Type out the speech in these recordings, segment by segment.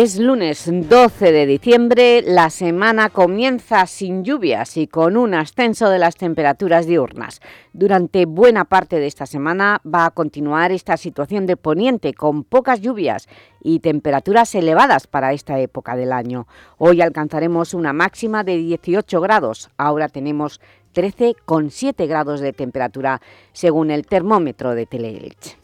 Es lunes 12 de diciembre, la semana comienza sin lluvias y con un ascenso de las temperaturas diurnas. Durante buena parte de esta semana va a continuar esta situación de poniente con pocas lluvias y temperaturas elevadas para esta época del año. Hoy alcanzaremos una máxima de 18 grados, ahora tenemos 13,7 grados de temperatura según el termómetro de Teleelch.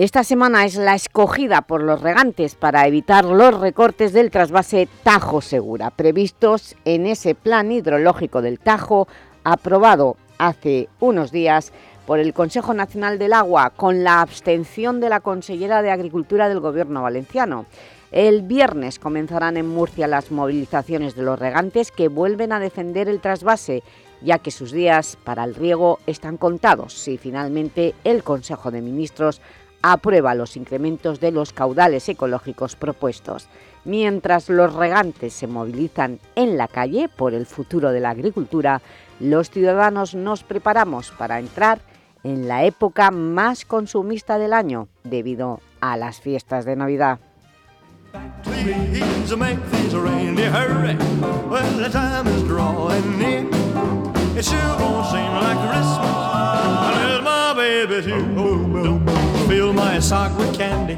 Esta semana es la escogida por los regantes para evitar los recortes del trasvase Tajo Segura, previstos en ese plan hidrológico del Tajo, aprobado hace unos días por el Consejo Nacional del Agua, con la abstención de la consellera de Agricultura del Gobierno valenciano. El viernes comenzarán en Murcia las movilizaciones de los regantes que vuelven a defender el trasvase, ya que sus días para el riego están contados si finalmente el Consejo de Ministros aprueba los incrementos de los caudales ecológicos propuestos. Mientras los regantes se movilizan en la calle por el futuro de la agricultura, los ciudadanos nos preparamos para entrar en la época más consumista del año debido a las fiestas de Navidad. Fill my sock with candy,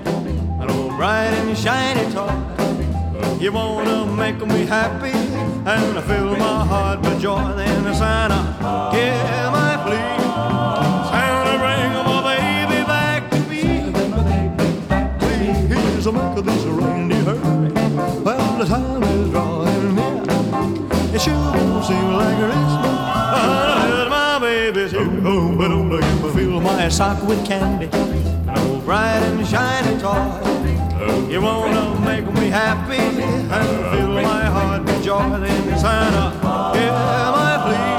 an old bright and shiny toy. You wanna make me happy and fill my heart with joy. Then Santa, hear my plea. Santa, bring my baby back to me. Please make this reindeer hurry. Well, the time is drawing near. It sure won't seem like Christmas. But my baby's here. Oh, but don't fill my sock with candy bright and shiny toy. You wanna make me happy and fill my heart with joy. Then Santa, hear my plea.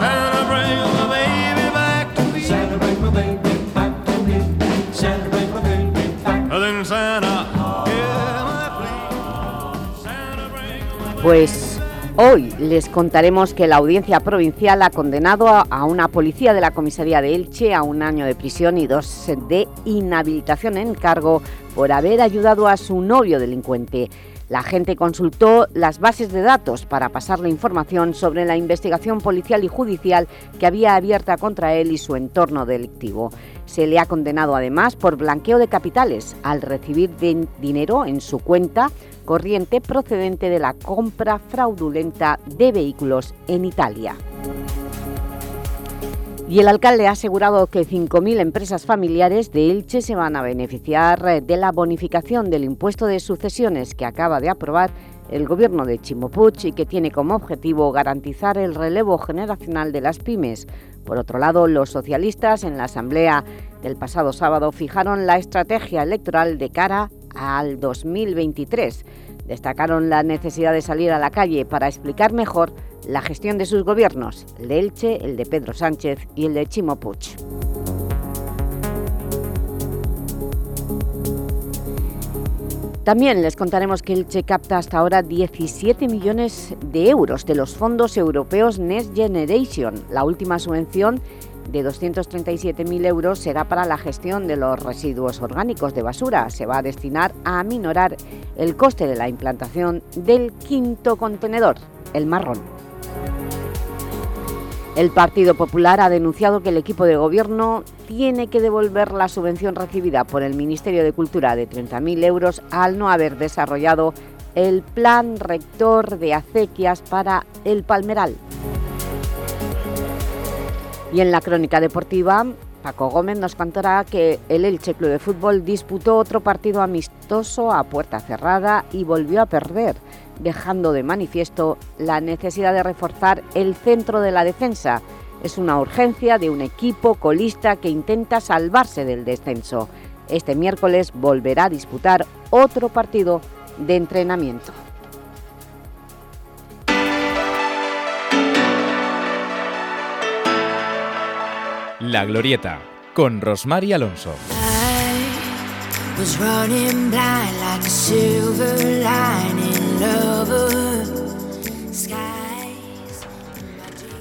Santa, bring my baby back to me. Santa, bring my baby back to me. Santa, bring my baby back. Then Santa, hear my plea. Santa, bring my baby Pues Hoy les contaremos que la Audiencia Provincial ha condenado a una policía de la comisaría de Elche a un año de prisión y dos de inhabilitación en cargo por haber ayudado a su novio delincuente. La gente consultó las bases de datos para pasar la información sobre la investigación policial y judicial que había abierta contra él y su entorno delictivo. Se le ha condenado además por blanqueo de capitales al recibir dinero en su cuenta corriente procedente de la compra fraudulenta de vehículos en Italia. Y el alcalde ha asegurado que 5.000 empresas familiares de Elche se van a beneficiar de la bonificación del impuesto de sucesiones que acaba de aprobar el gobierno de Chimopuch y que tiene como objetivo garantizar el relevo generacional de las pymes. Por otro lado, los socialistas en la asamblea del pasado sábado fijaron la estrategia electoral de cara al 2023. Destacaron la necesidad de salir a la calle para explicar mejor la gestión de sus gobiernos, el de Elche, el de Pedro Sánchez y el de Chimo Puig. También les contaremos que Elche capta hasta ahora 17 millones de euros de los fondos europeos Next Generation, la última subvención de 237.000 euros será para la gestión de los residuos orgánicos de basura. Se va a destinar a aminorar el coste de la implantación del quinto contenedor, el marrón. El Partido Popular ha denunciado que el equipo de gobierno tiene que devolver la subvención recibida por el Ministerio de Cultura de 30.000 euros al no haber desarrollado el plan rector de acequias para el Palmeral. Y en la crónica deportiva, Paco Gómez nos contará que el Elche Club de Fútbol disputó otro partido amistoso a puerta cerrada y volvió a perder, dejando de manifiesto la necesidad de reforzar el centro de la defensa. Es una urgencia de un equipo colista que intenta salvarse del descenso. Este miércoles volverá a disputar otro partido de entrenamiento. La Glorieta, con Rosmar Alonso.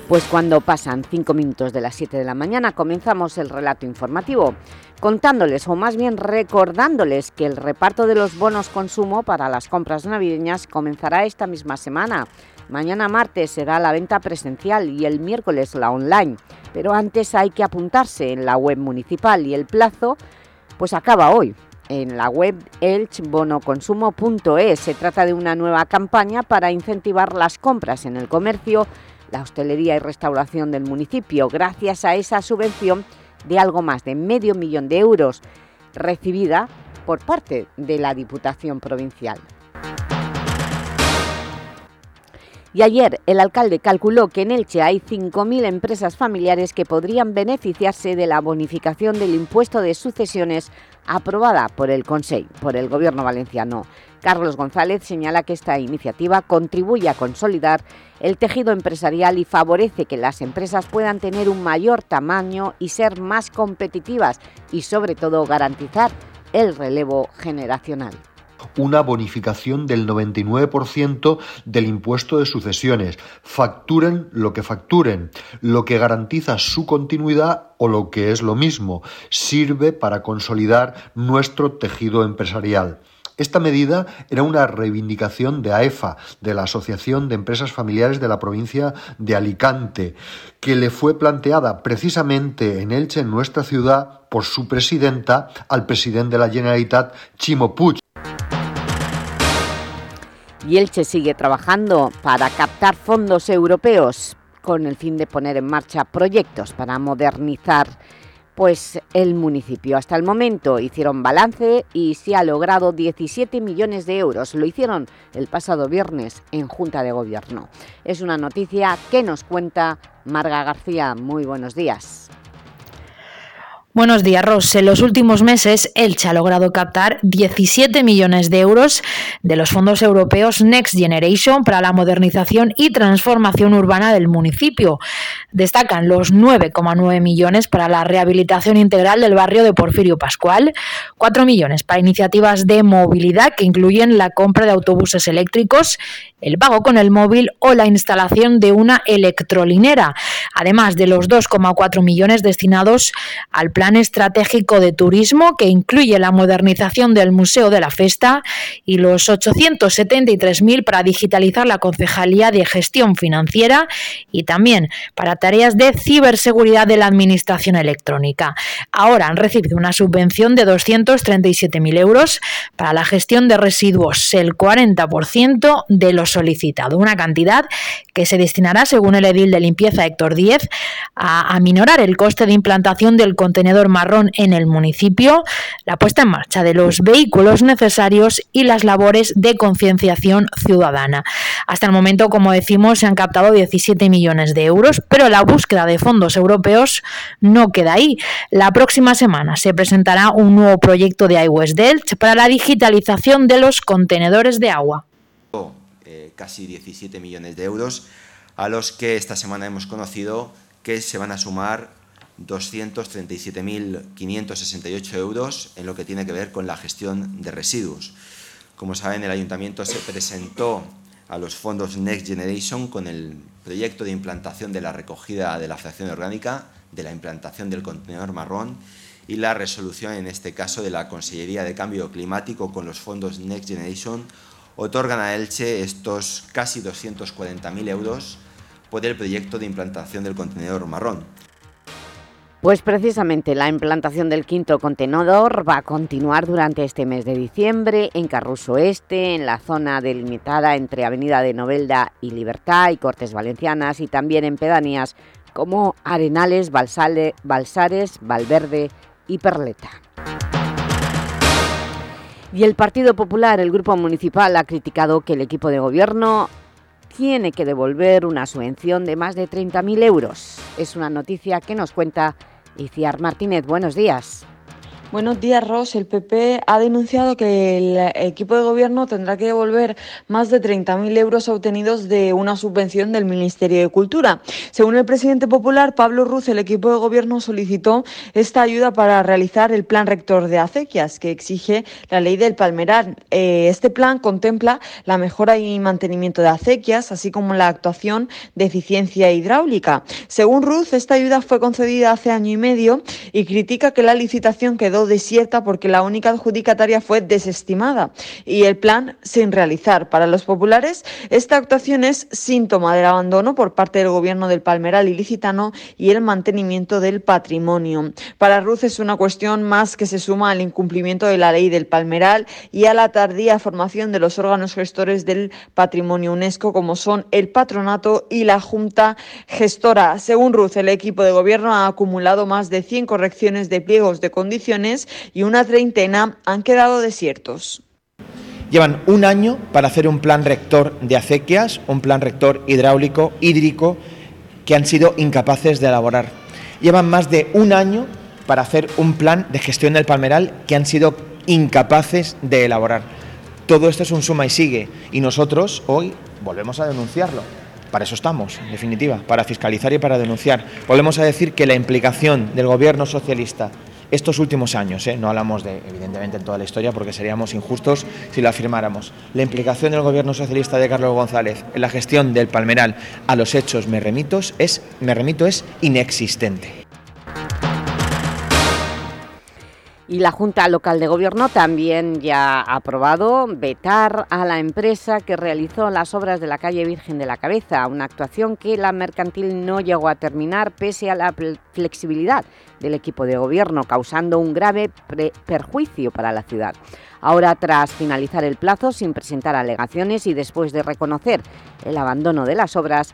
Pues cuando pasan cinco minutos de las 7 de la mañana comenzamos el relato informativo contándoles o más bien recordándoles que el reparto de los bonos consumo para las compras navideñas comenzará esta misma semana. Mañana martes será la venta presencial y el miércoles la online, pero antes hay que apuntarse en la web municipal y el plazo pues acaba hoy. En la web elchbonoconsumo.es se trata de una nueva campaña para incentivar las compras en el comercio la hostelería y restauración del municipio gracias a esa subvención de algo más de medio millón de euros recibida por parte de la Diputación Provincial. Y ayer el alcalde calculó que en Elche hay 5.000 empresas familiares que podrían beneficiarse de la bonificación del impuesto de sucesiones aprobada por el Consejo, por el Gobierno valenciano. Carlos González señala que esta iniciativa contribuye a consolidar el tejido empresarial y favorece que las empresas puedan tener un mayor tamaño y ser más competitivas y, sobre todo, garantizar el relevo generacional una bonificación del 99% del impuesto de sucesiones. Facturen lo que facturen, lo que garantiza su continuidad o lo que es lo mismo, sirve para consolidar nuestro tejido empresarial. Esta medida era una reivindicación de AEFA, de la Asociación de Empresas Familiares de la provincia de Alicante, que le fue planteada precisamente en Elche, en nuestra ciudad, por su presidenta, al presidente de la Generalitat, Chimo Puig. Y Elche sigue trabajando para captar fondos europeos con el fin de poner en marcha proyectos para modernizar pues, el municipio. Hasta el momento hicieron balance y se ha logrado 17 millones de euros. Lo hicieron el pasado viernes en Junta de Gobierno. Es una noticia que nos cuenta Marga García. Muy buenos días. Buenos días, Ros. En los últimos meses, Elche ha logrado captar 17 millones de euros de los fondos europeos Next Generation para la modernización y transformación urbana del municipio. Destacan los 9,9 millones para la rehabilitación integral del barrio de Porfirio Pascual, 4 millones para iniciativas de movilidad que incluyen la compra de autobuses eléctricos, el pago con el móvil o la instalación de una electrolinera, además de los 2,4 millones destinados al plan estratégico de turismo que incluye la modernización del Museo de la Festa y los 873.000 para digitalizar la Concejalía de Gestión Financiera y también para tareas de ciberseguridad de la Administración Electrónica. Ahora han recibido una subvención de 237.000 euros para la gestión de residuos, el 40% de lo solicitado, una cantidad que se destinará, según el edil de limpieza Héctor Díez, a aminorar el coste de implantación del contenedor marrón en el municipio, la puesta en marcha de los vehículos necesarios y las labores de concienciación ciudadana. Hasta el momento, como decimos, se han captado 17 millones de euros, pero la búsqueda de fondos europeos no queda ahí. La próxima semana se presentará un nuevo proyecto de iWest Delch para la digitalización de los contenedores de agua. Eh, casi 17 millones de euros, a los que esta semana hemos conocido que se van a sumar 237.568 euros en lo que tiene que ver con la gestión de residuos. Como saben, el Ayuntamiento se presentó a los fondos Next Generation con el proyecto de implantación de la recogida de la fracción orgánica, de la implantación del contenedor marrón y la resolución, en este caso, de la Consellería de Cambio Climático con los fondos Next Generation, otorgan a Elche estos casi 240.000 euros por el proyecto de implantación del contenedor marrón. Pues precisamente la implantación del quinto contenedor va a continuar durante este mes de diciembre en Carruso Este, en la zona delimitada entre Avenida de Novelda y Libertad y Cortes Valencianas y también en pedanías como Arenales, Balsares, Valverde y Perleta. Y el Partido Popular, el Grupo Municipal, ha criticado que el equipo de gobierno tiene que devolver una subvención de más de 30.000 euros. Es una noticia que nos cuenta Iciar Martínez. Buenos días. Buenos días, Ross. El PP ha denunciado que el equipo de gobierno tendrá que devolver más de 30.000 euros obtenidos de una subvención del Ministerio de Cultura. Según el presidente popular, Pablo Ruz, el equipo de gobierno solicitó esta ayuda para realizar el plan rector de acequias que exige la ley del Palmeral. Eh, este plan contempla la mejora y mantenimiento de acequias, así como la actuación de eficiencia hidráulica. Según Ruz, esta ayuda fue concedida hace año y medio y critica que la licitación quedó desierta porque la única adjudicataria fue desestimada y el plan sin realizar. Para los populares, esta actuación es síntoma del abandono por parte del gobierno del Palmeral ilicitano y el mantenimiento del patrimonio. Para Ruz es una cuestión más que se suma al incumplimiento de la ley del Palmeral y a la tardía formación de los órganos gestores del patrimonio UNESCO como son el patronato y la junta gestora. Según Ruz, el equipo de gobierno ha acumulado más de 100 correcciones de pliegos de condiciones y una treintena han quedado desiertos. Llevan un año para hacer un plan rector de acequias, un plan rector hidráulico, hídrico, que han sido incapaces de elaborar. Llevan más de un año para hacer un plan de gestión del palmeral que han sido incapaces de elaborar. Todo esto es un suma y sigue y nosotros hoy volvemos a denunciarlo. Para eso estamos, en definitiva, para fiscalizar y para denunciar. Volvemos a decir que la implicación del gobierno socialista estos últimos años, ¿eh? no hablamos de, evidentemente, en toda la historia porque seríamos injustos si lo afirmáramos. La implicación del gobierno socialista de Carlos González en la gestión del Palmeral a los hechos me remito es, me remito, es inexistente. Y la Junta Local de Gobierno también ya ha aprobado vetar a la empresa que realizó las obras de la calle Virgen de la Cabeza, una actuación que la mercantil no llegó a terminar pese a la flexibilidad del equipo de gobierno, causando un grave perjuicio para la ciudad. Ahora, tras finalizar el plazo sin presentar alegaciones y después de reconocer el abandono de las obras,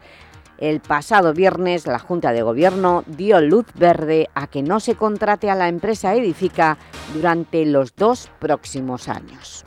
el pasado viernes la Junta de Gobierno dio luz verde a que no se contrate a la empresa Edifica durante los dos próximos años.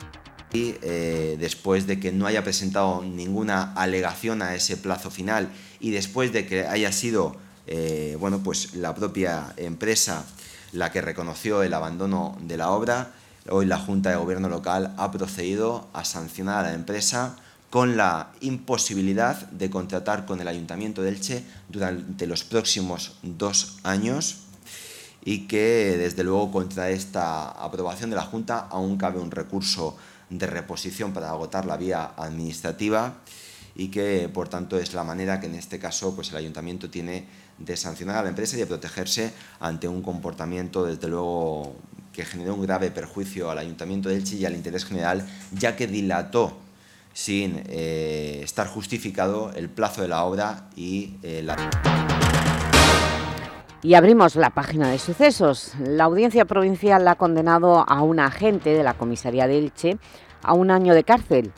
Y eh, después de que no haya presentado ninguna alegación a ese plazo final y después de que haya sido eh, bueno, pues la propia empresa la que reconoció el abandono de la obra, hoy la Junta de Gobierno local ha procedido a sancionar a la empresa con la imposibilidad de contratar con el Ayuntamiento de Elche durante los próximos dos años y que desde luego contra esta aprobación de la Junta aún cabe un recurso de reposición para agotar la vía administrativa y que por tanto es la manera que en este caso pues el ayuntamiento tiene de sancionar a la empresa y de protegerse ante un comportamiento desde luego que generó un grave perjuicio al ayuntamiento de Elche y al interés general ya que dilató sin eh, estar justificado el plazo de la obra y eh, la... Y abrimos la página de sucesos. La Audiencia Provincial ha condenado a un agente de la comisaría de Elche a un año de cárcel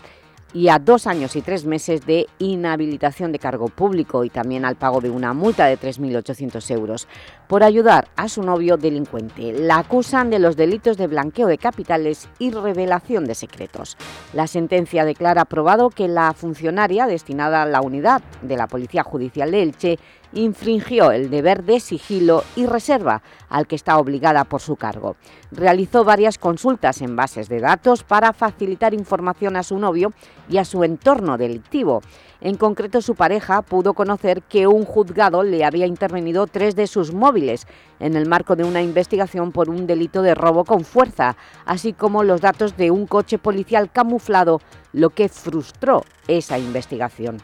y a dos años y tres meses de inhabilitación de cargo público y también al pago de una multa de 3.800 euros por ayudar a su novio delincuente. La acusan de los delitos de blanqueo de capitales y revelación de secretos. La sentencia declara aprobado que la funcionaria destinada a la unidad de la Policía Judicial de Elche infringió el deber de sigilo y reserva al que está obligada por su cargo. Realizó varias consultas en bases de datos para facilitar información a su novio y a su entorno delictivo. En concreto, su pareja pudo conocer que un juzgado le había intervenido tres de sus móviles en el marco de una investigación por un delito de robo con fuerza, así como los datos de un coche policial camuflado, lo que frustró esa investigación.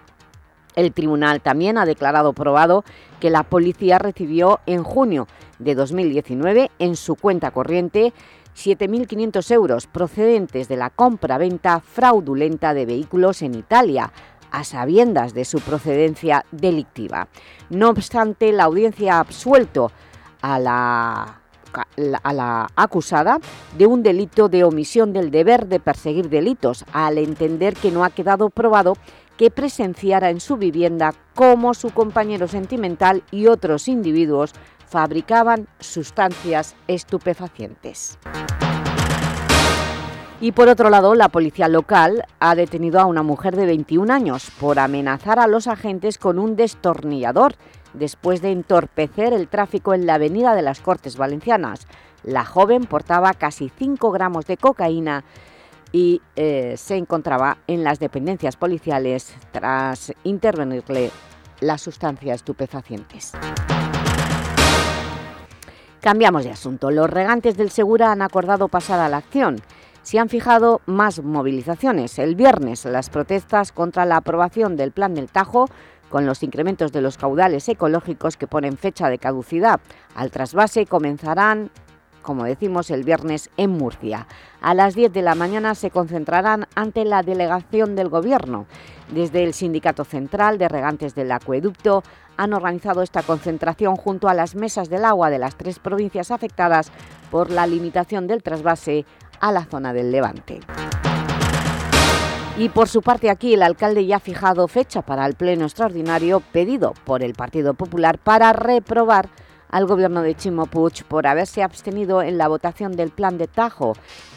El tribunal también ha declarado probado que la policía recibió en junio de 2019 en su cuenta corriente 7.500 euros procedentes de la compra-venta fraudulenta de vehículos en Italia, a sabiendas de su procedencia delictiva. No obstante, la audiencia ha absuelto a la, a la acusada de un delito de omisión del deber de perseguir delitos, al entender que no ha quedado probado que presenciara en su vivienda cómo su compañero sentimental y otros individuos fabricaban sustancias estupefacientes. Y por otro lado, la policía local ha detenido a una mujer de 21 años por amenazar a los agentes con un destornillador después de entorpecer el tráfico en la avenida de las Cortes Valencianas. La joven portaba casi 5 gramos de cocaína y eh, se encontraba en las dependencias policiales tras intervenirle las sustancias estupefacientes. Cambiamos de asunto. Los regantes del Segura han acordado pasar a la acción. Se han fijado más movilizaciones. El viernes las protestas contra la aprobación del Plan del Tajo con los incrementos de los caudales ecológicos que ponen fecha de caducidad al trasvase comenzarán como decimos, el viernes en Murcia. A las 10 de la mañana se concentrarán ante la delegación del Gobierno. Desde el Sindicato Central de Regantes del Acueducto han organizado esta concentración junto a las mesas del agua de las tres provincias afectadas por la limitación del trasvase a la zona del Levante. Y por su parte aquí el alcalde ya ha fijado fecha para el pleno extraordinario pedido por el Partido Popular para reprobar al gobierno de Chimo por haberse abstenido en la votación del plan de Tajo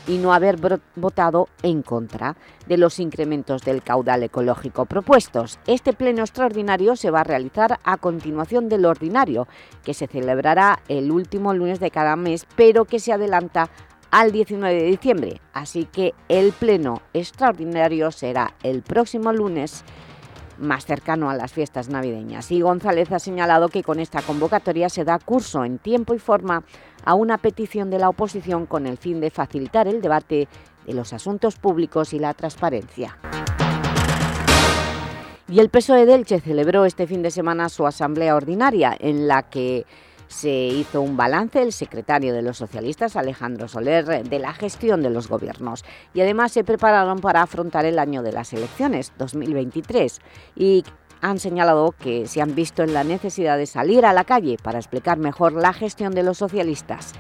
y no haber votado en contra de los incrementos del caudal ecológico propuestos. Este pleno extraordinario se va a realizar a continuación del ordinario, que se celebrará el último lunes de cada mes, pero que se adelanta al 19 de diciembre. Así que el pleno extraordinario será el próximo lunes más cercano a las fiestas navideñas. Y González ha señalado que con esta convocatoria se da curso en tiempo y forma a una petición de la oposición con el fin de facilitar el debate de los asuntos públicos y la transparencia. Y el PSOE de Elche celebró este fin de semana su asamblea ordinaria, en la que se hizo un balance el secretario de los socialistas, Alejandro Soler, de la gestión de los gobiernos. Y además se prepararon para afrontar el año de las elecciones, 2023, y han señalado que se han visto en la necesidad de salir a la calle para explicar mejor la gestión de los socialistas,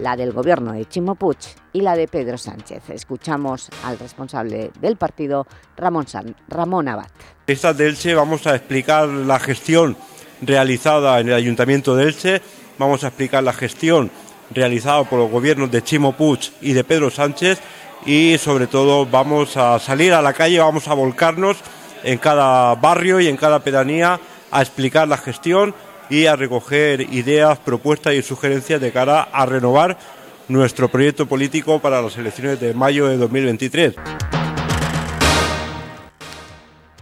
la del gobierno de Chimo Puig y la de Pedro Sánchez. Escuchamos al responsable del partido, Ramón, San, Ramón Abad. Esta de Elche vamos a explicar la gestión realizada en el Ayuntamiento de Elche. Vamos a explicar la gestión realizada por los gobiernos de Chimo Puig y de Pedro Sánchez y sobre todo vamos a salir a la calle, vamos a volcarnos en cada barrio y en cada pedanía a explicar la gestión y a recoger ideas, propuestas y sugerencias de cara a renovar nuestro proyecto político para las elecciones de mayo de 2023.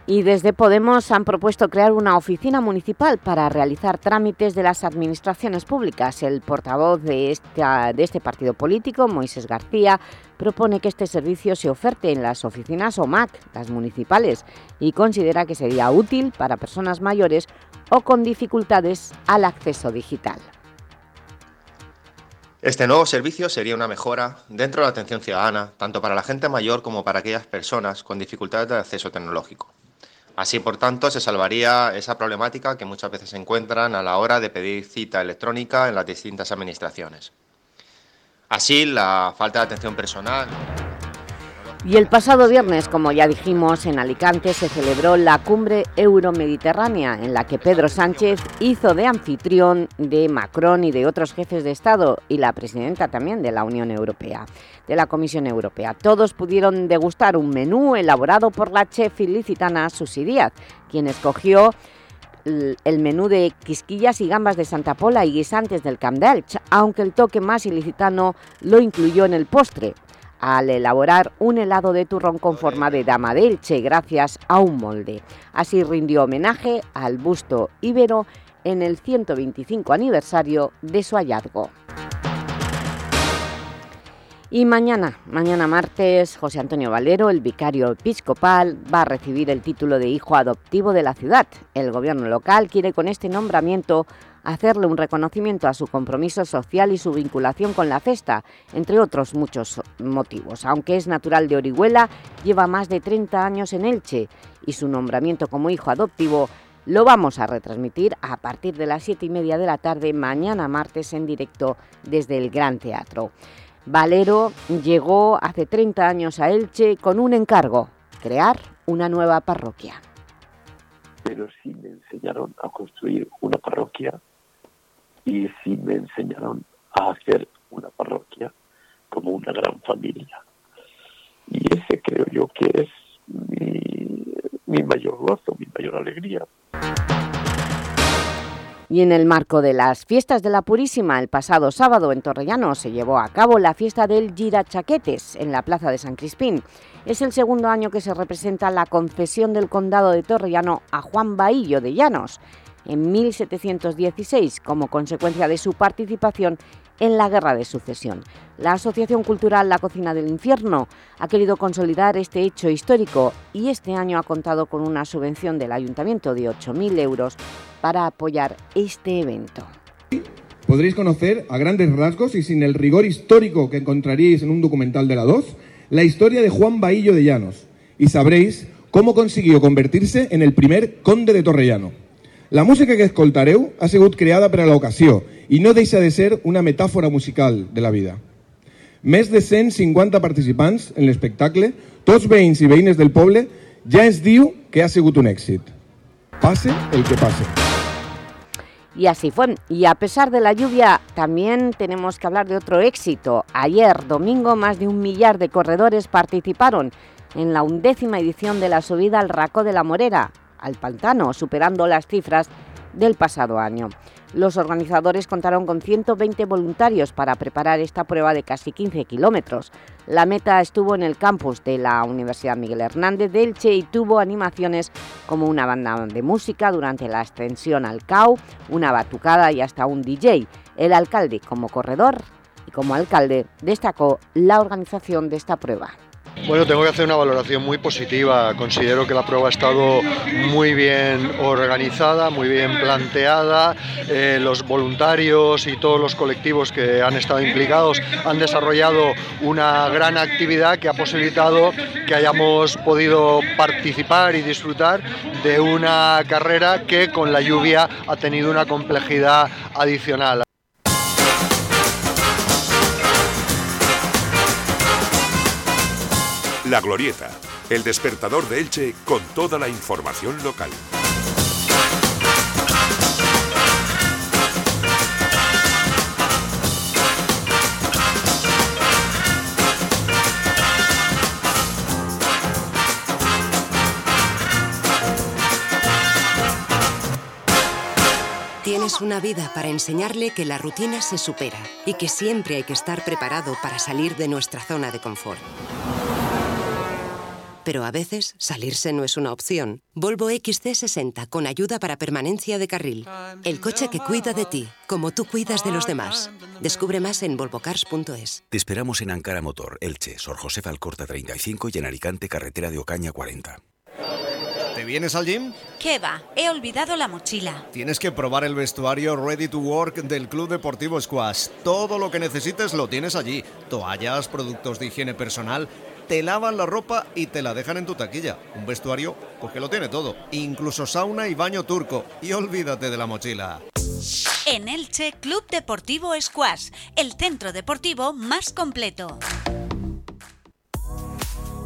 Y desde Podemos han propuesto crear una oficina municipal para realizar trámites de las administraciones públicas. El portavoz de, de este partido político, Moisés García, propone que este servicio se oferte en las oficinas OMAC, las municipales, y considera que sería útil para personas mayores o con dificultades al acceso digital. Este nuevo servicio sería una mejora dentro de la atención ciudadana, tanto para la gente mayor como para aquellas personas con dificultades de acceso tecnológico. Así, por tanto, se salvaría esa problemática que muchas veces se encuentran a la hora de pedir cita electrónica en las distintas administraciones. Así, la falta de atención personal y el pasado viernes, como ya dijimos, en Alicante se celebró la cumbre euromediterránea, en la que Pedro Sánchez hizo de anfitrión de Macron y de otros jefes de Estado, y la presidenta también de la Unión Europea, de la Comisión Europea. Todos pudieron degustar un menú elaborado por la chef ilicitana Susi quien escogió el menú de quisquillas y gambas de Santa Pola y guisantes del Camp aunque el toque más ilicitano lo incluyó en el postre, al elaborar un helado de turrón con forma de dama de Elche gracias a un molde. Así rindió homenaje al busto íbero en el 125 aniversario de su hallazgo. Y mañana, mañana martes, José Antonio Valero, el vicario episcopal, va a recibir el título de hijo adoptivo de la ciudad. El gobierno local quiere con este nombramiento hacerle un reconocimiento a su compromiso social y su vinculación con la festa, entre otros muchos motivos. Aunque es natural de Orihuela, lleva más de 30 años en Elche y su nombramiento como hijo adoptivo lo vamos a retransmitir a partir de las siete y media de la tarde, mañana martes, en directo desde el Gran Teatro. Valero llegó hace 30 años a Elche con un encargo, crear una nueva parroquia. Pero sí me enseñaron a construir una parroquia y sí me enseñaron a hacer una parroquia como una gran familia. Y ese creo yo que es mi, mayor gozo, mi mayor alegría. Y en el marco de las fiestas de la Purísima, el pasado sábado en Torrellano se llevó a cabo la fiesta del Girachaquetes en la plaza de San Crispín. Es el segundo año que se representa la confesión del condado de Torrellano a Juan Bahillo de Llanos, en 1716, como consecuencia de su participación en la Guerra de Sucesión. La Asociación Cultural La Cocina del Infierno ha querido consolidar este hecho histórico y este año ha contado con una subvención del Ayuntamiento de 8.000 euros para apoyar este evento. Podréis conocer a grandes rasgos y sin el rigor histórico que encontraríais en un documental de la 2, la historia de Juan Bahillo de Llanos y sabréis cómo consiguió convertirse en el primer conde de Torrellano. La música que escoltareu ha sigut creada per a l'ocasió i no deixa de ser una metàfora musical de la vida. Més de 150 participants en l'espectacle, tots veïns i veïnes del poble, ja es diu que ha sigut un èxit. Pase el que pase. Y así fue. Y a pesar de la lluvia, también tenemos que hablar de otro éxito. Ayer, domingo, más de un millar de corredores participaron en la undécima edición de la subida al Raco de la Morera, al Pantano, superando las cifras del pasado año. Los organizadores contaron con 120 voluntarios para preparar esta prueba de casi 15 kilómetros. La meta estuvo en el campus de la Universidad Miguel Hernández de Elche y tuvo animaciones como una banda de música durante la ascensión al CAU, una batucada y hasta un DJ. El alcalde, como corredor y como alcalde, destacó la organización de esta prueba. Bueno, tengo que hacer una valoración muy positiva. Considero que la prueba ha estado muy bien organizada, muy bien planteada. Eh, los voluntarios y todos los colectivos que han estado implicados han desarrollado una gran actividad que ha posibilitado que hayamos podido participar y disfrutar de una carrera que con la lluvia ha tenido una complejidad adicional. La Glorieta, el despertador de Elche con toda la información local. Tienes una vida para enseñarle que la rutina se supera y que siempre hay que estar preparado para salir de nuestra zona de confort. Pero a veces salirse no es una opción. Volvo XC60 con ayuda para permanencia de carril. El coche que cuida de ti, como tú cuidas de los demás. Descubre más en volvocars.es. Te esperamos en Ankara Motor, Elche, Sor José Alcorta 35 y en Alicante, carretera de Ocaña 40. ¿Te vienes al gym? ¿Qué va? He olvidado la mochila. Tienes que probar el vestuario Ready to Work del Club Deportivo Squash. Todo lo que necesites lo tienes allí. Toallas, productos de higiene personal. Te lavan la ropa y te la dejan en tu taquilla. Un vestuario pues que lo tiene todo. Incluso sauna y baño turco. Y olvídate de la mochila. En Elche, Club Deportivo Squash, el centro deportivo más completo.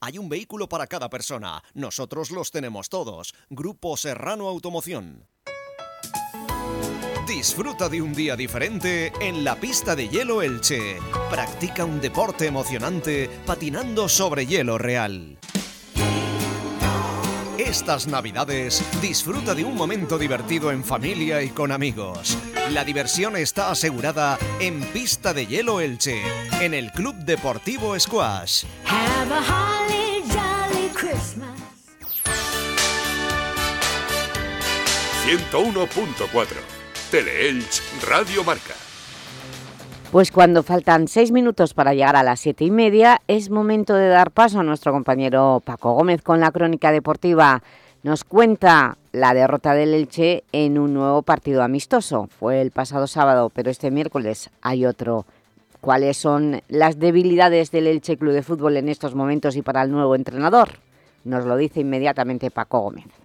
Hay un vehículo para cada persona. Nosotros los tenemos todos. Grupo Serrano Automoción. Disfruta de un día diferente en la pista de hielo Elche. Practica un deporte emocionante patinando sobre hielo real. Estas navidades disfruta de un momento divertido en familia y con amigos. La diversión está asegurada en Pista de Hielo Elche, en el Club Deportivo Squash. Have a holly jolly Christmas. 101.4 Teleelch Radio Marca. Pues cuando faltan seis minutos para llegar a las siete y media, es momento de dar paso a nuestro compañero Paco Gómez con la crónica deportiva. Nos cuenta la derrota del Elche en un nuevo partido amistoso. Fue el pasado sábado, pero este miércoles hay otro. ¿Cuáles son las debilidades del Elche Club de Fútbol en estos momentos y para el nuevo entrenador? Nos lo dice inmediatamente Paco Gómez.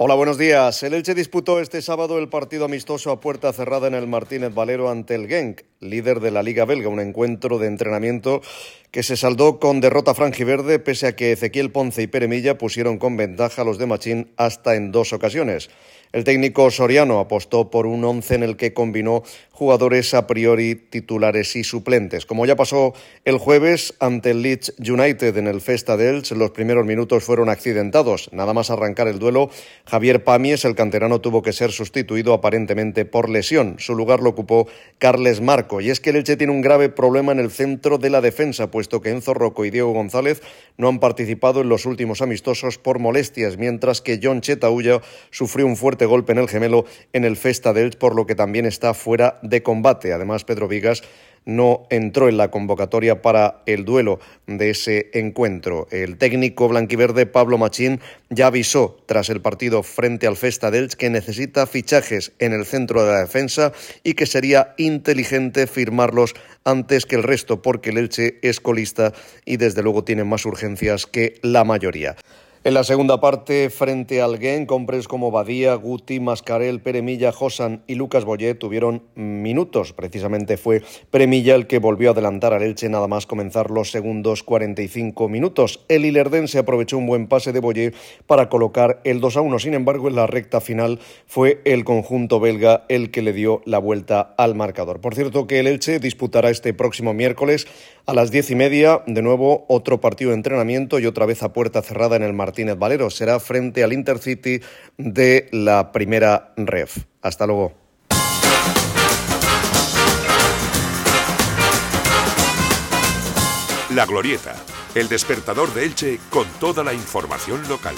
Hola, buenos días. El Elche disputó este sábado el partido amistoso a puerta cerrada en el Martínez Valero ante el Genk, líder de la Liga Belga, un encuentro de entrenamiento que se saldó con derrota franjiverde pese a que Ezequiel Ponce y Peremilla pusieron con ventaja a los de Machín hasta en dos ocasiones. El técnico soriano apostó por un once en el que combinó jugadores a priori titulares y suplentes. Como ya pasó el jueves ante el Leeds United en el Festa de Elche, los primeros minutos fueron accidentados. Nada más arrancar el duelo, Javier Pamies, el canterano, tuvo que ser sustituido aparentemente por lesión. Su lugar lo ocupó Carles Marco. Y es que el Elche tiene un grave problema en el centro de la defensa, puesto que Enzo Rocco y Diego González no han participado en los últimos amistosos por molestias, mientras que John Chetaulla sufrió un fuerte golpe en el gemelo en el Festa de Elche, por lo que también está fuera de combate. Además, Pedro Vigas no entró en la convocatoria para el duelo de ese encuentro. El técnico blanquiverde Pablo Machín ya avisó tras el partido frente al Festa Elche que necesita fichajes en el centro de la defensa y que sería inteligente firmarlos antes que el resto porque el Elche es colista y desde luego tiene más urgencias que la mayoría. En la segunda parte, frente al Genk, hombres como Badía, Guti, Mascarel, Peremilla, Josan y Lucas Boyé tuvieron minutos. Precisamente fue Peremilla el que volvió a adelantar al Elche nada más comenzar los segundos 45 minutos. El Ilerdense aprovechó un buen pase de Boyé para colocar el 2 a 1. Sin embargo, en la recta final fue el conjunto belga el que le dio la vuelta al marcador. Por cierto, que el Elche disputará este próximo miércoles a las diez y media, de nuevo, otro partido de entrenamiento y otra vez a puerta cerrada en el Martínez Valero. Será frente al Intercity de la primera ref. Hasta luego. La Glorieta, el despertador de Elche con toda la información local.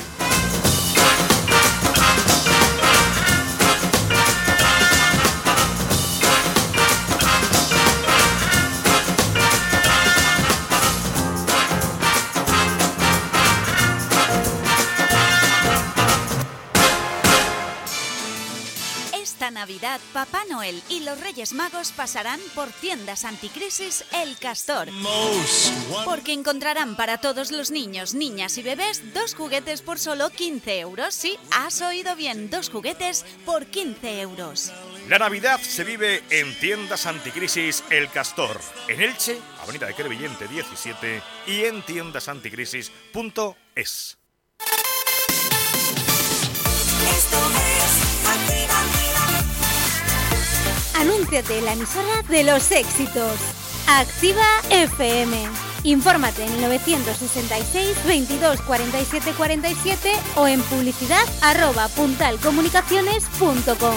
Navidad, Papá Noel y los Reyes Magos pasarán por tiendas anticrisis El Castor. Porque encontrarán para todos los niños, niñas y bebés dos juguetes por solo 15 euros. Sí, has oído bien, dos juguetes por 15 euros. La Navidad se vive en tiendas anticrisis El Castor, en Elche, Avenida de Crevillente 17 y en tiendasanticrisis.es. Anúnciate en la emisora de los éxitos. Activa FM. Infórmate en 966 22 47 47 o en publicidad arroba puntalcomunicaciones.com.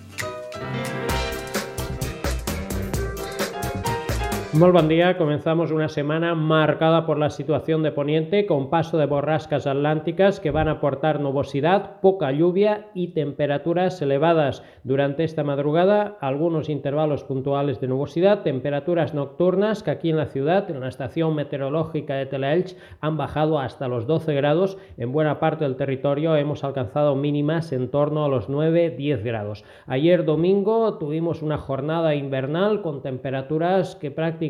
Molt bon dia. Comenzamos una semana marcada por la situación de Poniente, con paso de borrascas atlánticas que van a aportar nubosidad, poca lluvia y temperaturas elevadas. Durante esta madrugada, algunos intervalos puntuales de nubosidad, temperaturas nocturnas que aquí en la ciudad, en la estación meteorológica de Telaelch, han bajado hasta los 12 grados. En buena parte del territorio hemos alcanzado mínimas en torno a los 9-10 grados. Ayer domingo tuvimos una jornada invernal con temperaturas que prácticamente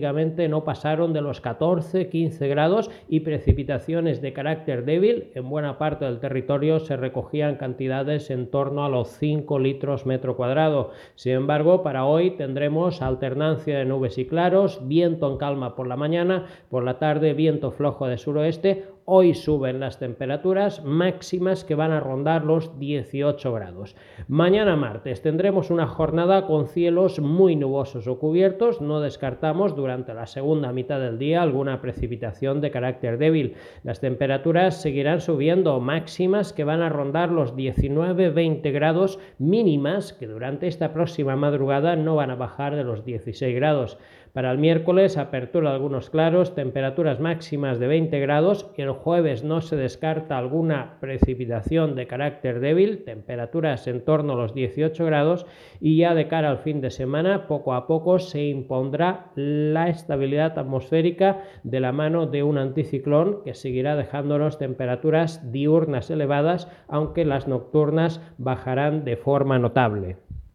no pasaron de los 14-15 grados y precipitaciones de carácter débil. En buena parte del territorio se recogían cantidades en torno a los 5 litros metro cuadrado. Sin embargo, para hoy tendremos alternancia de nubes y claros, viento en calma por la mañana, por la tarde viento flojo de suroeste Hoy suben las temperaturas máximas que van a rondar los 18 grados. Mañana martes tendremos una jornada con cielos muy nubosos o cubiertos. No descartamos durante la segunda mitad del día alguna precipitación de carácter débil. Las temperaturas seguirán subiendo máximas que van a rondar los 19-20 grados mínimas que durante esta próxima madrugada no van a bajar de los 16 grados. Para el miércoles, apertura de algunos claros, temperaturas máximas de 20 grados el jueves no se descarta alguna precipitación de carácter débil, temperaturas en torno a los 18 grados y ya de cara al fin de semana, poco a poco se impondrá la estabilidad atmosférica de la mano de un anticiclón que seguirá dejándonos temperaturas diurnas elevadas, aunque las nocturnas bajarán de forma notable.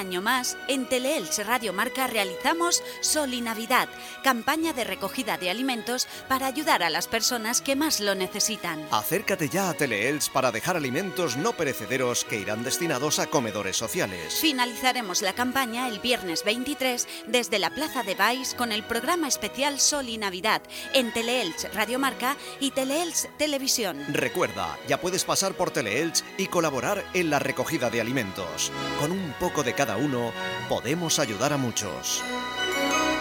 Año más, en Teleelch Radio Marca realizamos Solinavidad, campaña de recogida de alimentos para ayudar a las personas que más lo necesitan. Acércate ya a Teleelch para dejar alimentos no perecederos que irán destinados a comedores sociales. Finalizaremos la campaña el viernes 23 desde la Plaza de Baix con el programa especial Sol y Navidad en Teleelch Radio Marca y Teleelch Televisión. Recuerda, ya puedes pasar por Teleelch y colaborar en la recogida de alimentos. Con un poco de cada uno, podemos ayudar a muchos.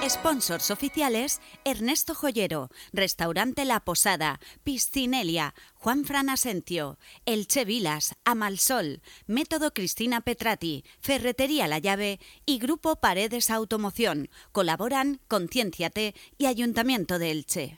Sponsors oficiales: Ernesto Joyero, Restaurante La Posada, Piscinelia, Juan Fran Asencio, Elche Vilas, Amalsol, Método Cristina Petrati, Ferretería La Llave y Grupo Paredes Automoción. Colaboran Concienciate y Ayuntamiento de Elche.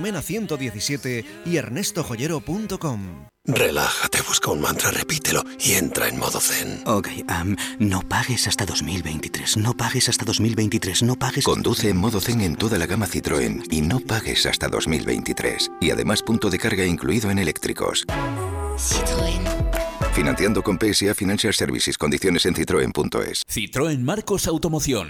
Mena 117 y ernestojoyero.com. Relájate, busca un mantra, repítelo y entra en modo zen. Ok, am, no pagues hasta 2023, no pagues hasta 2023, no pagues... Conduce en modo zen en toda la gama Citroën y no pagues hasta 2023. Y además punto de carga incluido en eléctricos. Citroën. Financiando con PSA Financial Services. Condiciones en citroen.es. Citroën Marcos Automoción.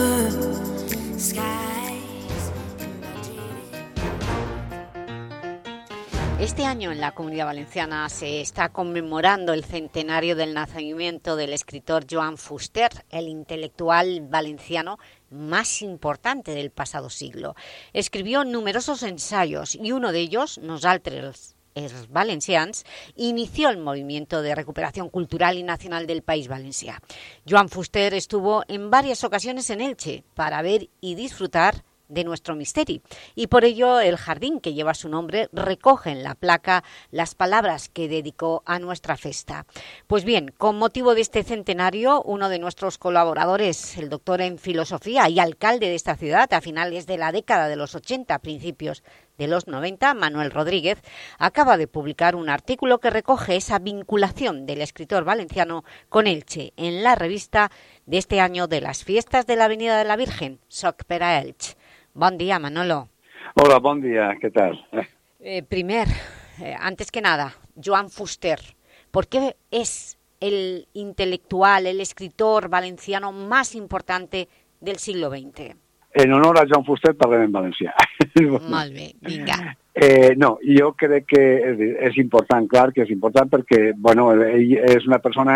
Este año en la Comunidad Valenciana se está conmemorando el centenario del nacimiento del escritor Joan Fuster, el intelectual valenciano más importante del pasado siglo. Escribió numerosos ensayos y uno de ellos, Nosaltres els valencians, inició el movimiento de recuperación cultural y nacional del país Valencia. Joan Fuster estuvo en varias ocasiones en Elche para ver y disfrutar de nuestro misterio. Y por ello el jardín que lleva su nombre recoge en la placa las palabras que dedicó a nuestra festa. Pues bien, con motivo de este centenario, uno de nuestros colaboradores, el doctor en filosofía y alcalde de esta ciudad a finales de la década de los 80, principios de los 90, Manuel Rodríguez, acaba de publicar un artículo que recoge esa vinculación del escritor valenciano con Elche en la revista de este año de las fiestas de la Avenida de la Virgen, Soc per a Elche. Bon dia, Manolo. Hola, bon dia, ¿qué tal? Eh, primer, eh, antes que nada, Joan Fuster, ¿por qué es el intelectual, el escritor valenciano más importante del siglo XX? en honor a Joan Fuster parlem en valencià. Molt bé, vinga. Eh, no, jo crec que és, és important, clar que és important perquè, bueno, ell és una persona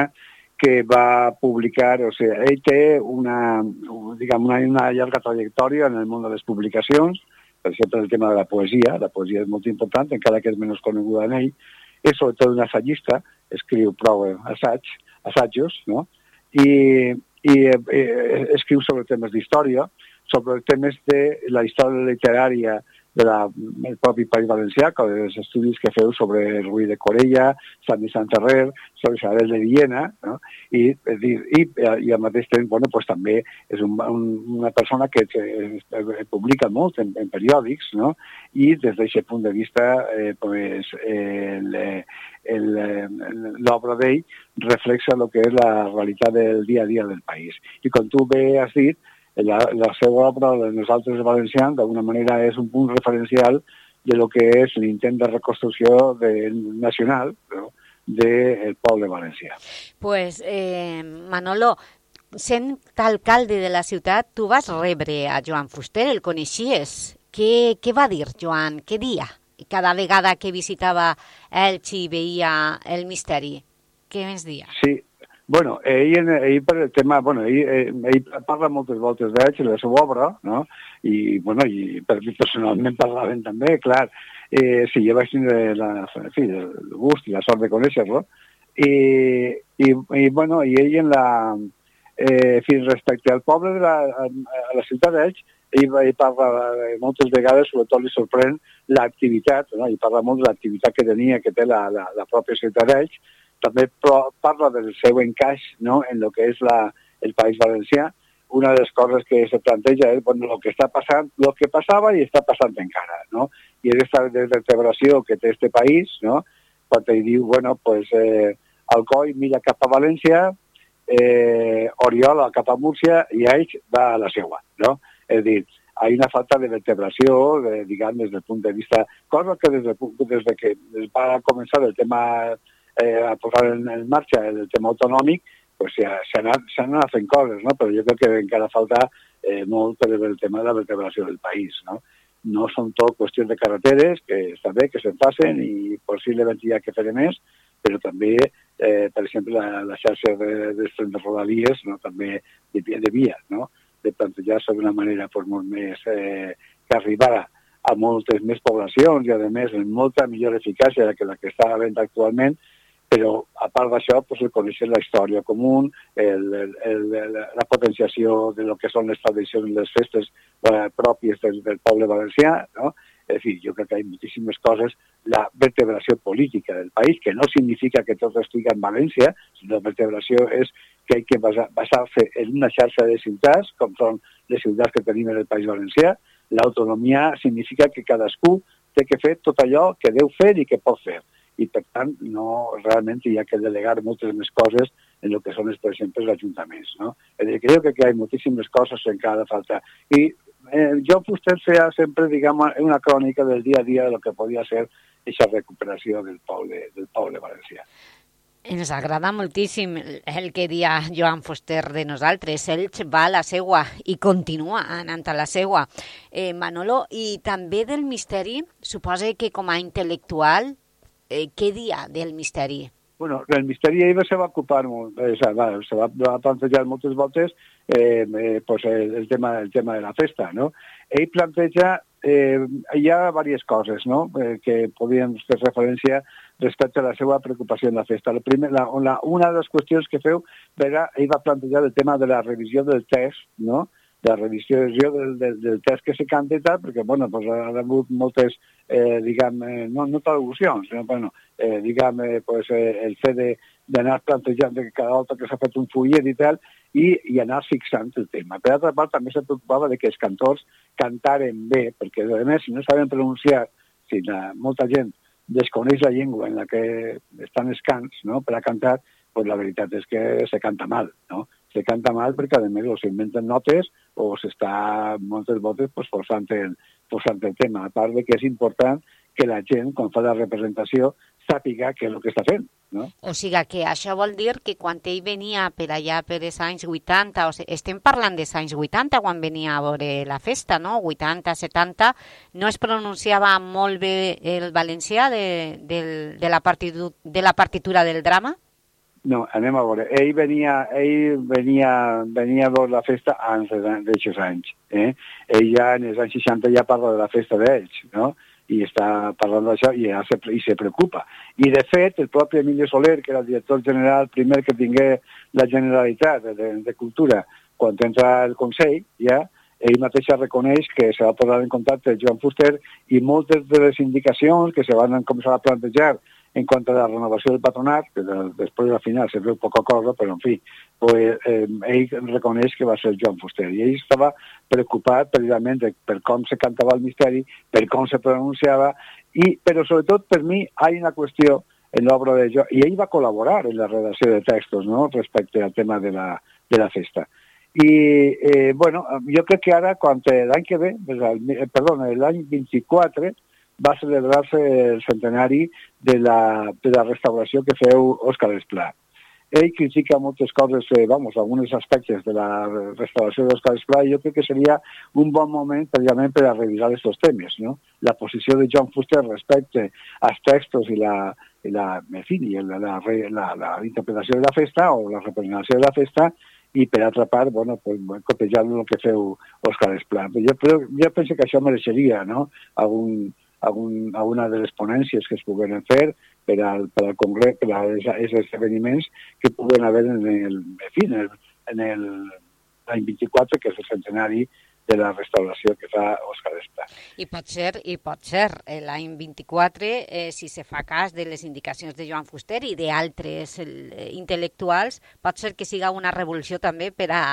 que va publicar, o sigui, ell té una, diguem, una, una llarga trajectòria en el món de les publicacions, per exemple, el tema de la poesia, la poesia és molt important, encara que és menys coneguda en ell, és sobretot un assagista, escriu prou assaig, assajos, no? I, i eh, escriu sobre temes d'història, sobre temes de la història literària de la, del propi País Valencià, com els estudis que feu sobre Rui de Corella, Sant Vicent Ferrer, sobre Isabel de Viena, no? I, dir, i, i al mateix temps, bueno, pues, també és un, un, una persona que, que publica molt en, en periòdics, no? i des d'aquest punt de vista, eh, pues, l'obra d'ell reflexa el que és la realitat del dia a dia del país. I com tu bé has dit, la, la seva obra de nosaltres valencians d'alguna manera és un punt referencial de lo que és l'intent de reconstrucció de, nacional no? del poble valencià. Pues, eh, Manolo, sent alcalde de la ciutat, tu vas rebre a Joan Fuster, el coneixies. Què, què va dir Joan? Què dia? Cada vegada que visitava Elx i veia el misteri. Què més dia? Sí, Bueno, ell, ell per el tema, bueno, ell, eh, ell parla moltes voltes d'ells i la seva obra, no? I, bueno, i per mi personalment parlaven també, clar, eh, sí, jo vaig tindre la, en fi, el gust i la sort de conèixer-lo, i, i, i, bueno, i ell en la, eh, fins respecte al poble de la, a, a la ciutat d'Elx, ell, ell parla eh, moltes vegades, sobretot li sorprèn l'activitat, no? ell parla molt de l'activitat que tenia, que té la, la, la pròpia ciutat d'Elx, també parla del seu encaix no? en el que és la, el País Valencià. Una de les coses que se planteja és bueno, el que està passant, el que passava i està passant encara, no? I aquesta desvertebració que té este país, no? Quan ell diu, bueno, pues, eh, Alcoi mira cap a València, eh, Oriola cap a Múrcia i Aix va a la seua, no? És dir, hi ha una falta de vertebració, de, diguem, des del punt de vista... Cosa que des, de, des de que va començar el tema eh, a posar en, en marxa el tema autonòmic, pues, s'han anat, anat fent coses, no? però jo crec que encara falta eh, molt per el tema de la vertebració del país. No, no són tot qüestions de carreteres, que està bé que se'n facin i possiblement hi ha que fer més, però també, eh, per exemple, la, la xarxa de, de, de rodalies no? també de, de via, no? de plantejar-se d'una manera pues, molt més eh, que arribara a moltes més poblacions i, a més, amb molta millor eficàcia que la que està havent actualment, però a part d'això, pues, el conèixer la història comú, el, el, el, la potenciació de lo que són les tradicions i les festes eh, pròpies del, del poble valencià, no? És dir, jo crec que hi ha moltíssimes coses. La vertebració política del país, que no significa que tot estigui en València, sinó la vertebració és que hay que basar-se en una xarxa de ciutats, com són les ciutats que tenim en el País Valencià. L'autonomia significa que cadascú té que fer tot allò que deu fer i que pot fer i per tant no realment hi ha que delegar moltes més coses en el que són, per exemple, els ajuntaments. No? És dir, crec que hi ha moltíssimes coses que encara falta. I eh, jo Fuster feia sempre, diguem, una crònica del dia a dia del que podia ser aquesta recuperació del poble, del poble valencià. Ens agrada moltíssim el que dia Joan Fuster de nosaltres. Ell va a la seua i continua anant a la seua. Eh, Manolo, i també del misteri, suposa que com a intel·lectual eh, què dia del misteri? Bueno, el misteri ell se va ocupar molt, eh, se va, va plantejar moltes voltes eh, eh, pues el, el, tema, el tema de la festa, no? Ell planteja, eh, hi ha diverses coses, no?, eh, que podien fer referència respecte a la seva preocupació en la festa. La primer, la, la, una de les qüestions que feu, era, ell va plantejar el tema de la revisió del text, no?, de revisió del, del, del test que se canta i tal, perquè, bueno, pues, ha hagut moltes, eh, diguem, eh, no, no traduccions, sinó, bueno, eh, diguem, eh, pues, eh, el fet d'anar plantejant que cada volta que s'ha fet un fullet i tal, i, i anar fixant el tema. Per altra part, també se preocupava de que els cantors cantaren bé, perquè, a més, si no saben pronunciar, si la, molta gent desconeix la llengua en la que estan els cants no? per a cantar, pues la veritat és que se canta mal, no? Se canta mal perquè, a més, o s'inventen notes o s'està moltes voltes pues, forçant, el, forçant el tema. A part de que és important que la gent, quan fa la representació, sàpiga què és el que està fent. No? O sigui que això vol dir que quan ell venia per allà per els anys 80, o sigui, estem parlant dels anys 80 quan venia a veure la festa, no? 80, 70, no es pronunciava molt bé el valencià de, de, de, la, partitu, de la partitura del drama? No, anem a veure. Ell venia, ell venia, venia a veure la festa abans d'aixòs anys. Eh? Ell ja en els anys 60 ja parla de la festa d'ells, no? i està parlant d'això i, ja se, i se preocupa. I, de fet, el propi Emilio Soler, que era el director general primer que tingué la Generalitat de, de Cultura, quan entra el Consell, ja, ell mateix reconeix que se va posar en contacte Joan Fuster i moltes de les indicacions que se van començar a plantejar en quant a la renovació del patronat, que després al final se veu poca cosa, però en fi, pues, eh, ell reconeix que va ser Joan Fuster. I ell estava preocupat precisament per com se cantava el misteri, per com se pronunciava, i, però sobretot per mi hi ha una qüestió en l'obra de Joan, i ell va col·laborar en la redacció de textos no? respecte al tema de la, de la festa. I, eh, bueno, jo crec que ara, quan l'any que ve, perdó, l'any 24, va celebrar-se el centenari de la, de la restauració que feu Òscar Esplà. Ell critica moltes coses, eh, vamos, alguns aspectes de la restauració d'Òscar Esplà i jo crec que seria un bon moment precisament per a revisar aquests temes, no? La posició de John Fuster respecte als textos i la, i la, en fi, la, la, la, la interpretació de la festa o la representació de la festa i per altra part, bueno, pues, cotejar el que feu Òscar Esplà. Jo, jo penso que això mereixeria no? algun, algun, alguna de les ponències que es puguen fer per al, per al congrés, per als esdeveniments que puguen haver en el, en fi, en el, en el l'any 24, que és el centenari de la restauració que fa Òscar Esplà. I pot ser, i pot ser eh, l'any 24, eh, si se fa cas de les indicacions de Joan Fuster i d'altres eh, intel·lectuals, pot ser que siga una revolució també per a,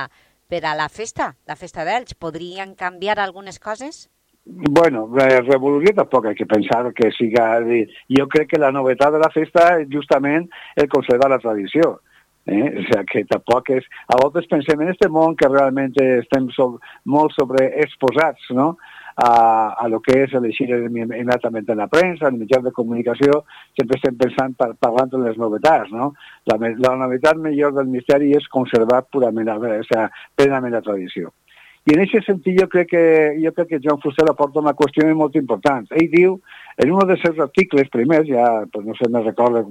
per a la festa, la festa d'Elx. Podrien canviar algunes coses? Bueno, la revolució tampoc hay que pensar que siga... Jo crec que la novetat de la festa és justament el conservar la tradició. Eh? O sea, que tampoc és... A vegades pensem en este món que realment estem so, molt sobreexposats no? a, a lo que és elegir immediatament en la premsa, en mitjans de comunicació, sempre estem pensant, par, parlant de les novetats, no? La, la novetat millor del misteri és conservar purament, o sea, plenament la tradició. I en aquest sentit jo crec que, jo crec que John Fuster aporta una qüestió molt important. Ell diu, en un dels seus articles primers, ja pues no sé, me recordo,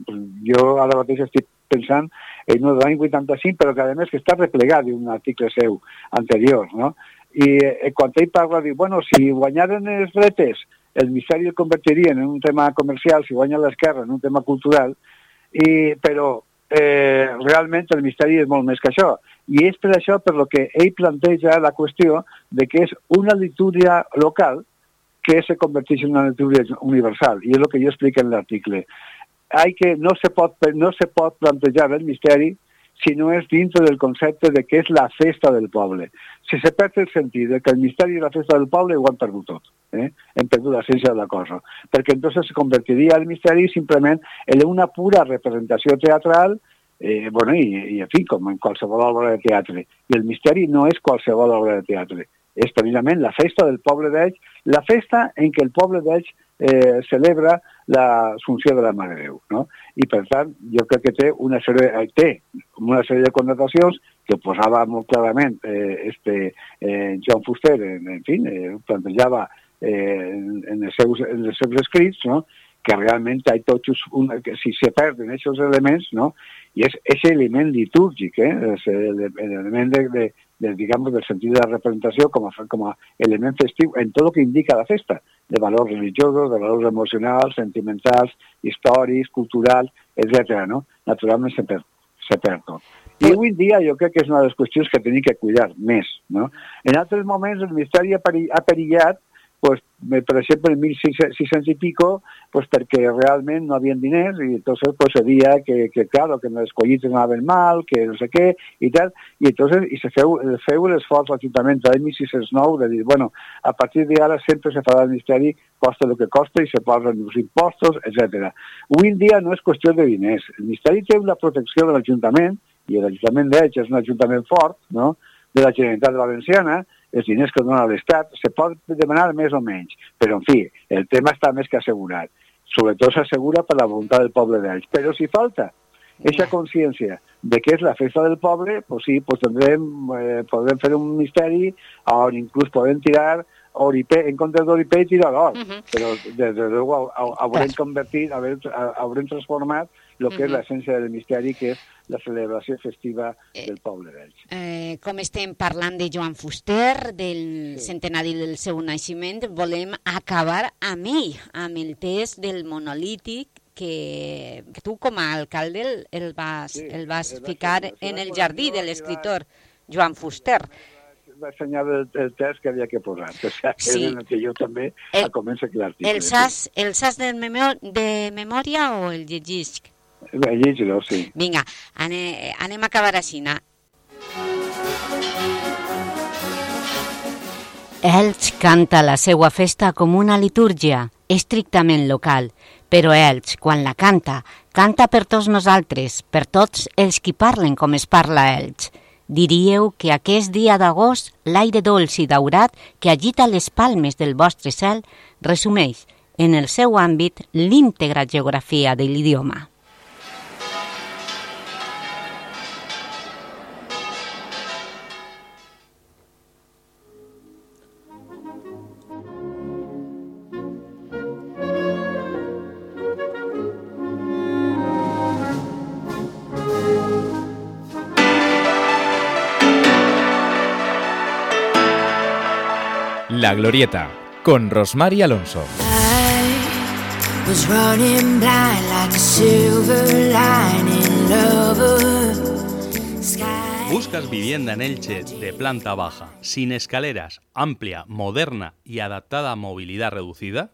jo ara mateix estic pensant en un de l'any 85, però que a més que està replegat d'un article seu anterior, no? I eh, quan ell parla, diu, bueno, si guanyaren els dretes, el misteri el convertirien en un tema comercial, si guanya l'esquerra en un tema cultural, i, però eh, realment el misteri és molt més que això. I és per això per lo que ell planteja la qüestió de que és una litúria local que se converteix en una litúria universal. I és el que jo explico en l'article. Hay que, no, se pot, no se pot plantejar el misteri si no és dintre del concepte de que és la festa del poble. Si se perd el sentit de que el misteri és la festa del poble, ho han perdut tot. Eh? Hem perdut l'essència de la cosa. Perquè entonces se convertiria el misteri simplement en una pura representació teatral eh, bueno, i, i en fi, com en qualsevol obra de teatre. I el misteri no és qualsevol obra de teatre, és precisament la festa del poble d'Elx, la festa en què el poble d'Elx eh, celebra l'assumpció de la Mare Déu. No? I per tant, jo crec que té una sèrie, eh, té una sèrie de connotacions que posava molt clarament eh, este, eh, John Fuster, en, en fi, eh, plantejava eh, en, en, els seus, en els seus escrits, no? que realment hi tots un, que si se perden aquests elements, no? i és aquest element litúrgic, eh? l'element de, de, de, digamos, del sentit de la representació com a, com a element festiu en tot el que indica la festa, de valors religiosos, de valors emocionals, sentimentals, històrics, culturals, etc. No? Naturalment se perd, se perd tot. I avui dia jo crec que és una de les qüestions que tenim que cuidar més. No? En altres moments el misteri ha perillat pues, per exemple, en 1600 i pico, pues perquè realment no havien diners i entonces pues havia que, que claro, que les collites anaven mal, que no sé què i tal, i entonces i se feu, feu l'esforç l'Ajuntament l'any 1609 de dir, bueno, a partir d'ara sempre se farà el misteri, costa el que costa i se posen els impostos, etc. Avui en dia no és qüestió de diners. El misteri té una protecció de l'Ajuntament, i l'Ajuntament d'Elx és un ajuntament fort, no?, de la Generalitat Valenciana, els diners que dona l'Estat, se pot demanar més o menys, però en fi, el tema està més que assegurat. Sobretot s'assegura per la voluntat del poble d'Elx. Però si falta aquesta consciència de que és la festa del poble, pues sí, pues tendrem, eh, podrem fer un misteri on inclús podem tirar Oripe, en contra d'Oripe i tirar d'or. Uh -huh. Però, des de luego, haurem convertit, haurem transformat el que uh -huh. és l'essència del misteri, que és la celebració festiva eh, del poble d'Elx. Eh, com estem parlant de Joan Fuster, del sí. centenari del seu naixement, volem acabar amb ell, amb el test del monolític que, que tu com a alcalde el, vas, sí, el vas el ficar va, en el jardí de l'escriptor Joan Fuster. Va assenyar el, el test que havia que posar, o sigui, sí. en el que jo també el, començo aquí l'article. El sas, el sas de, memò de memòria o el llegisc? Llegir-lo, sí. Vinga, anem, anem a acabar així. Elx canta la seva festa com una litúrgia, estrictament local, però Elx, quan la canta, canta per tots nosaltres, per tots els qui parlen com es parla Elx. Diríeu que aquest dia d'agost l'aire dolç i daurat que agita les palmes del vostre cel resumeix en el seu àmbit l'íntegra geografia de l'idioma. La Glorieta, con Rosmar Alonso. ¿Buscas vivienda en Elche de planta baja, sin escaleras, amplia, moderna y adaptada a movilidad reducida?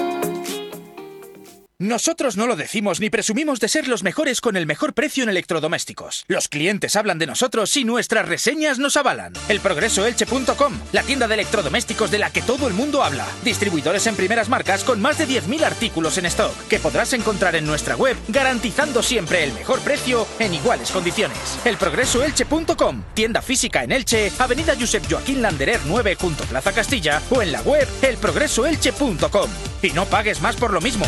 Nosotros no lo decimos ni presumimos de ser los mejores con el mejor precio en electrodomésticos. Los clientes hablan de nosotros y nuestras reseñas nos avalan. Elprogresoelche.com, la tienda de electrodomésticos de la que todo el mundo habla. Distribuidores en primeras marcas con más de 10.000 artículos en stock que podrás encontrar en nuestra web garantizando siempre el mejor precio en iguales condiciones. Elprogresoelche.com, tienda física en Elche, Avenida Josep Joaquín Landerer 9 junto Plaza Castilla o en la web elprogresoelche.com. Y no pagues más por lo mismo.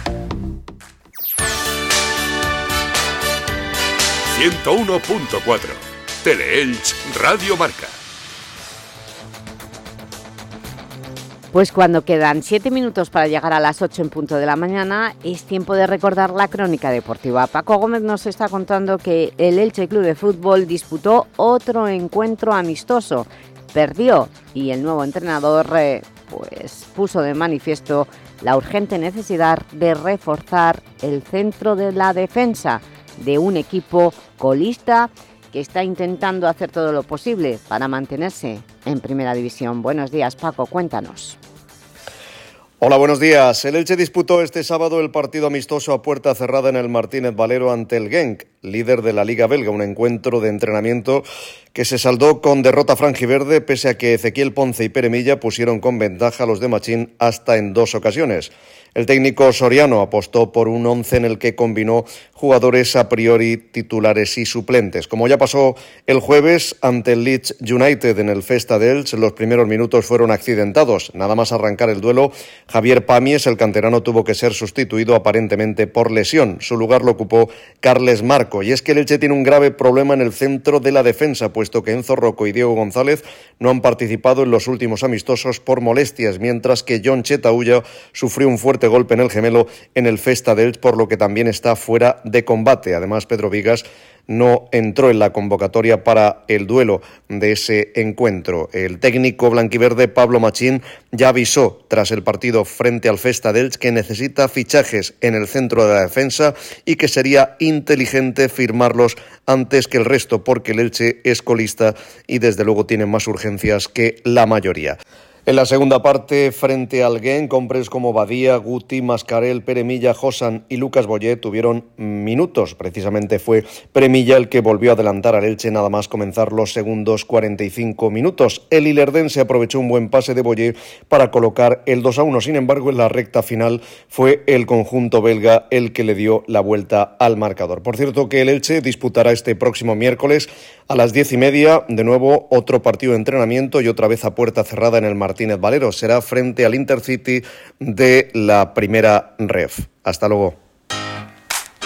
101.4 Teleelch Radio Marca. Pues cuando quedan siete minutos para llegar a las 8 en punto de la mañana, es tiempo de recordar la crónica deportiva. Paco Gómez nos está contando que el Elche Club de Fútbol disputó otro encuentro amistoso. Perdió y el nuevo entrenador eh, pues, puso de manifiesto la urgente necesidad de reforzar el centro de la defensa de un equipo colista que está intentando hacer todo lo posible para mantenerse en Primera División. Buenos días, Paco, cuéntanos. Hola, buenos días. El Elche disputó este sábado el partido amistoso a puerta cerrada en el Martínez Valero ante el Genk, líder de la Liga Belga, un encuentro de entrenamiento que se saldó con derrota franjiverde pese a que Ezequiel Ponce y Peremilla pusieron con ventaja a los de Machín hasta en dos ocasiones. El técnico soriano apostó por un once en el que combinó jugadores a priori titulares y suplentes. Como ya pasó el jueves ante el Leeds United en el Festa dels, los primeros minutos fueron accidentados. Nada más arrancar el duelo, Javier Pamies, el canterano, tuvo que ser sustituido aparentemente por lesión. Su lugar lo ocupó Carles Marco. Y es que el Elche tiene un grave problema en el centro de la defensa, puesto que Enzo Rocco y Diego González no han participado en los últimos amistosos por molestias, mientras que John Chetaulla sufrió un fuerte golpe en el gemelo en el Festa del por lo que también está fuera de combate. Además, Pedro Vigas no entró en la convocatoria para el duelo de ese encuentro. El técnico blanquiverde Pablo Machín ya avisó tras el partido frente al Festa Delch que necesita fichajes en el centro de la defensa y que sería inteligente firmarlos antes que el resto porque el Elche es colista y desde luego tiene más urgencias que la mayoría. En la segunda parte, frente al Gen, hombres como Badía, Guti, Mascarel, Peremilla, Josan y Lucas Boyé tuvieron minutos. Precisamente fue Peremilla el que volvió a adelantar al Elche nada más comenzar los segundos 45 minutos. El Ilerdense aprovechó un buen pase de Boyé para colocar el 2 a 1. Sin embargo, en la recta final fue el conjunto belga el que le dio la vuelta al marcador. Por cierto, que el Elche disputará este próximo miércoles a las diez y media, de nuevo, otro partido de entrenamiento y otra vez a puerta cerrada en el Martínez Valero. Será frente al Intercity de la primera ref. Hasta luego.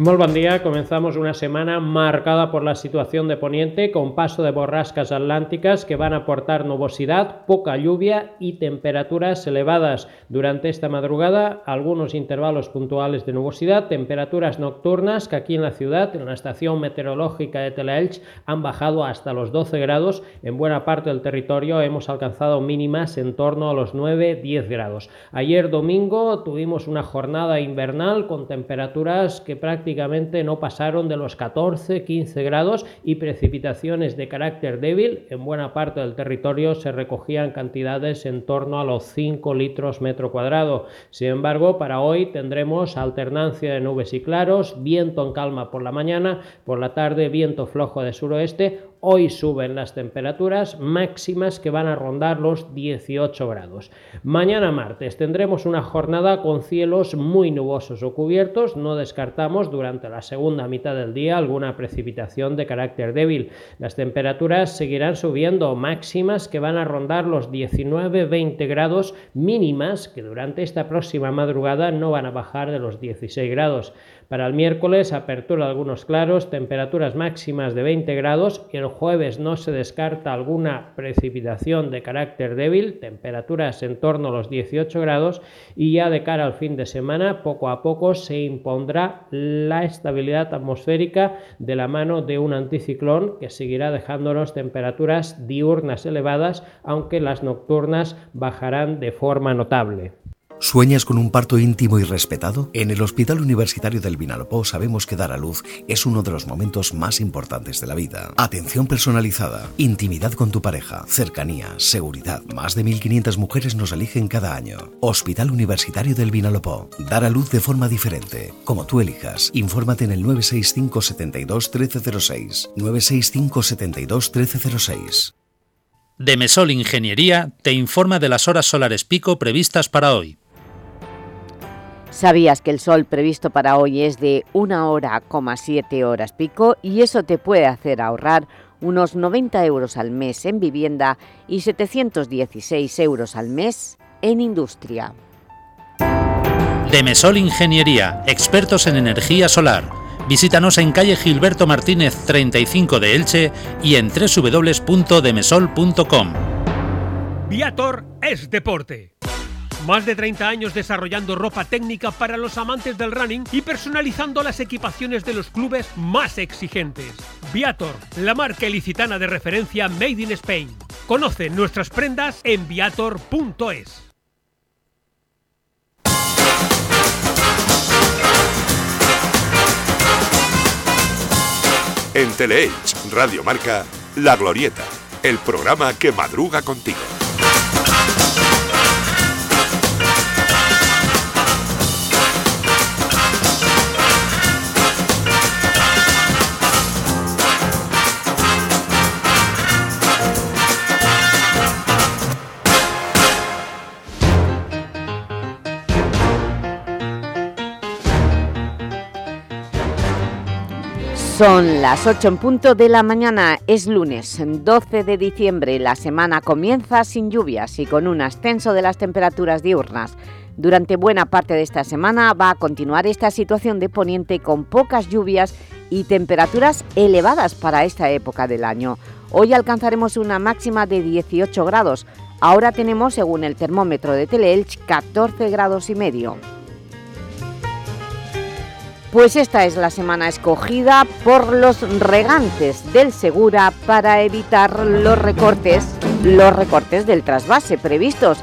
Muy buen día, comenzamos una semana marcada por la situación de Poniente con paso de borrascas atlánticas que van a aportar nubosidad, poca lluvia y temperaturas elevadas. Durante esta madrugada, algunos intervalos puntuales de nubosidad, temperaturas nocturnas que aquí en la ciudad, en la estación meteorológica de Telaelch, han bajado hasta los 12 grados. En buena parte del territorio hemos alcanzado mínimas en torno a los 9-10 grados. Ayer domingo tuvimos una jornada invernal con temperaturas que prácticamente prácticamente no pasaron de los 14-15 grados y precipitaciones de carácter débil. En buena parte del territorio se recogían cantidades en torno a los 5 litros metro cuadrado. Sin embargo, para hoy tendremos alternancia de nubes y claros, viento en calma por la mañana, por la tarde viento flojo de suroeste, Hoy suben las temperaturas máximas que van a rondar los 18 grados. Mañana martes tendremos una jornada con cielos muy nubosos o cubiertos. No descartamos durante la segunda mitad del día alguna precipitación de carácter débil. Las temperaturas seguirán subiendo máximas que van a rondar los 19-20 grados mínimas que durante esta próxima madrugada no van a bajar de los 16 grados. Para el miércoles, apertura de algunos claros, temperaturas máximas de 20 grados el jueves no se descarta alguna precipitación de carácter débil, temperaturas en torno a los 18 grados y ya de cara al fin de semana, poco a poco se impondrá la estabilidad atmosférica de la mano de un anticiclón que seguirá dejándonos temperaturas diurnas elevadas, aunque las nocturnas bajarán de forma notable. ¿Sueñas con un parto íntimo y respetado? En el Hospital Universitario del Vinalopó sabemos que dar a luz es uno de los momentos más importantes de la vida. Atención personalizada, intimidad con tu pareja, cercanía, seguridad. Más de 1.500 mujeres nos eligen cada año. Hospital Universitario del Vinalopó. Dar a luz de forma diferente, como tú elijas. Infórmate en el 965 72 1306. 965 72 1306. Demesol Ingeniería te informa de las horas solares pico previstas para hoy. ¿Sabías que el sol previsto para hoy es de 1 hora, 7 horas pico y eso te puede hacer ahorrar unos 90 euros al mes en vivienda y 716 euros al mes en industria. Demesol Ingeniería, expertos en energía solar. Visítanos en calle Gilberto Martínez 35 de Elche y en www.demesol.com. Viator es deporte. Más de 30 años desarrollando ropa técnica para los amantes del running y personalizando las equipaciones de los clubes más exigentes. Viator, la marca ilicitana de referencia Made in Spain. Conoce nuestras prendas en viator.es. En Teleelch Radio Marca, La Glorieta, el programa que madruga contigo. Son las 8 en punto de la mañana, es lunes 12 de diciembre, la semana comienza sin lluvias y con un ascenso de las temperaturas diurnas. Durante buena parte de esta semana va a continuar esta situación de poniente con pocas lluvias y temperaturas elevadas para esta época del año. Hoy alcanzaremos una máxima de 18 grados, ahora tenemos, según el termómetro de Teleelch, 14 grados y medio. Pues esta es la semana escogida por los regantes del Segura para evitar los recortes, los recortes del trasvase previstos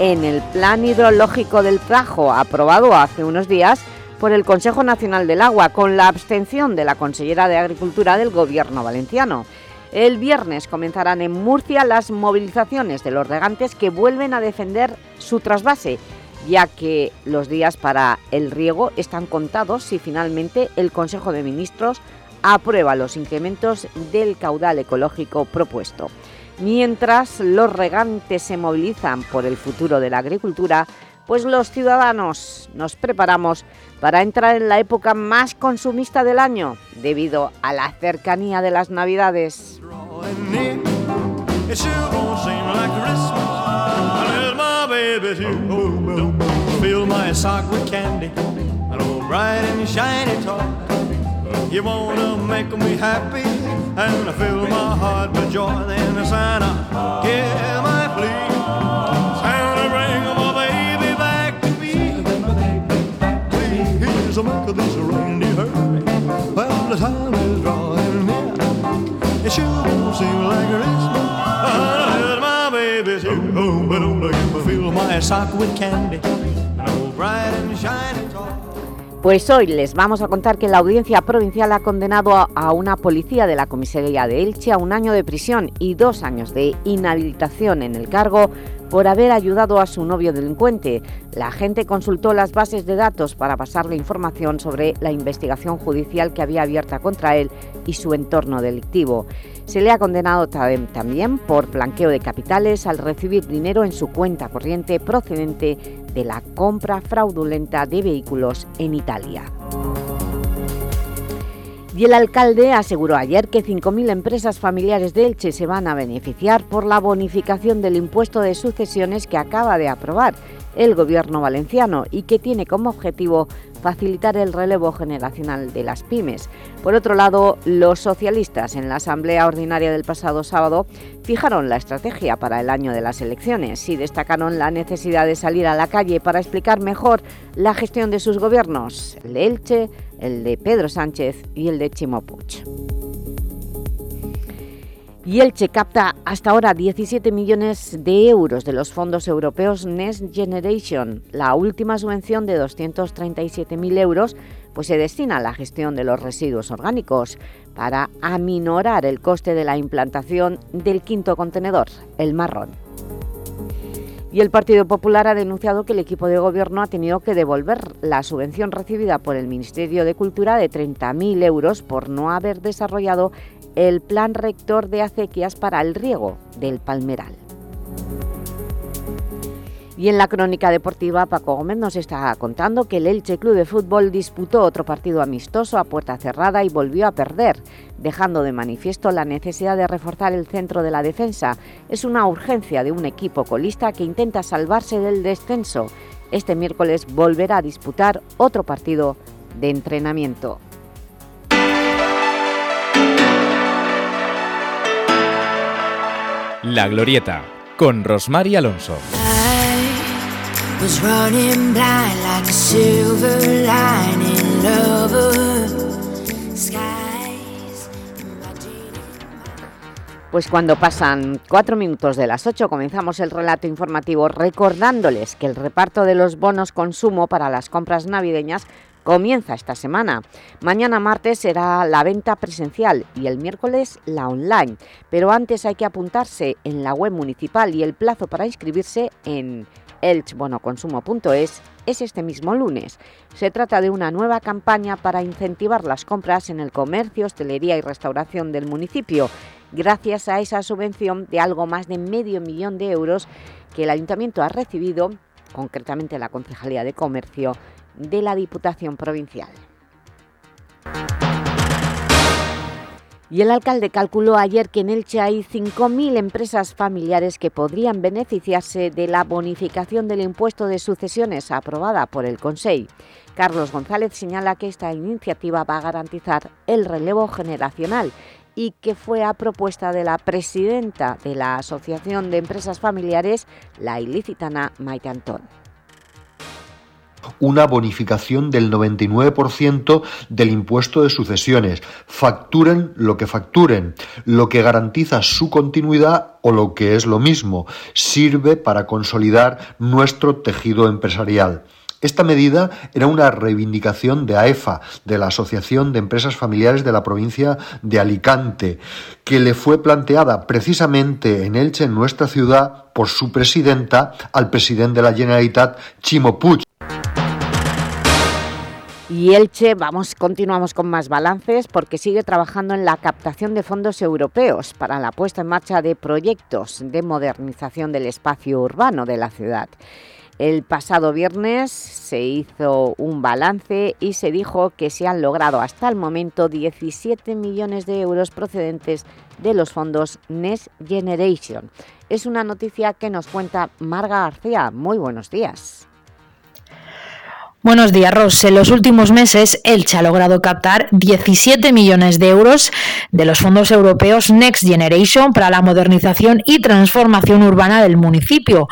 en el Plan Hidrológico del Tajo, aprobado hace unos días por el Consejo Nacional del Agua, con la abstención de la consellera de Agricultura del Gobierno valenciano. El viernes comenzarán en Murcia las movilizaciones de los regantes que vuelven a defender su trasvase ya que los días para el riego están contados si finalmente el Consejo de Ministros aprueba los incrementos del caudal ecológico propuesto. Mientras los regantes se movilizan por el futuro de la agricultura, pues los ciudadanos nos preparamos para entrar en la época más consumista del año, debido a la cercanía de las Navidades. Baby's you. Oh, Fill my sock with candy, an old bright and shiny toy. You wanna make me happy and fill my heart with joy. Then Santa, hear my plea. Santa, bring my baby back to me. Please make this reindeer hurry. Well, the time is drawing near. It sure won't seem like Christmas. Uh, my baby's here. Oh, but don't Pues hoy les vamos a contar que la Audiencia Provincial ha condenado a una policía de la comisaría de Elche a un año de prisión y dos años de inhabilitación en el cargo por haber ayudado a su novio delincuente. La agente consultó las bases de datos para pasarle información sobre la investigación judicial que había abierta contra él y su entorno delictivo. Se le ha condenado también por blanqueo de capitales al recibir dinero en su cuenta corriente procedente de la compra fraudulenta de vehículos en Italia. Y el alcalde aseguró ayer que 5.000 empresas familiares de Elche se van a beneficiar por la bonificación del impuesto de sucesiones que acaba de aprobar el Gobierno valenciano y que tiene como objetivo facilitar el relevo generacional de las pymes. Por otro lado, los socialistas en la Asamblea Ordinaria del pasado sábado fijaron la estrategia para el año de las elecciones y destacaron la necesidad de salir a la calle para explicar mejor la gestión de sus gobiernos, el de Elche, el de Pedro Sánchez y el de Chimo Puig. Y Elche capta hasta ahora 17 millones de euros de los fondos europeos Next Generation. La última subvención de 237.000 euros pues se destina a la gestión de los residuos orgánicos para aminorar el coste de la implantación del quinto contenedor, el marrón. Y el Partido Popular ha denunciado que el equipo de gobierno ha tenido que devolver la subvención recibida por el Ministerio de Cultura de 30.000 euros por no haber desarrollado el plan rector de acequias para el riego del Palmeral. Y en la crónica deportiva, Paco Gómez nos está contando que el Elche Club de Fútbol disputó otro partido amistoso a puerta cerrada y volvió a perder, dejando de manifiesto la necesidad de reforzar el centro de la defensa. Es una urgencia de un equipo colista que intenta salvarse del descenso. Este miércoles volverá a disputar otro partido de entrenamiento. La Glorieta, con Rosmar Alonso. Pues cuando pasan cuatro minutos de las ocho comenzamos el relato informativo recordándoles que el reparto de los bonos consumo para las compras navideñas comienza esta semana. Mañana martes será la venta presencial y el miércoles la online, pero antes hay que apuntarse en la web municipal y el plazo para inscribirse en elchbonoconsumo.es es este mismo lunes. Se trata de una nueva campaña para incentivar las compras en el comercio, hostelería y restauración del municipio, gracias a esa subvención de algo más de medio millón de euros que el Ayuntamiento ha recibido, concretamente la Concejalía de Comercio, de la Diputación Provincial. Y el alcalde calculó ayer que en Elche hay 5.000 empresas familiares que podrían beneficiarse de la bonificación del impuesto de sucesiones aprobada por el Consejo. Carlos González señala que esta iniciativa va a garantizar el relevo generacional y que fue a propuesta de la presidenta de la Asociación de Empresas Familiares, la ilicitana Maite Antón una bonificación del 99% del impuesto de sucesiones. Facturen lo que facturen, lo que garantiza su continuidad o lo que es lo mismo, sirve para consolidar nuestro tejido empresarial. Esta medida era una reivindicación de AEFA, de la Asociación de Empresas Familiares de la provincia de Alicante, que le fue planteada precisamente en Elche, en nuestra ciudad, por su presidenta, al presidente de la Generalitat, Chimo Puig. Y Elche, vamos, continuamos con más balances porque sigue trabajando en la captación de fondos europeos para la puesta en marcha de proyectos de modernización del espacio urbano de la ciudad. El pasado viernes se hizo un balance y se dijo que se han logrado hasta el momento 17 millones de euros procedentes de los fondos Next Generation. Es una noticia que nos cuenta Marga García. Muy buenos días. Buenos días, Ros. En los últimos meses, Elche ha logrado captar 17 millones de euros de los fondos europeos Next Generation para la modernización y transformación urbana del municipio.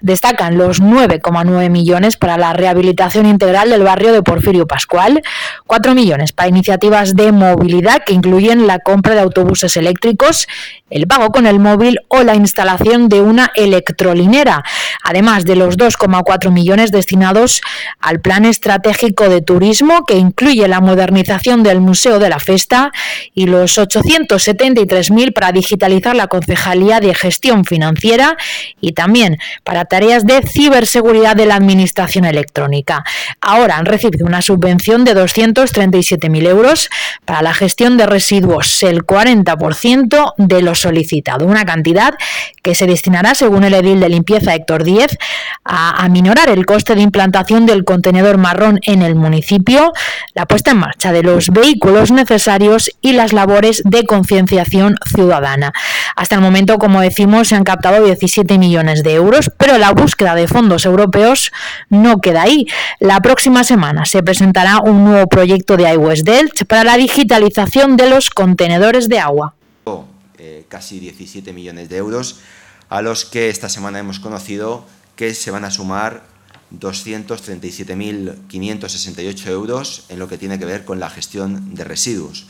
Destacan los 9,9 millones para la rehabilitación integral del barrio de Porfirio Pascual, 4 millones para iniciativas de movilidad que incluyen la compra de autobuses eléctricos, el pago con el móvil o la instalación de una electrolinera, además de los 2,4 millones destinados al plan estratégico de turismo que incluye la modernización del Museo de la Festa y los 873.000 para digitalizar la Concejalía de Gestión Financiera y también para tareas de ciberseguridad de la Administración Electrónica. Ahora han recibido una subvención de 237.000 euros para la gestión de residuos, el 40% de lo solicitado, una cantidad que se destinará, según el edil de limpieza Héctor Díez, a aminorar el coste de implantación del contenedor marrón en el municipio, la puesta en marcha de los vehículos necesarios y las labores de concienciación ciudadana. Hasta el momento, como decimos, se han captado 17 millones de euros, pero la búsqueda de fondos europeos no queda ahí. La próxima semana se presentará un nuevo proyecto de iWest Delch para la digitalización de los contenedores de agua. Eh, casi 17 millones de euros, a los que esta semana hemos conocido que se van a sumar 237.568 euros en lo que tiene que ver con la gestión de residuos.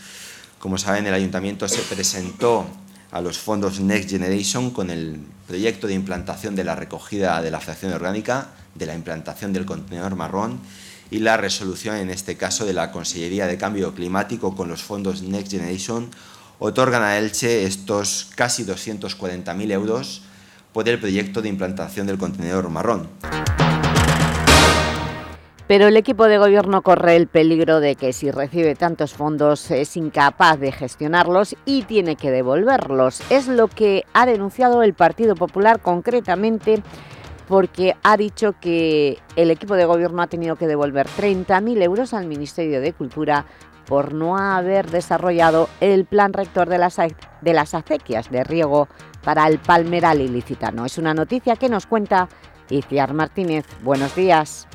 Como saben, el Ayuntamiento se presentó a los fondos Next Generation con el proyecto de implantación de la recogida de la fracción orgánica, de la implantación del contenedor marrón y la resolución, en este caso, de la Consellería de Cambio Climático con los fondos Next Generation, otorgan a Elche estos casi 240.000 euros por el proyecto de implantación del contenedor marrón pero el equipo de gobierno corre el peligro de que si recibe tantos fondos es incapaz de gestionarlos y tiene que devolverlos. Es lo que ha denunciado el Partido Popular concretamente porque ha dicho que el equipo de gobierno ha tenido que devolver 30.000 euros al Ministerio de Cultura por no haber desarrollado el plan rector de las, de las acequias de riego para el palmeral ilicitano. Es una noticia que nos cuenta Iciar Martínez. Buenos días.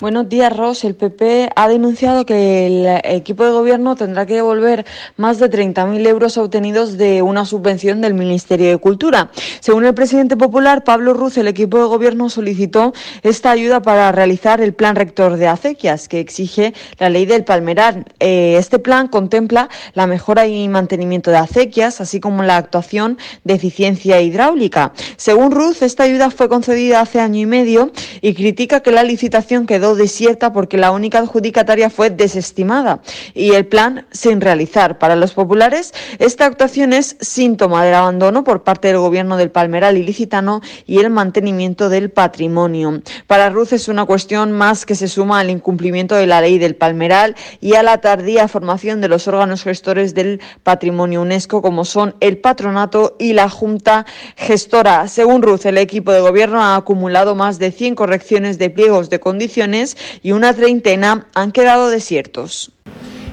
Buenos días, Ross. El PP ha denunciado que el equipo de gobierno tendrá que devolver más de 30.000 euros obtenidos de una subvención del Ministerio de Cultura. Según el presidente popular, Pablo Ruz, el equipo de gobierno solicitó esta ayuda para realizar el plan rector de acequias que exige la ley del Palmeral. Eh, este plan contempla la mejora y mantenimiento de acequias, así como la actuación de eficiencia hidráulica. Según Ruz, esta ayuda fue concedida hace año y medio y critica que la licitación quedó desierta porque la única adjudicataria fue desestimada y el plan sin realizar. Para los populares, esta actuación es síntoma del abandono por parte del gobierno del Palmeral ilicitano y el mantenimiento del patrimonio. Para Ruz es una cuestión más que se suma al incumplimiento de la ley del Palmeral y a la tardía formación de los órganos gestores del patrimonio UNESCO como son el patronato y la junta gestora. Según Ruz, el equipo de gobierno ha acumulado más de 100 correcciones de pliegos de condiciones y una treintena han quedado desiertos.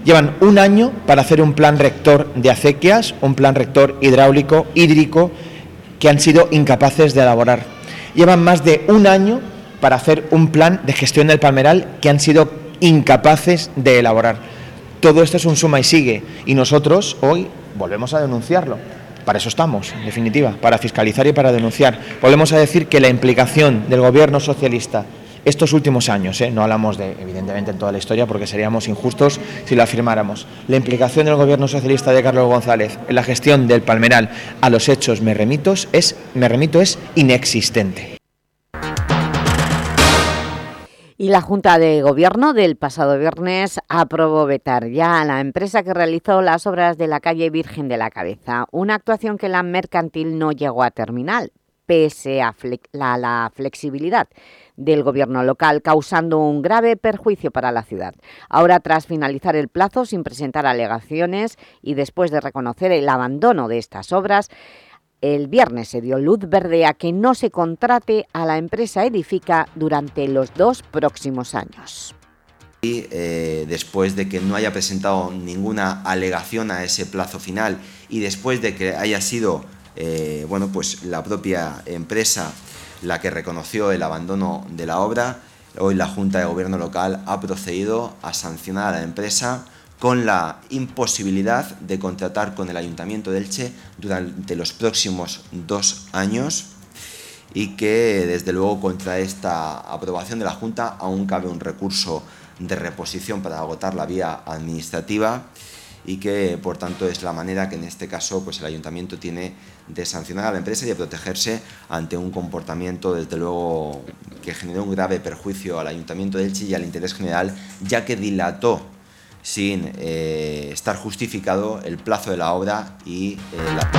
Llevan un año para hacer un plan rector de acequias, un plan rector hidráulico, hídrico, que han sido incapaces de elaborar. Llevan más de un año para hacer un plan de gestión del palmeral que han sido incapaces de elaborar. Todo esto es un suma y sigue y nosotros hoy volvemos a denunciarlo. Para eso estamos, en definitiva, para fiscalizar y para denunciar. Volvemos a decir que la implicación del gobierno socialista estos últimos años, ¿eh? no hablamos de, evidentemente, en toda la historia porque seríamos injustos si lo afirmáramos. La implicación del gobierno socialista de Carlos González en la gestión del Palmeral a los hechos me, es, remito es inexistente. Y la Junta de Gobierno del pasado viernes aprobó vetar ya a la empresa que realizó las obras de la calle Virgen de la Cabeza, una actuación que la mercantil no llegó a terminar, pese a la flexibilidad del gobierno local, causando un grave perjuicio para la ciudad. Ahora, tras finalizar el plazo sin presentar alegaciones y después de reconocer el abandono de estas obras, el viernes se dio luz verde a que no se contrate a la empresa Edifica durante los dos próximos años. Y eh, después de que no haya presentado ninguna alegación a ese plazo final y después de que haya sido eh, bueno, pues la propia empresa la que reconoció el abandono de la obra. Hoy la Junta de Gobierno local ha procedido a sancionar a la empresa con la imposibilidad de contratar con el Ayuntamiento de Elche durante los próximos dos años y que desde luego contra esta aprobación de la Junta aún cabe un recurso de reposición para agotar la vía administrativa y que por tanto es la manera que en este caso pues el ayuntamiento tiene de sancionar a la empresa y de protegerse ante un comportamiento desde luego que generó un grave perjuicio al ayuntamiento de Elche y al interés general ya que dilató sin eh, estar justificado el plazo de la obra y eh, la...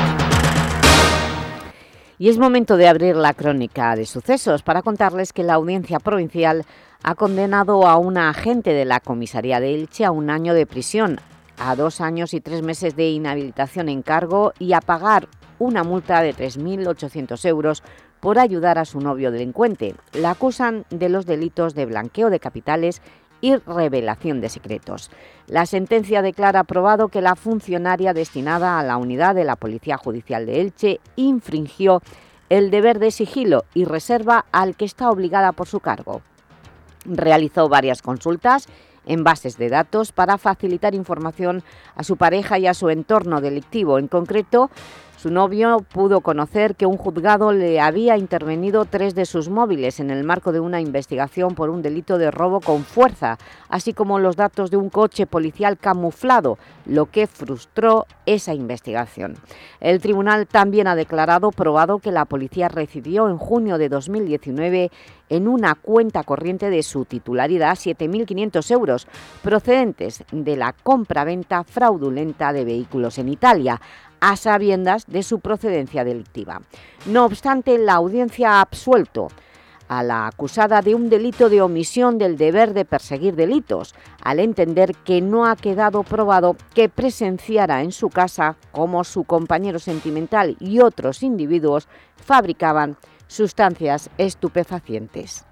Y es momento de abrir la crónica de sucesos para contarles que la Audiencia Provincial ha condenado a una agente de la comisaría de Elche a un año de prisión a dos años y tres meses de inhabilitación en cargo y a pagar una multa de 3.800 euros por ayudar a su novio delincuente. La acusan de los delitos de blanqueo de capitales y revelación de secretos. La sentencia declara aprobado que la funcionaria destinada a la unidad de la Policía Judicial de Elche infringió el deber de sigilo y reserva al que está obligada por su cargo. Realizó varias consultas en bases de datos para facilitar información a su pareja y a su entorno delictivo. En concreto, su novio pudo conocer que un juzgado le había intervenido tres de sus móviles en el marco de una investigación por un delito de robo con fuerza, así como los datos de un coche policial camuflado, lo que frustró esa investigación. El tribunal también ha declarado probado que la policía recibió en junio de 2019 en una cuenta corriente de su titularidad 7.500 euros procedentes de la compra-venta fraudulenta de vehículos en Italia, a sabiendas de su procedencia delictiva. No obstante, la audiencia ha absuelto a la acusada de un delito de omisión del deber de perseguir delitos, al entender que no ha quedado probado que presenciara en su casa cómo su compañero sentimental y otros individuos fabricaban sustancias estupefacientes.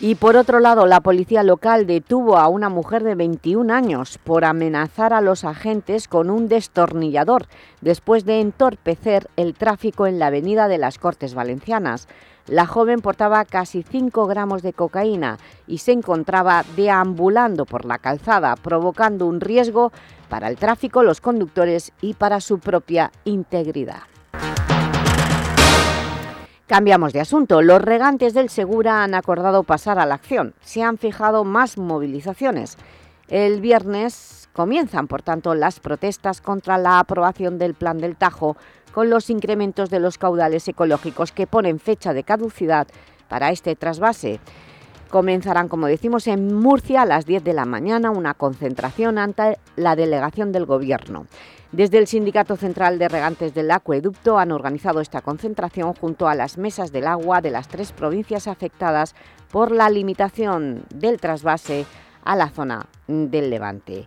Y por otro lado, la policía local detuvo a una mujer de 21 años por amenazar a los agentes con un destornillador después de entorpecer el tráfico en la avenida de las Cortes Valencianas. La joven portaba casi 5 gramos de cocaína y se encontraba deambulando por la calzada, provocando un riesgo para el tráfico, los conductores y para su propia integridad. Cambiamos de asunto. Los regantes del Segura han acordado pasar a la acción. Se han fijado más movilizaciones. El viernes comienzan, por tanto, las protestas contra la aprobación del Plan del Tajo con los incrementos de los caudales ecológicos que ponen fecha de caducidad para este trasvase. Comenzarán, como decimos, en Murcia a las 10 de la mañana una concentración ante la delegación del Gobierno. Desde el Sindicato Central de Regantes del Acueducto han organizado esta concentración junto a las mesas del agua de las tres provincias afectadas por la limitación del trasvase a la zona del Levante.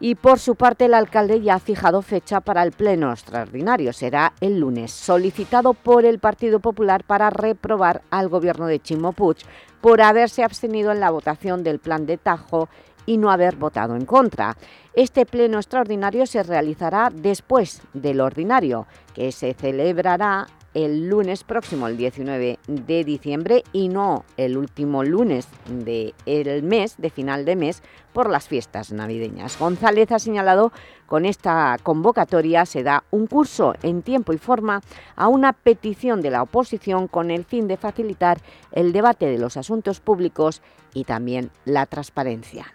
Y por su parte el alcalde ya ha fijado fecha para el pleno extraordinario, será el lunes, solicitado por el Partido Popular para reprobar al gobierno de Chimo Puig por haberse abstenido en la votación del plan de Tajo y no haber votado en contra. Este pleno extraordinario se realizará después del ordinario, que se celebrará el lunes próximo, el 19 de diciembre, y no el último lunes del mes, de final de mes, por las fiestas navideñas. González ha señalado con esta convocatoria se da un curso en tiempo y forma a una petición de la oposición con el fin de facilitar el debate de los asuntos públicos y también la transparencia.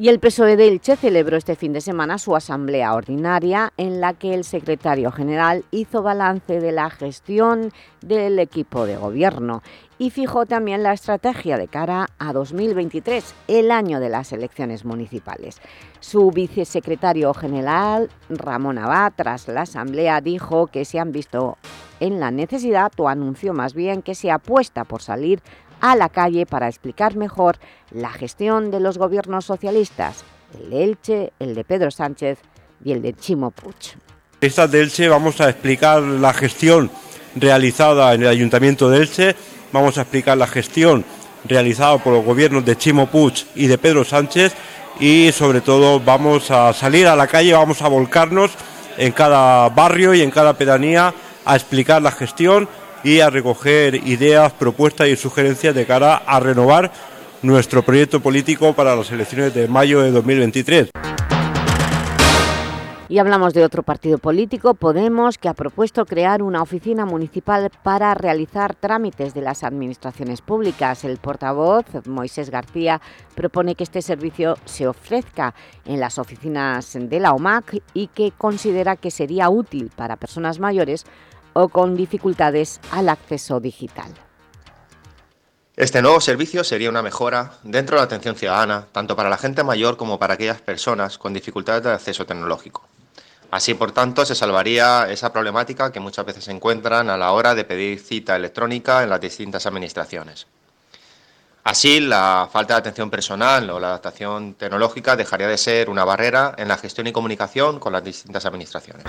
Y el PSOE de Elche celebró este fin de semana su asamblea ordinaria en la que el secretario general hizo balance de la gestión del equipo de gobierno y fijó también la estrategia de cara a 2023, el año de las elecciones municipales. Su vicesecretario general, Ramón Abad, tras la asamblea dijo que se han visto en la necesidad, o anunció más bien, que se apuesta por salir a la calle para explicar mejor la gestión de los gobiernos socialistas, el de Elche, el de Pedro Sánchez y el de Chimo Puig. Esta de Elche vamos a explicar la gestión realizada en el Ayuntamiento de Elche, vamos a explicar la gestión realizada por los gobiernos de Chimo Puig y de Pedro Sánchez y sobre todo vamos a salir a la calle, vamos a volcarnos en cada barrio y en cada pedanía a explicar la gestión y a recoger ideas, propuestas y sugerencias de cara a renovar nuestro proyecto político para las elecciones de mayo de 2023. Y hablamos de otro partido político, Podemos, que ha propuesto crear una oficina municipal para realizar trámites de las administraciones públicas. El portavoz, Moisés García, propone que este servicio se ofrezca en las oficinas de la OMAC y que considera que sería útil para personas mayores o con dificultades al acceso digital. Este nuevo servicio sería una mejora dentro de la atención ciudadana, tanto para la gente mayor como para aquellas personas con dificultades de acceso tecnológico. Así, por tanto, se salvaría esa problemática que muchas veces se encuentran a la hora de pedir cita electrónica en las distintas administraciones. Así, la falta de atención personal o la adaptación tecnológica dejaría de ser una barrera en la gestión y comunicación con las distintas administraciones.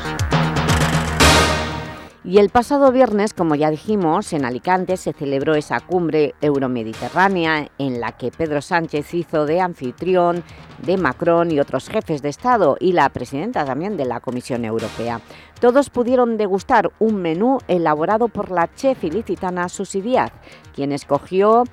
Y el pasado viernes, como ya dijimos, en Alicante se celebró esa cumbre euromediterránea en la que Pedro Sánchez hizo de anfitrión de Macron y otros jefes de Estado y la presidenta también de la Comisión Europea. Todos pudieron degustar un menú elaborado por la chef ilicitana Susi Díaz, quien escogió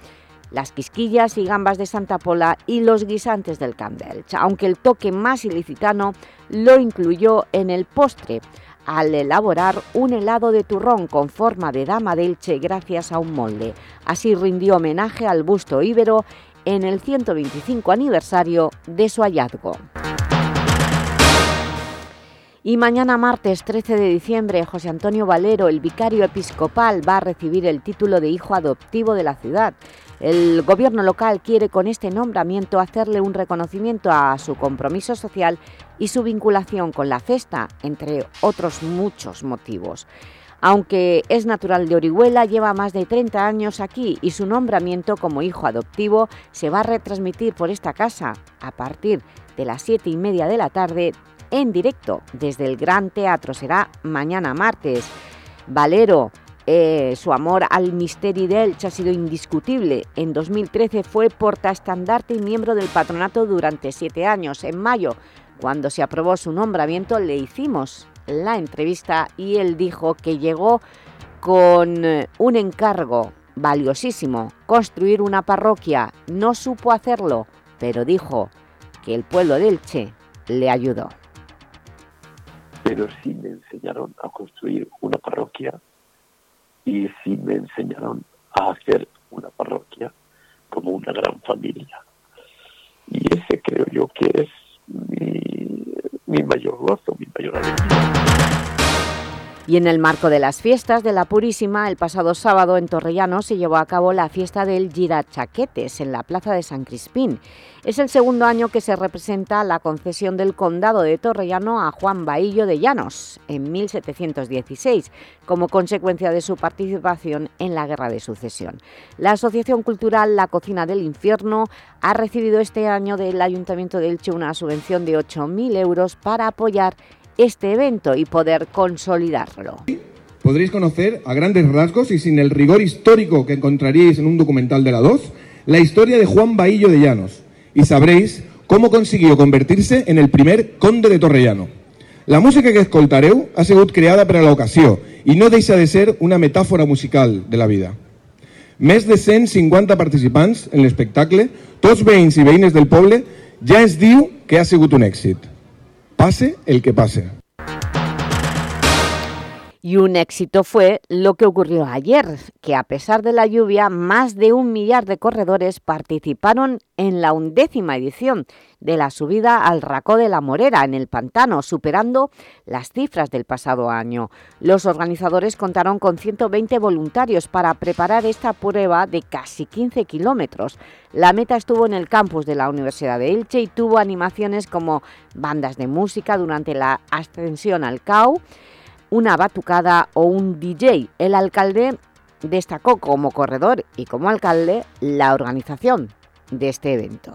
las quisquillas y gambas de Santa Pola y los guisantes del Campbell, aunque el toque más ilicitano lo incluyó en el postre, al elaborar un helado de turrón con forma de dama delche gracias a un molde. Así rindió homenaje al busto íbero en el 125 aniversario de su hallazgo. Y mañana martes 13 de diciembre, José Antonio Valero, el vicario episcopal, va a recibir el título de hijo adoptivo de la ciudad. El gobierno local quiere con este nombramiento hacerle un reconocimiento a su compromiso social y su vinculación con la festa, entre otros muchos motivos. Aunque es natural de Orihuela, lleva más de 30 años aquí y su nombramiento como hijo adoptivo se va a retransmitir por esta casa a partir de las 7 y media de la tarde en directo desde el Gran Teatro. Será mañana martes. Valero, eh, su amor al Misteri d'Elche ha sido indiscutible. En 2013 fue portaestandarte y miembro del patronato durante siete años. En mayo, cuando se aprobó su nombramiento, le hicimos la entrevista y él dijo que llegó con eh, un encargo valiosísimo, construir una parroquia. No supo hacerlo, pero dijo que el pueblo de Elche le ayudó. Pero sí me enseñaron a construir una parroquia y sí me enseñaron a hacer una parroquia como una gran familia. Y ese creo yo que es mi, mi mayor gozo, mi mayor alegría. Y en el marco de las fiestas de la Purísima, el pasado sábado en Torrellano se llevó a cabo la fiesta del Girachaquetes en la plaza de San Crispín. Es el segundo año que se representa la concesión del condado de Torrellano a Juan Bahillo de Llanos en 1716, como consecuencia de su participación en la Guerra de Sucesión. La Asociación Cultural La Cocina del Infierno ha recibido este año del Ayuntamiento de Elche una subvención de 8.000 euros para apoyar este evento y poder consolidarlo. Podréis conocer a grandes rasgos y sin el rigor histórico que encontraríais en un documental de la 2, la historia de Juan Bahillo de Llanos y sabréis cómo consiguió convertirse en el primer conde de Torrellano. La música que escoltareu ha sigut creada per a l'ocasió i no deixa de ser una metàfora musical de la vida. Més de 150 participants en l'espectacle, tots veïns i veïnes del poble, ja es diu que ha sigut un èxit. Pase el que pase. Y un éxito fue lo que ocurrió ayer, que a pesar de la lluvia, más de un millar de corredores participaron en la undécima edición de la subida al Racó de la Morera, en el Pantano, superando las cifras del pasado año. Los organizadores contaron con 120 voluntarios para preparar esta prueba de casi 15 kilómetros. La meta estuvo en el campus de la Universidad de Elche y tuvo animaciones como bandas de música durante la ascensión al CAU, una batucada o un DJ. El alcalde destacó como corredor y como alcalde la organización de este evento.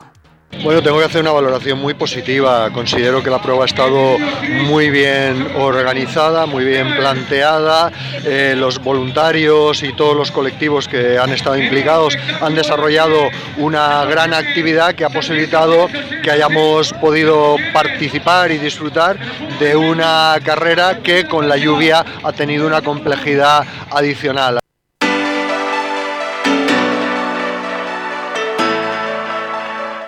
Bueno, tengo que hacer una valoración muy positiva. Considero que la prueba ha estado muy bien organizada, muy bien planteada. Eh, los voluntarios y todos los colectivos que han estado implicados han desarrollado una gran actividad que ha posibilitado que hayamos podido participar y disfrutar de una carrera que con la lluvia ha tenido una complejidad adicional.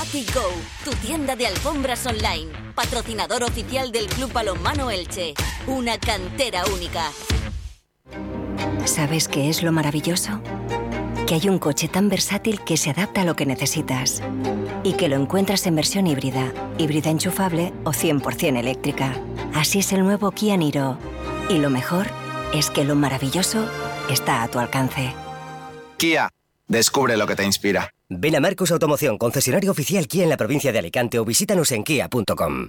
AtiGo, tu tienda de alfombras online, patrocinador oficial del Club Balonmano Elche, una cantera única. ¿Sabes qué es lo maravilloso? Que hay un coche tan versátil que se adapta a lo que necesitas y que lo encuentras en versión híbrida, híbrida enchufable o 100% eléctrica. Así es el nuevo Kia Niro. Y lo mejor es que lo maravilloso está a tu alcance. Kia, descubre lo que te inspira. Ven a Marcos Automoción, concesionario oficial Kia en la provincia de Alicante o visítanos en kia.com.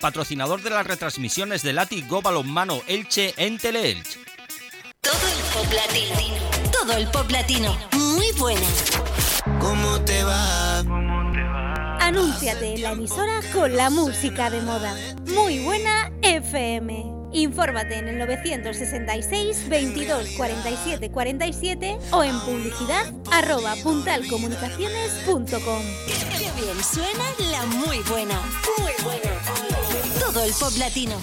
patrocinador de las retransmisiones de Lati Go Balonmano Elche en Teleelch. Todo el pop latino. Todo el pop latino. Muy buena. ¿Cómo te va? Anúnciate en la emisora con la música de moda. Muy buena FM. Infórmate en el 966 22 47 47 o en publicidad arroba puntalcomunicaciones.com. Qué bien suena la muy buena. Muy buena. Todo el pop latino.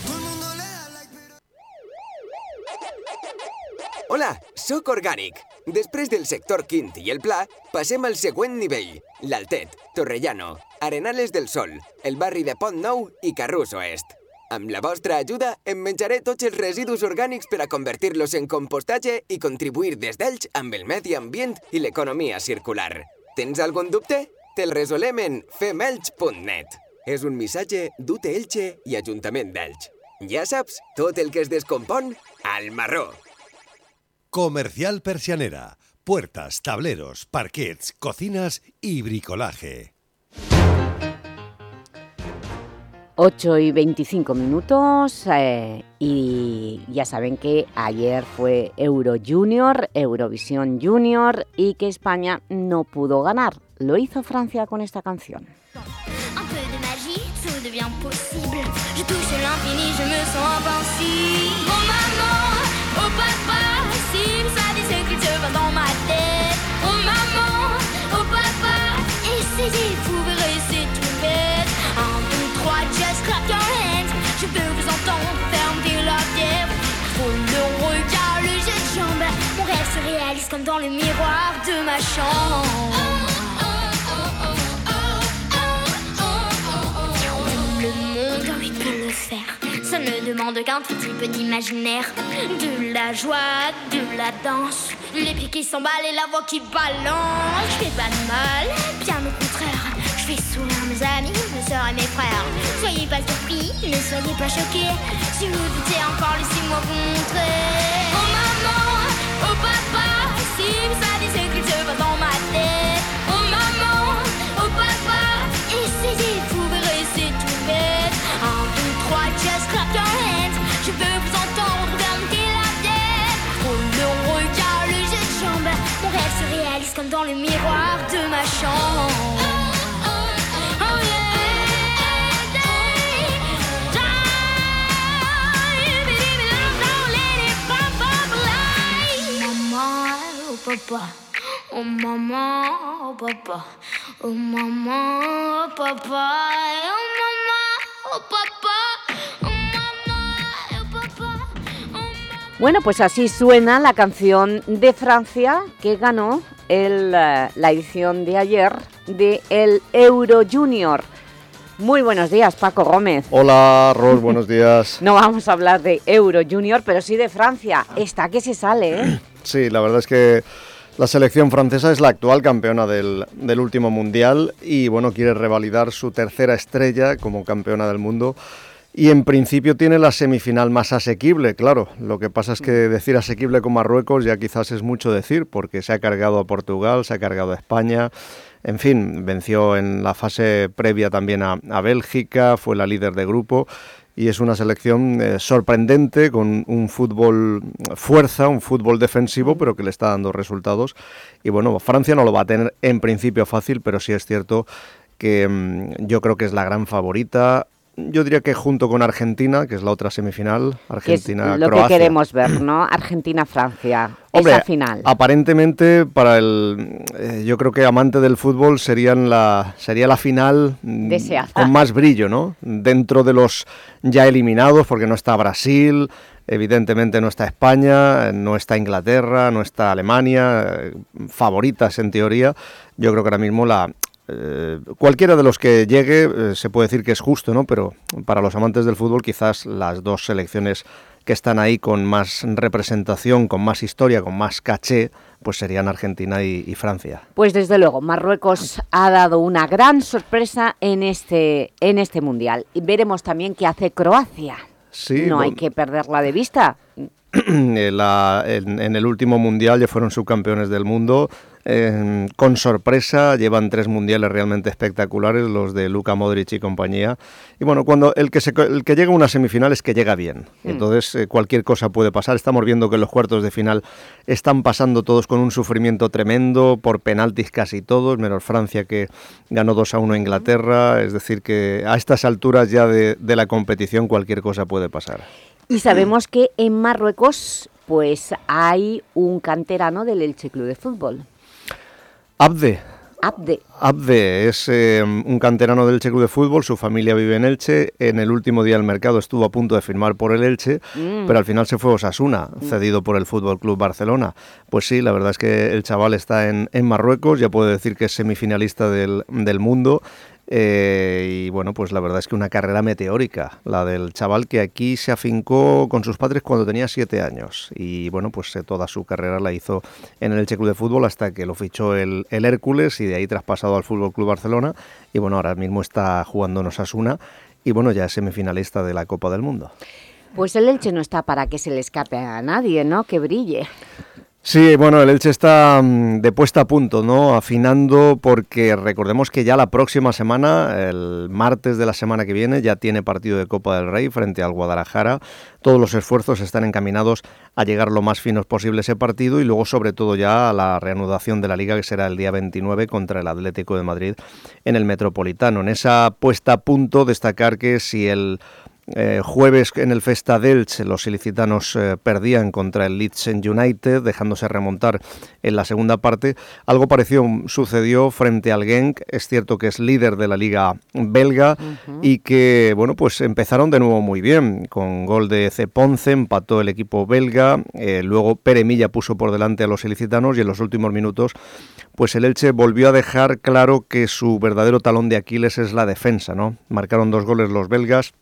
Hola, sóc Organic. Després del sector quint i el pla, passem al següent nivell. L'Altet, Torrellano, Arenales del Sol, el barri de Pont Nou i Carrús Oest. Amb la vostra ajuda, em menjaré tots els residus orgànics per a convertir-los en compostatge i contribuir des d'ells amb el medi ambient i l'economia circular. Tens algun dubte? Te'l resolem en femelch.net. És un missatge d'UT Elche i Ajuntament d'Elx. Ja saps, tot el que es descompon, al marró. Comercial Persianera. Puertas, tableros, parquets, cocinas y bricolaje. 8 y 25 minutos eh, y ya saben que ayer fue Euro Junior, Eurovisión Junior y que España no pudo ganar. Lo hizo Francia con esta canción. Possible. Je touche l'infini, je me sens invincible. Oh maman, oh papa, si vous saviez ce qu'il se passe dans ma tête. Oh maman, oh papa, essayez, vous verrez, c'est tout bête. Un, deux, trois, just clap your hands. Je peux vous entendre, fermez la tête. Trop le regard, le jeu de jambes. Mon rêve se réalise comme dans le miroir de ma chambre. Ça ne demande qu'un petit peu d'imaginaire. De la joie, de la danse. Les pieds qui s'emballent et la voix qui balance. Je fais pas de mal, bien au contraire. Je fais sourire mes amis, mes soeurs et mes frères. Soyez pas surpris, ne soyez pas choqués. Si vous doutez encore, laissez-moi vous montrer. Oh oh papa, si vous dans le miroir de ma chambre. Oh oh papa, oh maman, oh papa, oh maman, oh papa, oh maman, oh papa, Bueno, pues así suena la canción de Francia que ganó el, eh, la edición de ayer de el Euro Junior. Muy buenos días, Paco Gómez. Hola, Ros, buenos días. No vamos a hablar de Euro Junior, pero sí de Francia. Está que se sale, ¿eh? Sí, la verdad es que la selección francesa es la actual campeona del, del último Mundial y bueno, quiere revalidar su tercera estrella como campeona del mundo y en principio tiene la semifinal más asequible, claro. Lo que pasa es que decir asequible con Marruecos ya quizás es mucho decir, porque se ha cargado a Portugal, se ha cargado a España, en fin, venció en la fase previa también a, a Bélgica, fue la líder de grupo y es una selección eh, sorprendente con un fútbol fuerza, un fútbol defensivo, pero que le está dando resultados. Y bueno, Francia no lo va a tener en principio fácil, pero sí es cierto que mm, yo creo que es la gran favorita. Yo diría que junto con Argentina, que es la otra semifinal, Argentina-Croacia. lo que queremos ver, ¿no? Argentina-Francia, esa final. aparentemente para el, eh, yo creo que amante del fútbol serían la, sería la final mm, Deseada. con más brillo, ¿no? Dentro de los ya eliminados, porque no está Brasil, evidentemente no está España, no está Inglaterra, no está Alemania, eh, favoritas en teoría. Yo creo que ahora mismo la eh, cualquiera de los que llegue eh, se puede decir que es justo, ¿no? Pero para los amantes del fútbol quizás las dos selecciones que están ahí con más representación, con más historia, con más caché, pues serían Argentina y, Francia. Pues desde luego, Marruecos ha dado una gran sorpresa en este, en este Mundial. Y veremos también qué hace Croacia. Sí, no hay que perderla de vista. en, en, el último Mundial ya fueron subcampeones del mundo, con sorpresa, llevan tres mundiales realmente espectaculares, los de Luka Modric y compañía. Y bueno, cuando el que, se, el que llega a una semifinal es que llega bien. Hmm. Entonces, eh, cualquier cosa puede pasar. Estamos viendo que los cuartos de final están pasando todos con un sufrimiento tremendo, por penaltis casi todos, menos Francia que ganó 2 a 1 a Inglaterra. Es decir, que a estas alturas ya de, de la competición cualquier cosa puede pasar. Y sabemos que en Marruecos pues hay un canterano del Elche Club de Fútbol. Abde. Abde. Abde es eh, un canterano del Elche Club de Fútbol, su familia vive en Elche, en el último día del mercado estuvo a punto de firmar por el Elche, mm. pero al final se fue Osasuna, mm. cedido por el Fútbol Club Barcelona. Pues sí, la verdad es que el chaval está en, en Marruecos, ya puedo decir que es semifinalista del, del mundo, eh, y bueno, pues la verdad es que una carrera meteórica, la del chaval que aquí se afincó con sus padres cuando tenía siete años. Y bueno, pues eh, toda su carrera la hizo en el Elche Club de Fútbol hasta que lo fichó el, Hércules y de ahí traspasado al Fútbol Club Barcelona. Y bueno, ahora mismo está jugando en Osasuna y bueno, ya es semifinalista de la Copa del Mundo. Pues el Elche no está para que se le escape a nadie, ¿no? Que brille. Sí, bueno, el Elche está mm, de puesta a punto, ¿no? Afinando porque recordemos que ya la próxima semana, el martes de la semana que viene, ya tiene partido de Copa del Rey frente al Guadalajara. Todos los esfuerzos están encaminados a llegar lo más finos posible ese partido y luego sobre todo ya a la reanudación de la Liga que será el día 29 contra el Atlético de Madrid en el Metropolitano. En esa puesta a punto destacar que si el eh, jueves en el Festa Delch los ilicitanos eh, perdían contra el Leeds United, dejándose remontar en la segunda parte. Algo parecido sucedió frente al Genk. Es cierto que es líder de la liga belga y que, bueno, pues empezaron de nuevo muy bien. Con gol de Ceponce empató el equipo belga. Eh, luego Peremilla puso por delante a los ilicitanos y en los últimos minutos, pues el Elche volvió a dejar claro que su verdadero talón de Aquiles es la defensa, ¿no? Marcaron dos goles los belgas.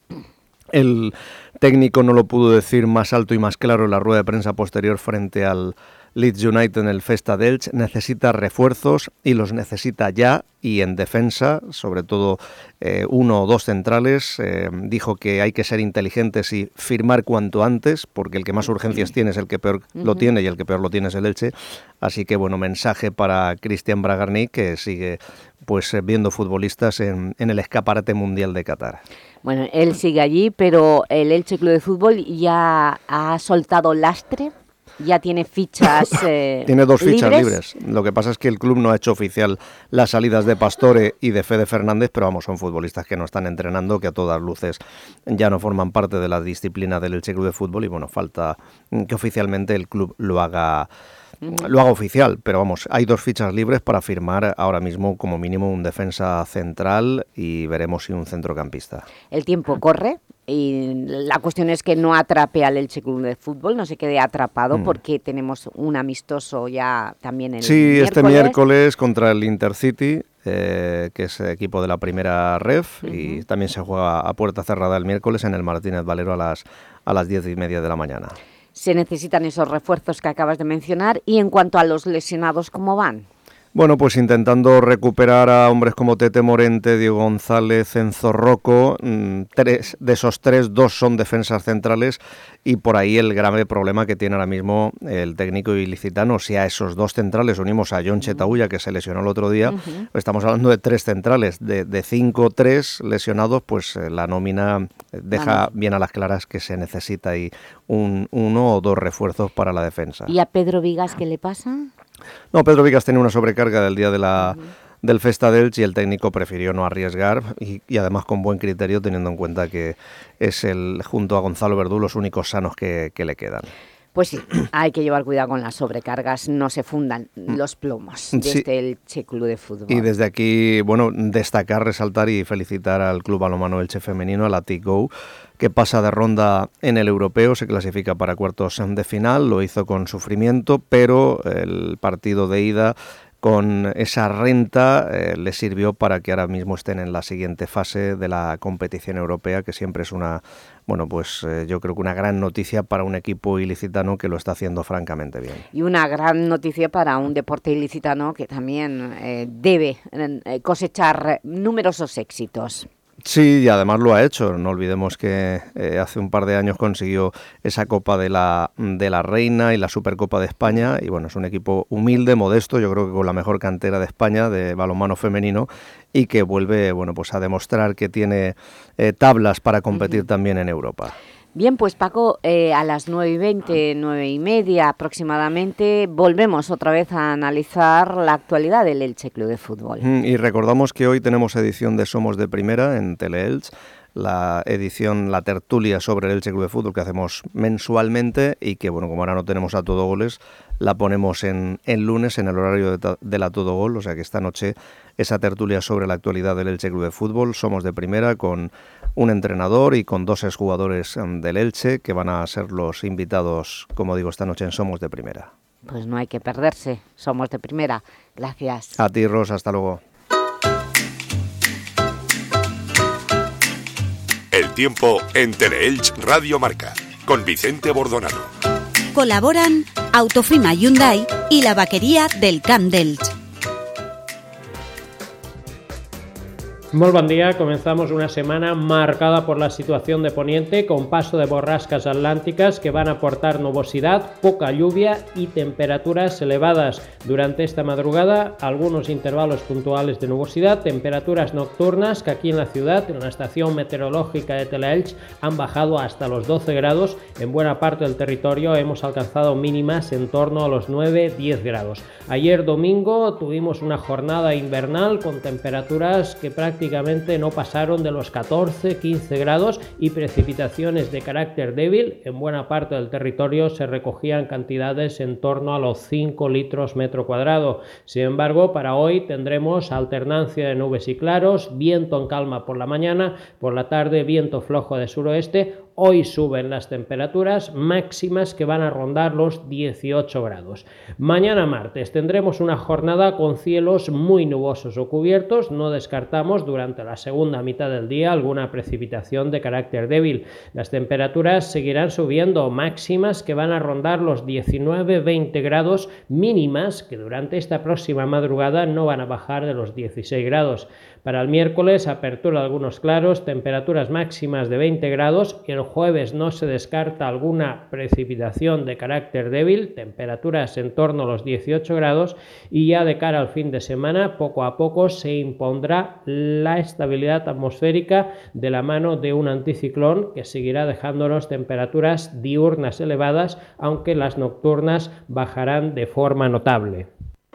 El técnico no lo pudo decir más alto y más claro en la rueda de prensa posterior frente al Leeds United en el Festa Delch. Necesita refuerzos y los necesita ya y en defensa, sobre todo eh, uno o dos centrales. Eh, dijo que hay que ser inteligentes y firmar cuanto antes, porque el que más urgencias tiene es el que peor lo tiene y el que peor lo tiene es el Elche. Así que bueno, mensaje para Cristian Bragarni que sigue pues eh, viendo futbolistas en, en el escaparate mundial de Qatar. Bueno, él sigue allí, pero el Elche Club de Fútbol ya ha soltado lastre, ya tiene fichas eh, Tiene dos fichas libres. Lo que pasa es que el club no ha hecho oficial las salidas de Pastore y de Fede Fernández, pero vamos, son futbolistas que no están entrenando, que a todas luces ya no forman parte de la disciplina del Elche Club de Fútbol y bueno, falta que oficialmente el club lo haga lo haga oficial, pero vamos, hay dos fichas libres para firmar ahora mismo como mínimo un defensa central y veremos si un centrocampista. El tiempo corre y la cuestión es que no atrape al Elche Club de Fútbol, no se quede atrapado mm. porque tenemos un amistoso ya también el Sí, este miércoles contra el Intercity, eh, que es equipo de la primera ref y también se juega a puerta cerrada el miércoles en el Martínez Valero a las, a las diez y media de la mañana se necesitan esos refuerzos que acabas de mencionar y en cuanto a los lesionados, ¿cómo van? Bueno, pues intentando recuperar a hombres como Tete Morente, Diego González, Enzo Rocco, mm, tres, de esos tres, dos son defensas centrales y por ahí el grave problema que tiene ahora mismo el técnico ilicitano. Si a esos dos centrales unimos a John Chetauya, que se lesionó el otro día, estamos hablando de tres centrales. De, de cinco, tres lesionados, pues eh, la nómina deja bien a las claras que se necesita ahí un, uno o dos refuerzos para la defensa. ¿Y a Pedro Vigas qué le pasa? No, Pedro Vigas tenía una sobrecarga del día de la, del Festa Delch y el técnico prefirió no arriesgar y, además con buen criterio teniendo en cuenta que es el junto a Gonzalo Verdú los únicos sanos que, le quedan. Pues sí, hay que llevar cuidado con las sobrecargas, no se fundan mm. los plomos desde el Che Club de Fútbol. Y desde aquí, bueno, destacar, resaltar y felicitar al Club Balomano Elche Femenino, a la T-Go, que pasa de ronda en el europeo, se clasifica para cuartos de final, lo hizo con sufrimiento, pero el partido de ida con esa renta eh, le sirvió para que ahora mismo estén en la siguiente fase de la competición europea, que siempre es una, bueno, pues eh, yo creo que una gran noticia para un equipo ilicitano que lo está haciendo francamente bien. Y una gran noticia para un deporte ilicitano que también eh, debe cosechar numerosos éxitos. Sí, y además lo ha hecho. No olvidemos que eh, hace un par de años consiguió esa Copa de la, de la Reina y la Supercopa de España. Y bueno, es un equipo humilde, modesto, yo creo que con la mejor cantera de España de balonmano femenino y que vuelve bueno, pues a demostrar que tiene eh, tablas para competir también en Europa. Bien, pues Paco, eh, a las 9 y 20, 9 y media aproximadamente, volvemos otra vez a analizar la actualidad del Elche Club de Fútbol. Mm, y recordamos que hoy tenemos edición de Somos de Primera en Teleelch, la edición, la tertulia sobre el Elche Club de Fútbol que hacemos mensualmente y que, bueno, como ahora no tenemos a todo goles, la ponemos en, en lunes en el horario de, de la todo gol, o sea que esta noche esa tertulia sobre la actualidad del Elche Club de Fútbol, Somos de Primera con un entrenador y con dos exjugadores em, del Elche que van a ser los invitados, como digo, esta noche en Somos de Primera. Pues no hay que perderse, Somos de Primera. Gracias. A ti, Rosa, hasta luego. El tiempo en Teleelch Radio Marca, con Vicente Bordonado. Colaboran Autofima Hyundai y la vaquería del Camp d'Elch. Muy buen día, comenzamos una semana marcada por la situación de Poniente con paso de borrascas atlánticas que van a aportar nubosidad, poca lluvia y temperaturas elevadas. Durante esta madrugada, algunos intervalos puntuales de nubosidad, temperaturas nocturnas que aquí en la ciudad, en la estación meteorológica de Telaelch, han bajado hasta los 12 grados. En buena parte del territorio hemos alcanzado mínimas en torno a los 9-10 grados. Ayer domingo tuvimos una jornada invernal con temperaturas que prácticamente no pasaron de los 14-15 grados y precipitaciones de carácter débil. En buena parte del territorio se recogían cantidades en torno a los 5 litros metro cuadrado. Sin embargo, para hoy tendremos alternancia de nubes y claros, viento en calma por la mañana, por la tarde viento flojo de suroeste Hoy suben las temperaturas máximas que van a rondar los 18 grados. Mañana martes tendremos una jornada con cielos muy nubosos o cubiertos. No descartamos durante la segunda mitad del día alguna precipitación de carácter débil. Las temperaturas seguirán subiendo máximas que van a rondar los 19-20 grados mínimas que durante esta próxima madrugada no van a bajar de los 16 grados. Para el miércoles, apertura de algunos claros, temperaturas máximas de 20 grados y el jueves no se descarta alguna precipitación de carácter débil, temperaturas en torno a los 18 grados y ya de cara al fin de semana, poco a poco se impondrá la estabilidad atmosférica de la mano de un anticiclón que seguirá dejándonos temperaturas diurnas elevadas, aunque las nocturnas bajarán de forma notable.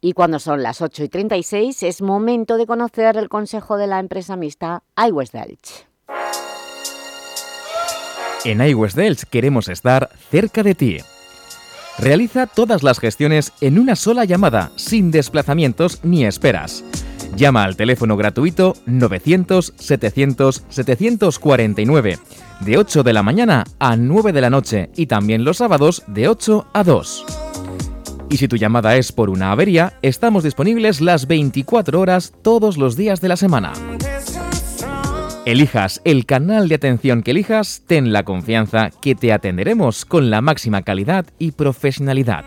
Y cuando son las 8 y 36 es momento de conocer el consejo de la empresa mixta iWest Delch. En iWest Delch queremos estar cerca de ti. Realiza todas las gestiones en una sola llamada, sin desplazamientos ni esperas. Llama al teléfono gratuito 900-700-749, de 8 de la mañana a 9 de la noche y también los sábados de 8 a 2. Y si tu llamada es por una avería, estamos disponibles las 24 horas todos los días de la semana. Elijas el canal de atención que elijas, ten la confianza que te atenderemos con la máxima calidad y profesionalidad.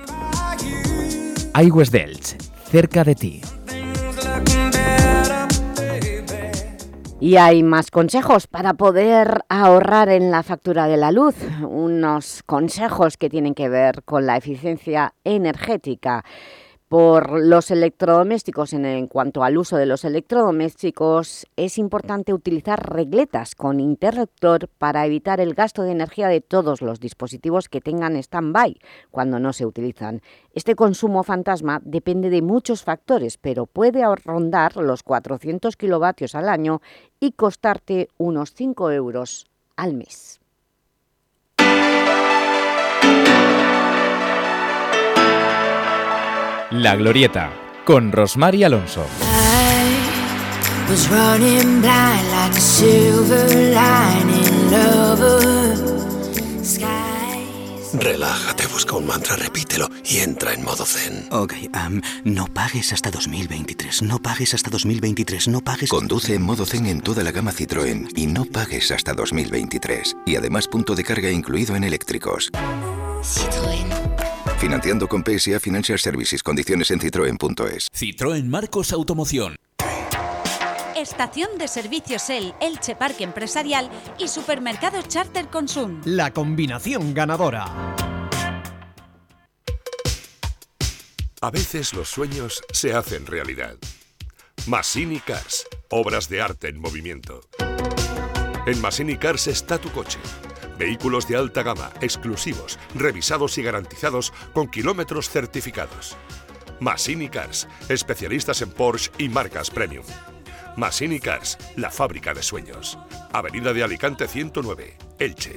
iWest Delch, cerca de ti. Y hay más consejos para poder ahorrar en la factura de la luz, unos consejos que tienen que ver con la eficiencia energética por los electrodomésticos. En, cuanto al uso de los electrodomésticos, es importante utilizar regletas con interruptor para evitar el gasto de energía de todos los dispositivos que tengan stand-by cuando no se utilizan. Este consumo fantasma depende de muchos factores, pero puede rondar los 400 kilovatios al año y costarte unos 5 euros al mes. La Glorieta, con Rosmar y Alonso. Relájate, busca un mantra, repítelo y entra en modo zen. Ok, no pagues hasta 2023, no pagues hasta 2023, no pagues... Conduce en modo zen en toda la gama Citroën y no pagues hasta 2023. Y además punto de carga incluido en eléctricos. Citroën. Financiando con PSA Financial Services. Condiciones en citroen.es. Citroën Marcos Automoción. Estación de servicios El Elche Parque Empresarial y Supermercado Charter Consum. La combinación ganadora. A veces los sueños se hacen realidad. Masini Cars, obras de arte en movimiento. En Masini Cars está tu coche Vehículos de alta gama, exclusivos, revisados y garantizados con kilómetros certificados. Masini Cars, especialistas en Porsche y marcas premium. Masini Cars, la fábrica de sueños. Avenida de Alicante 109, Elche.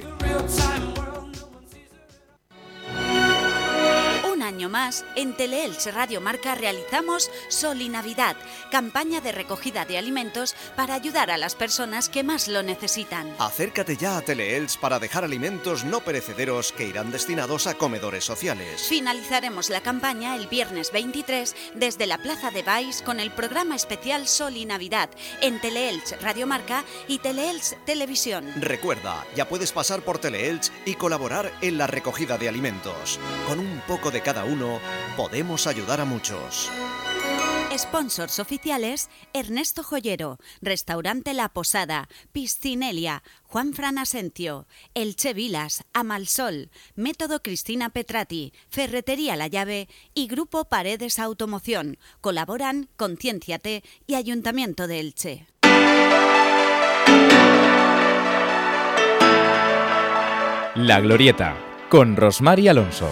Año más, en Teleelch Radio Marca realizamos Sol y Navidad, campaña de recogida de alimentos para ayudar a las personas que más lo necesitan. Acércate ya a Teleelch para dejar alimentos no perecederos que irán destinados a comedores sociales. Finalizaremos la campaña el viernes 23 desde la Plaza de Baix con el programa especial Sol y Navidad en Teleelch Radio Marca y Teleelch Televisión. Recuerda, ya puedes pasar por Teleelch y colaborar en la recogida de alimentos. Con un poco de cada uno, podemos ayudar a muchos. Sponsors oficiales: Ernesto Joyero, Restaurante La Posada, Piscinelia, Juan Fran Asencio, Elche Vilas, Amalsol, Método Cristina Petrati, Ferretería La Llave y Grupo Paredes Automoción. Colaboran Concienciate y Ayuntamiento de Elche. La Glorieta, con Rosmar Alonso.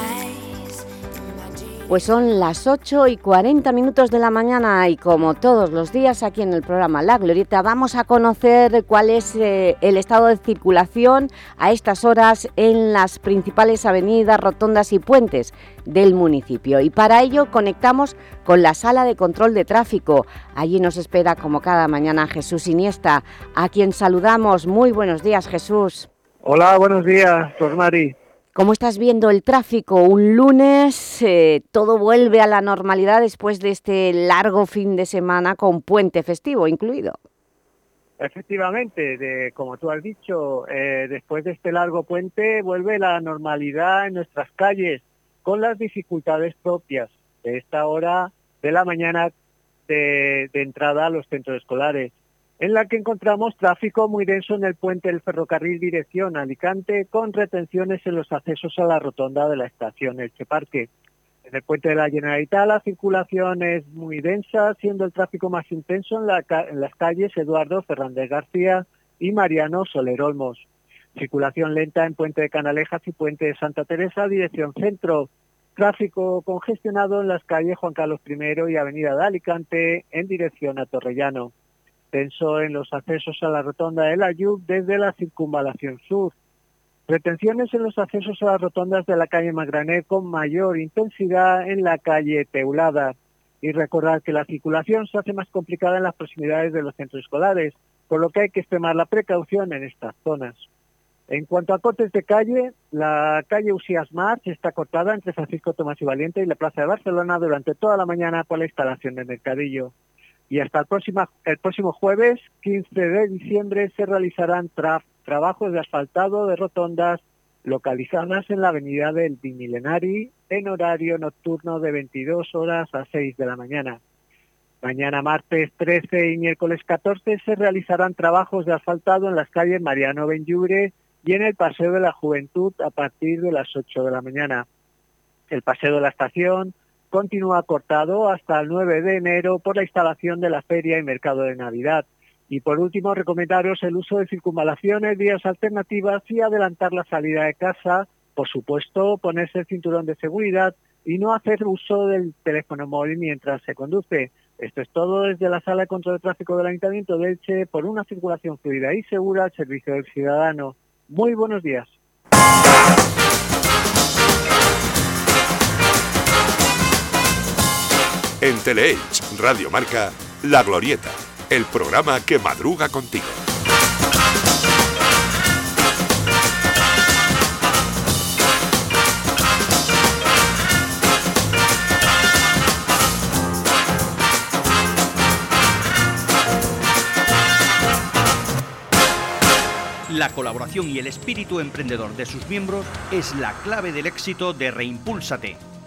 Pues son las 8 y 40 minutos de la mañana y como todos los días aquí en el programa La Glorieta vamos a conocer cuál es eh, el estado de circulación a estas horas en las principales avenidas, rotondas y puentes del municipio. Y para ello conectamos con la Sala de Control de Tráfico. Allí nos espera como cada mañana Jesús Iniesta, a quien saludamos. Muy buenos días Jesús. Hola, buenos días, Rosmari. ¿Cómo estás viendo el tráfico? Un lunes, eh, todo vuelve a la normalidad después de este largo fin de semana con puente festivo incluido. Efectivamente, como tú has dicho, eh, después de este largo puente vuelve la normalidad en nuestras calles, con las dificultades propias de esta hora de la mañana de entrada a los centros escolares en la que encontramos tráfico muy denso en el puente del ferrocarril dirección Alicante, con retenciones en los accesos a la rotonda de la estación Elche Parque. En el puente de la Generalitat la circulación es muy densa, siendo el tráfico más intenso en, las calles Eduardo Fernández García y Mariano Soler Olmos. Circulación lenta en Puente de Canalejas y Puente de Santa Teresa, dirección centro. Tráfico congestionado en las calles Juan Carlos I y Avenida de Alicante en dirección a Torrellano tenso en los accesos a la rotonda de la Yub desde la circunvalación sur. Retenciones en los accesos a las rotondas de la calle Magranet con mayor intensidad en la calle Teulada. Y recordar que la circulación se hace más complicada en las proximidades de los centros escolares, por lo que hay que extremar la precaución en estas zonas. En cuanto a cortes de calle, la calle Usías March está cortada entre Francisco Tomás y Valiente y la Plaza de Barcelona durante toda la mañana por la instalación de mercadillo y hasta el próximo, el próximo jueves 15 de diciembre se realizarán trabajos de asfaltado de rotondas localizadas en la avenida del Bimilenari en horario nocturno de 22 horas a 6 de la mañana. Mañana martes 13 y miércoles 14 se realizarán trabajos de asfaltado en las calles Mariano Benllubre y en el Paseo de la Juventud a partir de las 8 de la mañana. El Paseo de la Estación continúa cortado hasta el 9 de enero por la instalación de la feria y mercado de Navidad. Y por último, recomendaros el uso de circunvalaciones, vías alternativas y adelantar la salida de casa. Por supuesto, ponerse el cinturón de seguridad y no hacer uso del teléfono móvil mientras se conduce. Esto es todo desde la Sala de Control de Tráfico del Ayuntamiento de Elche por una circulación fluida y segura al servicio del ciudadano. Muy buenos días. En Teleelch, Radio Marca, La Glorieta, el programa que madruga contigo. La colaboración y el espíritu emprendedor de sus miembros es la clave del éxito de Reimpúlsate,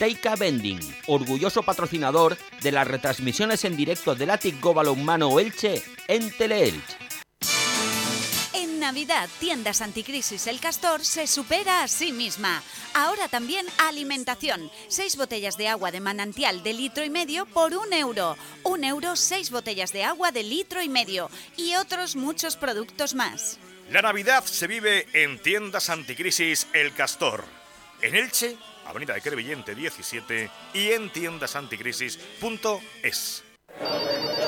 Teika Bending, orgulloso patrocinador de las retransmisiones en directo del Atic Go Balonmano Elche en Teleelch. En Navidad, Tiendas Anticrisis El Castor se supera a sí misma. Ahora también alimentación. Seis botellas de agua de manantial de litro y medio por un euro. Un euro, seis botellas de agua de litro y medio. Y otros muchos productos más. La Navidad se vive en Tiendas Anticrisis El Castor. En Elche, Avenida de Crevillente 17 y en tiendasanticrisis.es.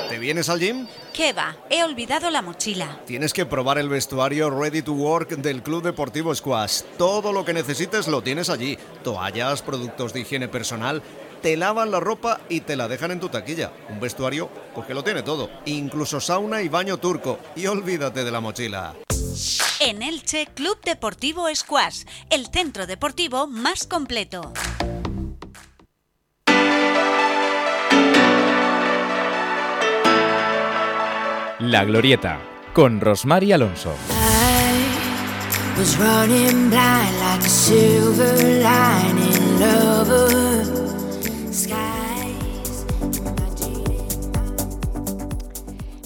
¿Te vienes al gym? ¿Qué va? He olvidado la mochila. Tienes que probar el vestuario Ready to Work del Club Deportivo Squash. Todo lo que necesites lo tienes allí. Toallas, productos de higiene personal. Te lavan la ropa y te la dejan en tu taquilla. Un vestuario, pues que lo tiene todo. Incluso sauna y baño turco. Y olvídate de la mochila. En Elche, Club Deportivo Squash, el centro deportivo más completo. La Glorieta, con Rosmar y Alonso.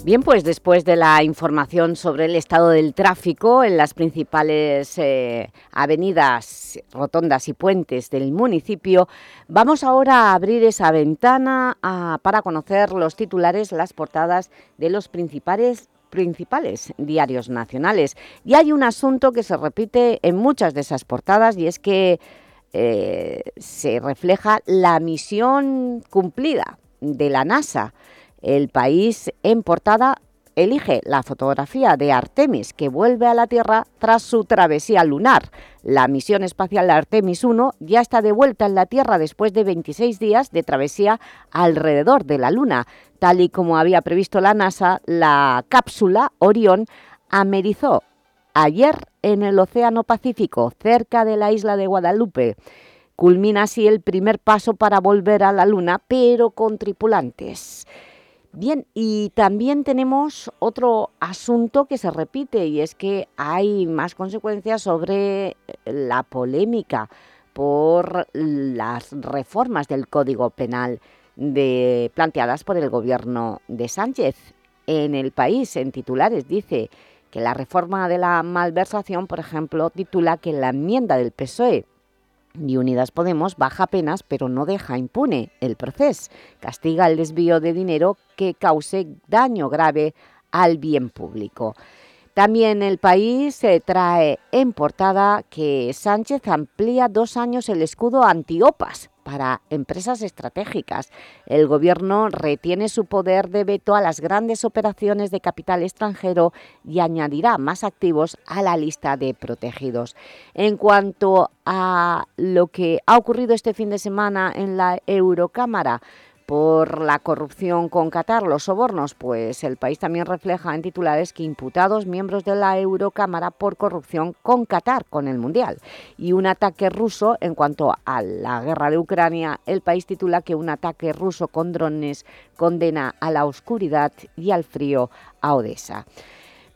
Bien, pues después de la información sobre el estado del tráfico en las principales eh, avenidas, rotondas y puentes del municipio, vamos ahora a abrir esa ventana a- para conocer los titulares, las portadas de los principales principales diarios nacionales. Y hay un asunto que se repite en muchas de esas portadas y es que eh, se refleja la misión cumplida de la NASA. El país en portada elige la fotografía de Artemis, que vuelve a la Tierra tras su travesía lunar. La misión espacial Artemis 1 ya está de vuelta en la Tierra después de 26 días de travesía alrededor de la Luna. Tal y como había previsto la NASA, la cápsula Orión amerizó ayer en el Océano Pacífico, cerca de la isla de Guadalupe. Culmina así el primer paso para volver a la Luna, pero con tripulantes. Bien, y también tenemos otro asunto que se repite y es que hay más consecuencias sobre eh, la polémica por las reformas del Código Penal. de, planteadas por el gobierno de Sánchez. En el país, en titulares, dice que la reforma de la malversación, por ejemplo, titula que la enmienda del PSOE y Unidas Podemos baja penas, pero no deja impune el proceso. Castiga el desvío de dinero que cause daño grave al bien público. También el país se trae en portada que Sánchez amplía dos años el escudo antiopas para empresas estratégicas. El Gobierno retiene su poder de veto a las grandes operaciones de capital extranjero y añadirá más activos a la lista de protegidos. En cuanto a lo que ha ocurrido este fin de semana en la Eurocámara, por la corrupción con Qatar, los sobornos, pues el país también refleja en titulares que imputados miembros de la Eurocámara por corrupción con Qatar, con el Mundial. Y un ataque ruso, en cuanto a la guerra de Ucrania, el país titula que un ataque ruso con drones condena a la oscuridad y al frío a Odessa.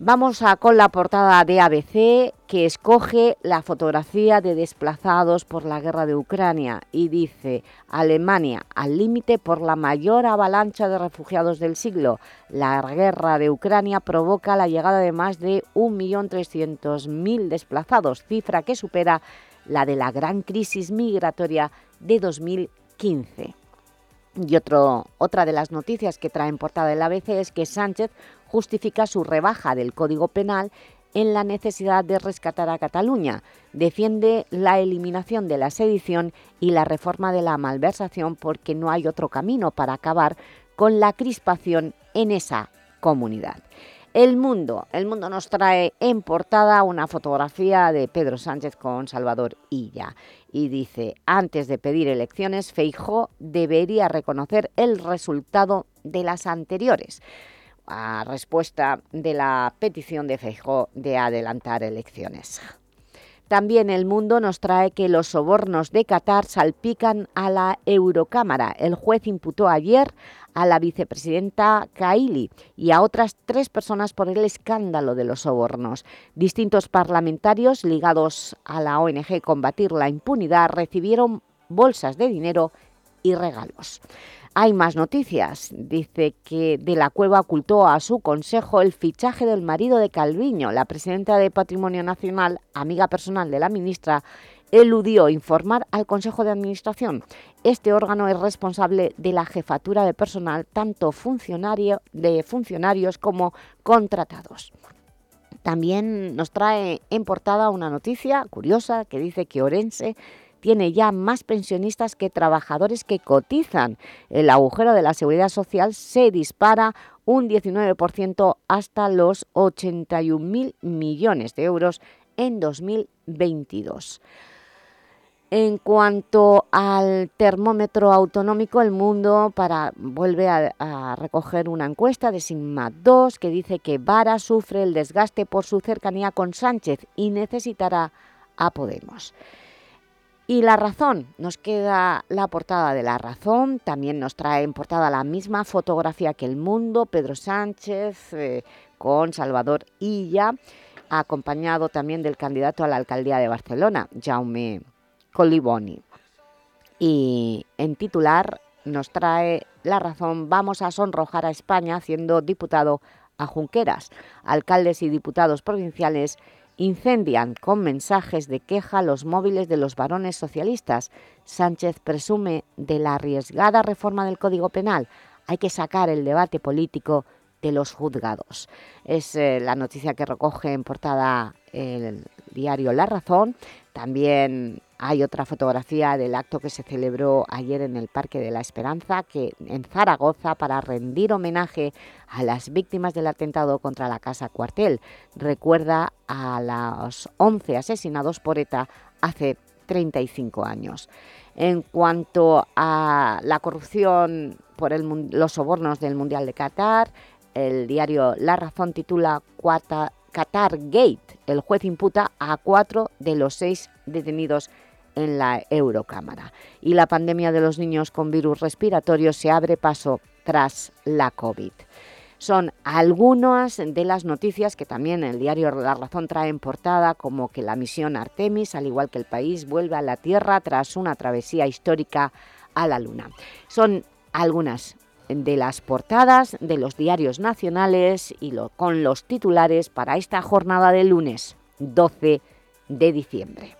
Vamos a con la portada de ABC que escoge la fotografía de desplazados por la guerra de Ucrania y dice Alemania al límite por la mayor avalancha de refugiados del siglo. La guerra de Ucrania provoca la llegada de más de 1.300.000 desplazados, cifra que supera la de la gran crisis migratoria de 2015. Y otra de las noticias que trae en portada el ABC es que Sánchez justifica su rebaja del Código Penal en la necesidad de rescatar a Cataluña. Defiende la eliminación de la sedición y la reforma de la malversación porque no hay otro camino para acabar con la crispación en esa comunidad. El Mundo. El Mundo nos trae en portada una fotografía de Pedro Sánchez con Salvador Illa y dice, antes de pedir elecciones, Feijó debería reconocer el resultado de las anteriores a respuesta de la petición de Feijó de adelantar elecciones. También El Mundo nos trae que los sobornos de Qatar salpican a la Eurocámara. El juez imputó ayer a la vicepresidenta Kaili y a otras tres personas por el escándalo de los sobornos. Distintos parlamentarios ligados a la ONG Combatir la Impunidad recibieron bolsas de dinero y regalos. Hay más noticias. Dice que de la Cueva ocultó a su consejo el fichaje del marido de Calviño. La presidenta de Patrimonio Nacional, amiga personal de la ministra, eludió informar al Consejo de Administración. Este órgano es responsable de la jefatura de personal, tanto funcionario, de funcionarios como contratados. También nos trae en portada una noticia curiosa que dice que Orense tiene ya más pensionistas que trabajadores que cotizan. El agujero de la Seguridad Social se dispara un 19% hasta los 81.000 millones de euros en 2022. En cuanto al termómetro autonómico, el mundo para, vuelve a, recoger una encuesta de Sigma 2 que dice que Vara sufre el desgaste por su cercanía con Sánchez y necesitará a Podemos. Y La Razón, nos queda la portada de La Razón, también nos trae en portada la misma fotografía que El Mundo, Pedro Sánchez eh, con Salvador Illa, acompañado también del candidato a la alcaldía de Barcelona, Jaume Coliboni. Y en titular nos trae La Razón, vamos a sonrojar a España haciendo diputado a Junqueras, alcaldes y diputados provinciales Incendian con mensajes de queja los móviles de los varones socialistas. Sánchez presume de la arriesgada reforma del Código Penal. Hay que sacar el debate político de los juzgados. Es eh, la noticia que recoge en portada el diario La Razón. También hay otra fotografía del acto que se celebró ayer en el Parque de la Esperanza, que en Zaragoza, para rendir homenaje a las víctimas del atentado contra la Casa Cuartel. Recuerda a los 11 asesinados por ETA hace 35 años. En cuanto a la corrupción por los sobornos del Mundial de Qatar, el diario La Razón titula Qatar Gate. El juez imputa a cuatro de los seis detenidos en la Eurocámara. Y la pandemia de los niños con virus respiratorio se abre paso tras la COVID. Son algunas de las noticias que también el diario La Razón trae en portada, como que la misión Artemis, al igual que el país, vuelve a la Tierra tras una travesía histórica a la Luna. Son algunas de las portadas de los diarios nacionales y con los titulares para esta jornada del lunes 12 de diciembre.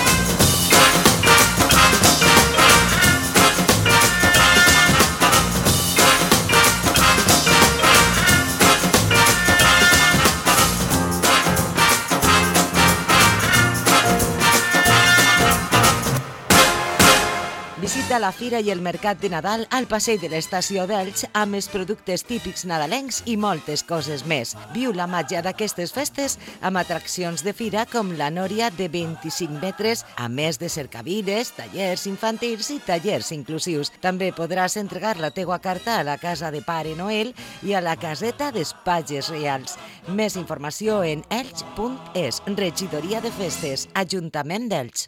Visita la fira i el mercat de Nadal al passeig de l'estació d'Elx amb els productes típics nadalencs i moltes coses més. Viu la màgia d'aquestes festes amb atraccions de fira com la Nòria de 25 metres, a més de cercavines, tallers infantils i tallers inclusius. També podràs entregar la teua carta a la casa de Pare Noel i a la caseta d'Espatges Reals. Més informació en elx.es, Regidoria de Festes, Ajuntament d'Elx.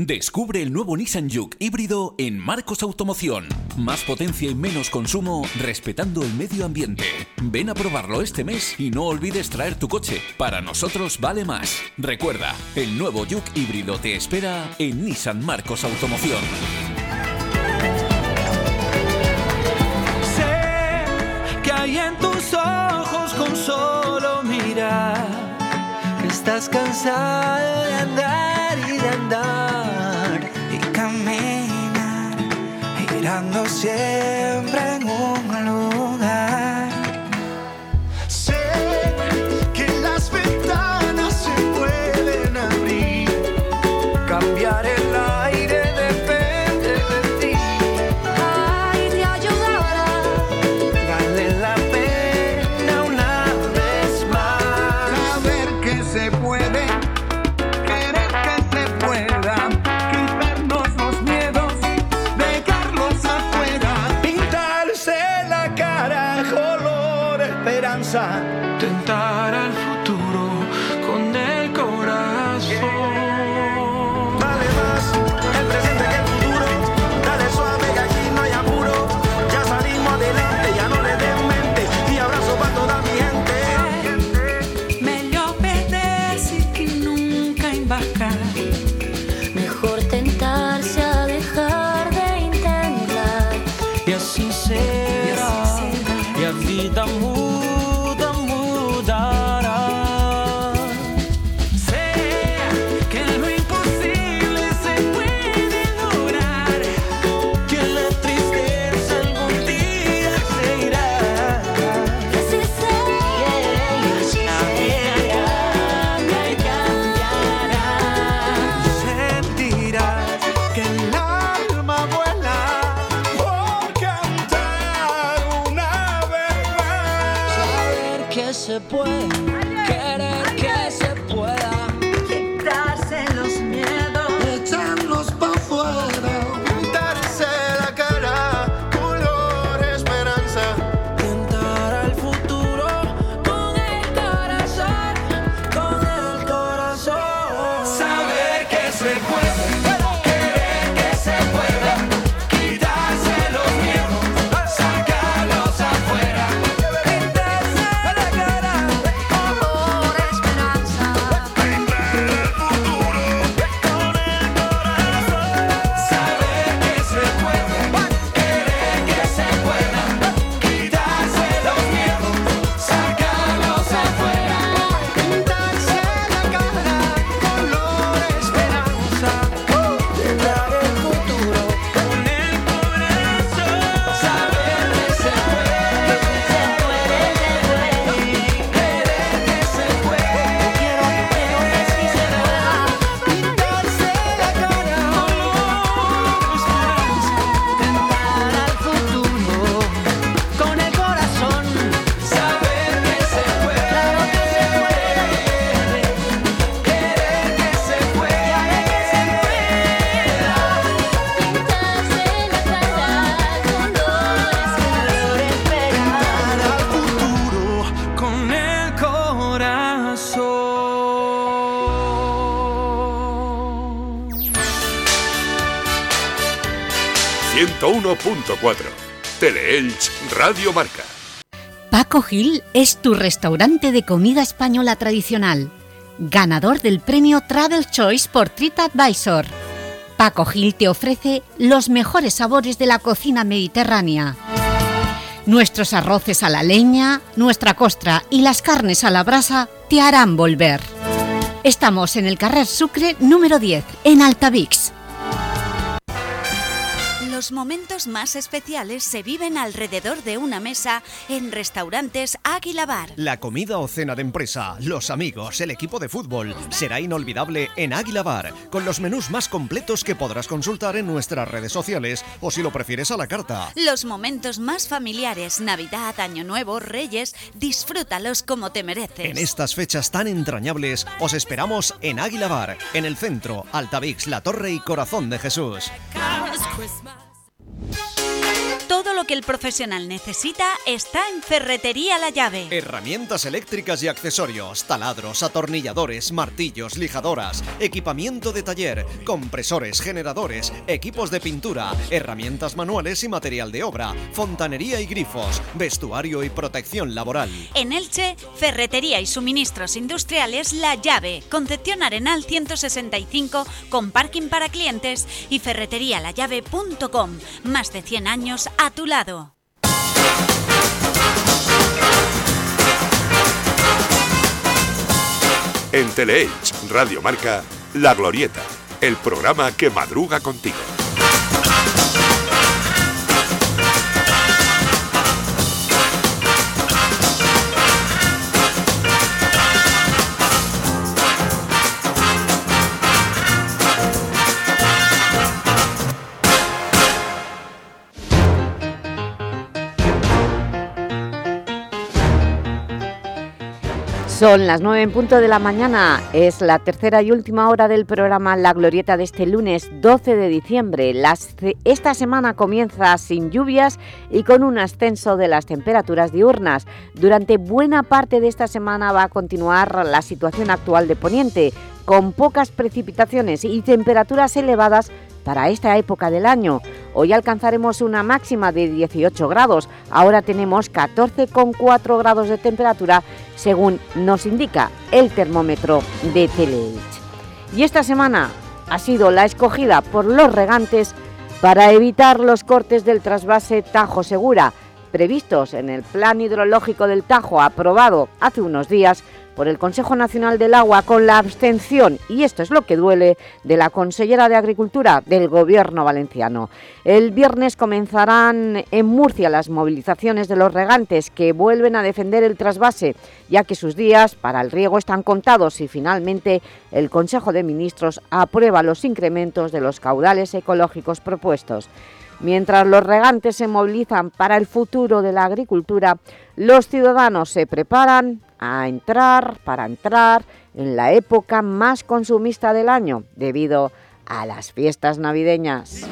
Descubre el nuevo Nissan Juke híbrido en Marcos Automoción. Más potencia y menos consumo respetando el medio ambiente. Ven a probarlo este mes y no olvides traer tu coche. Para nosotros vale más. Recuerda, el nuevo Juke híbrido te espera en Nissan Marcos Automoción. Sé que hay en tus ojos con solo mirar que estás cansada de andar mirando siempre en un lugar. 101.4. Teleelch Radio Marca. Paco Gil es tu restaurante de comida española tradicional, ganador del premio Travel Choice por TripAdvisor. Paco Gil te ofrece los mejores sabores de la cocina mediterránea. Nuestros arroces a la leña, nuestra costra y las carnes a la brasa te harán volver. Estamos en el Carrer Sucre número 10, en Altavix. Los momentos más especiales se viven alrededor de una mesa en restaurantes Águila Bar. La comida o cena de empresa, los amigos, el equipo de fútbol será inolvidable en Águila Bar, con los menús más completos que podrás consultar en nuestras redes sociales o si lo prefieres a la carta. Los momentos más familiares, Navidad, Año Nuevo, Reyes, disfrútalos como te mereces. En estas fechas tan entrañables, os esperamos en Águila Bar, en el centro, Altavix, La Torre y Corazón de Jesús. Peace. Todo lo que el profesional necesita está en Ferretería La Llave. Herramientas eléctricas y accesorios, taladros, atornilladores, martillos, lijadoras, equipamiento de taller, compresores, generadores, equipos de pintura, herramientas manuales y material de obra, fontanería y grifos, vestuario y protección laboral. En Elche, Ferretería y Suministros Industriales La Llave, Concepción Arenal 165 con parking para clientes y ferreterialallave.com. Más de 100 años a tu lado. En Teleelch Radio Marca, La Glorieta, el programa que madruga contigo. Son las 9 en punto de la mañana, es la tercera y última hora del programa La Glorieta de este lunes 12 de diciembre. esta semana comienza sin lluvias y con un ascenso de las temperaturas diurnas. Durante buena parte de esta semana va a continuar la situación actual de Poniente, con pocas precipitaciones y temperaturas elevadas para esta época del año. Hoy alcanzaremos una máxima de 18 grados, ahora tenemos 14,4 grados de temperatura según nos indica el termómetro de Teleelch. Y esta semana ha sido la escogida por los regantes para evitar los cortes del trasvase Tajo Segura, previstos en el Plan Hidrológico del Tajo aprobado hace unos días por el Consejo Nacional del Agua con la abstención, y esto es lo que duele, de la consellera de Agricultura del Gobierno valenciano. El viernes comenzarán en Murcia las movilizaciones de los regantes que vuelven a defender el trasvase, ya que sus días para el riego están contados y finalmente el Consejo de Ministros aprueba los incrementos de los caudales ecológicos propuestos. Mientras los regantes se movilizan para el futuro de la agricultura, los ciudadanos se preparan a entrar, para entrar en la época más consumista del año, debido a las fiestas navideñas.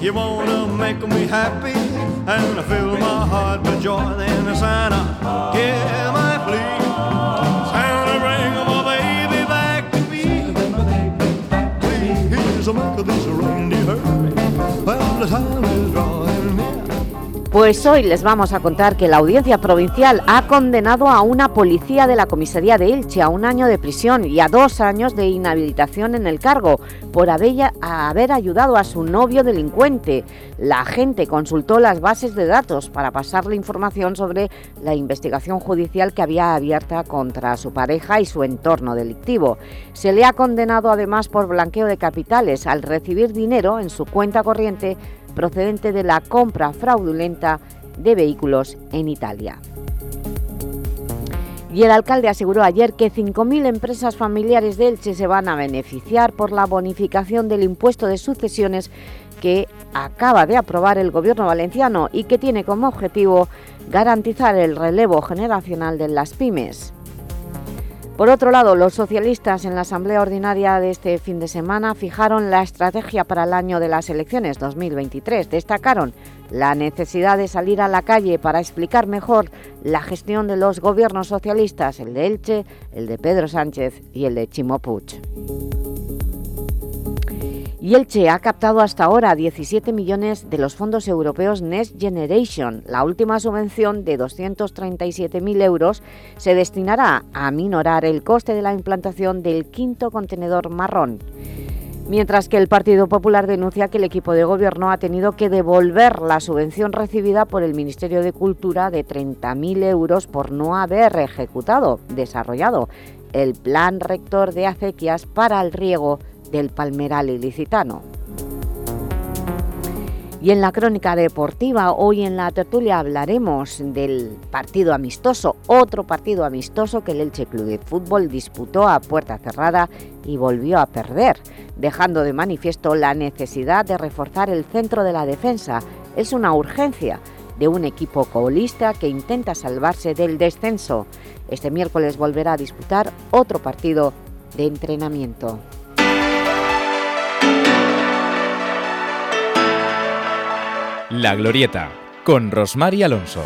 You wanna make me happy and fill my heart with joy. Then Santa, give my plea. Please make this reindeer hurry. Well, the time. Pues hoy les vamos a contar que la Audiencia Provincial ha condenado a una policía de la comisaría de Elche a un año de prisión y a dos años de inhabilitación en el cargo por haber ayudado a su novio delincuente. La agente consultó las bases de datos para pasarle información sobre la investigación judicial que había abierta contra su pareja y su entorno delictivo. Se le ha condenado además por blanqueo de capitales al recibir dinero en su cuenta corriente procedente de la compra fraudulenta de vehículos en Italia. Y el alcalde aseguró ayer que 5.000 empresas familiares de Elche se van a beneficiar por la bonificación del impuesto de sucesiones que acaba de aprobar el Gobierno valenciano y que tiene como objetivo garantizar el relevo generacional de las pymes. Por otro lado, los socialistas en la Asamblea Ordinaria de este fin de semana fijaron la estrategia para el año de las elecciones 2023. Destacaron la necesidad de salir a la calle para explicar mejor la gestión de los gobiernos socialistas, el de Elche, el de Pedro Sánchez y el de Chimo Puig. Y Elche ha captado hasta ahora 17 millones de los fondos europeos Next Generation. La última subvención de 237.000 euros se destinará a minorar el coste de la implantación del quinto contenedor marrón. Mientras que el Partido Popular denuncia que el equipo de gobierno ha tenido que devolver la subvención recibida por el Ministerio de Cultura de 30.000 euros por no haber ejecutado, desarrollado, el plan rector de acequias para el riego del palmeral ilicitano. Y en la crónica deportiva, hoy en la tertulia hablaremos del partido amistoso, otro partido amistoso que el Elche Club de Fútbol disputó a puerta cerrada y volvió a perder, dejando de manifiesto la necesidad de reforzar el centro de la defensa. Es una urgencia de un equipo colista que intenta salvarse del descenso. Este miércoles volverá a disputar otro partido de entrenamiento. La Glorieta, con Rosmar Alonso.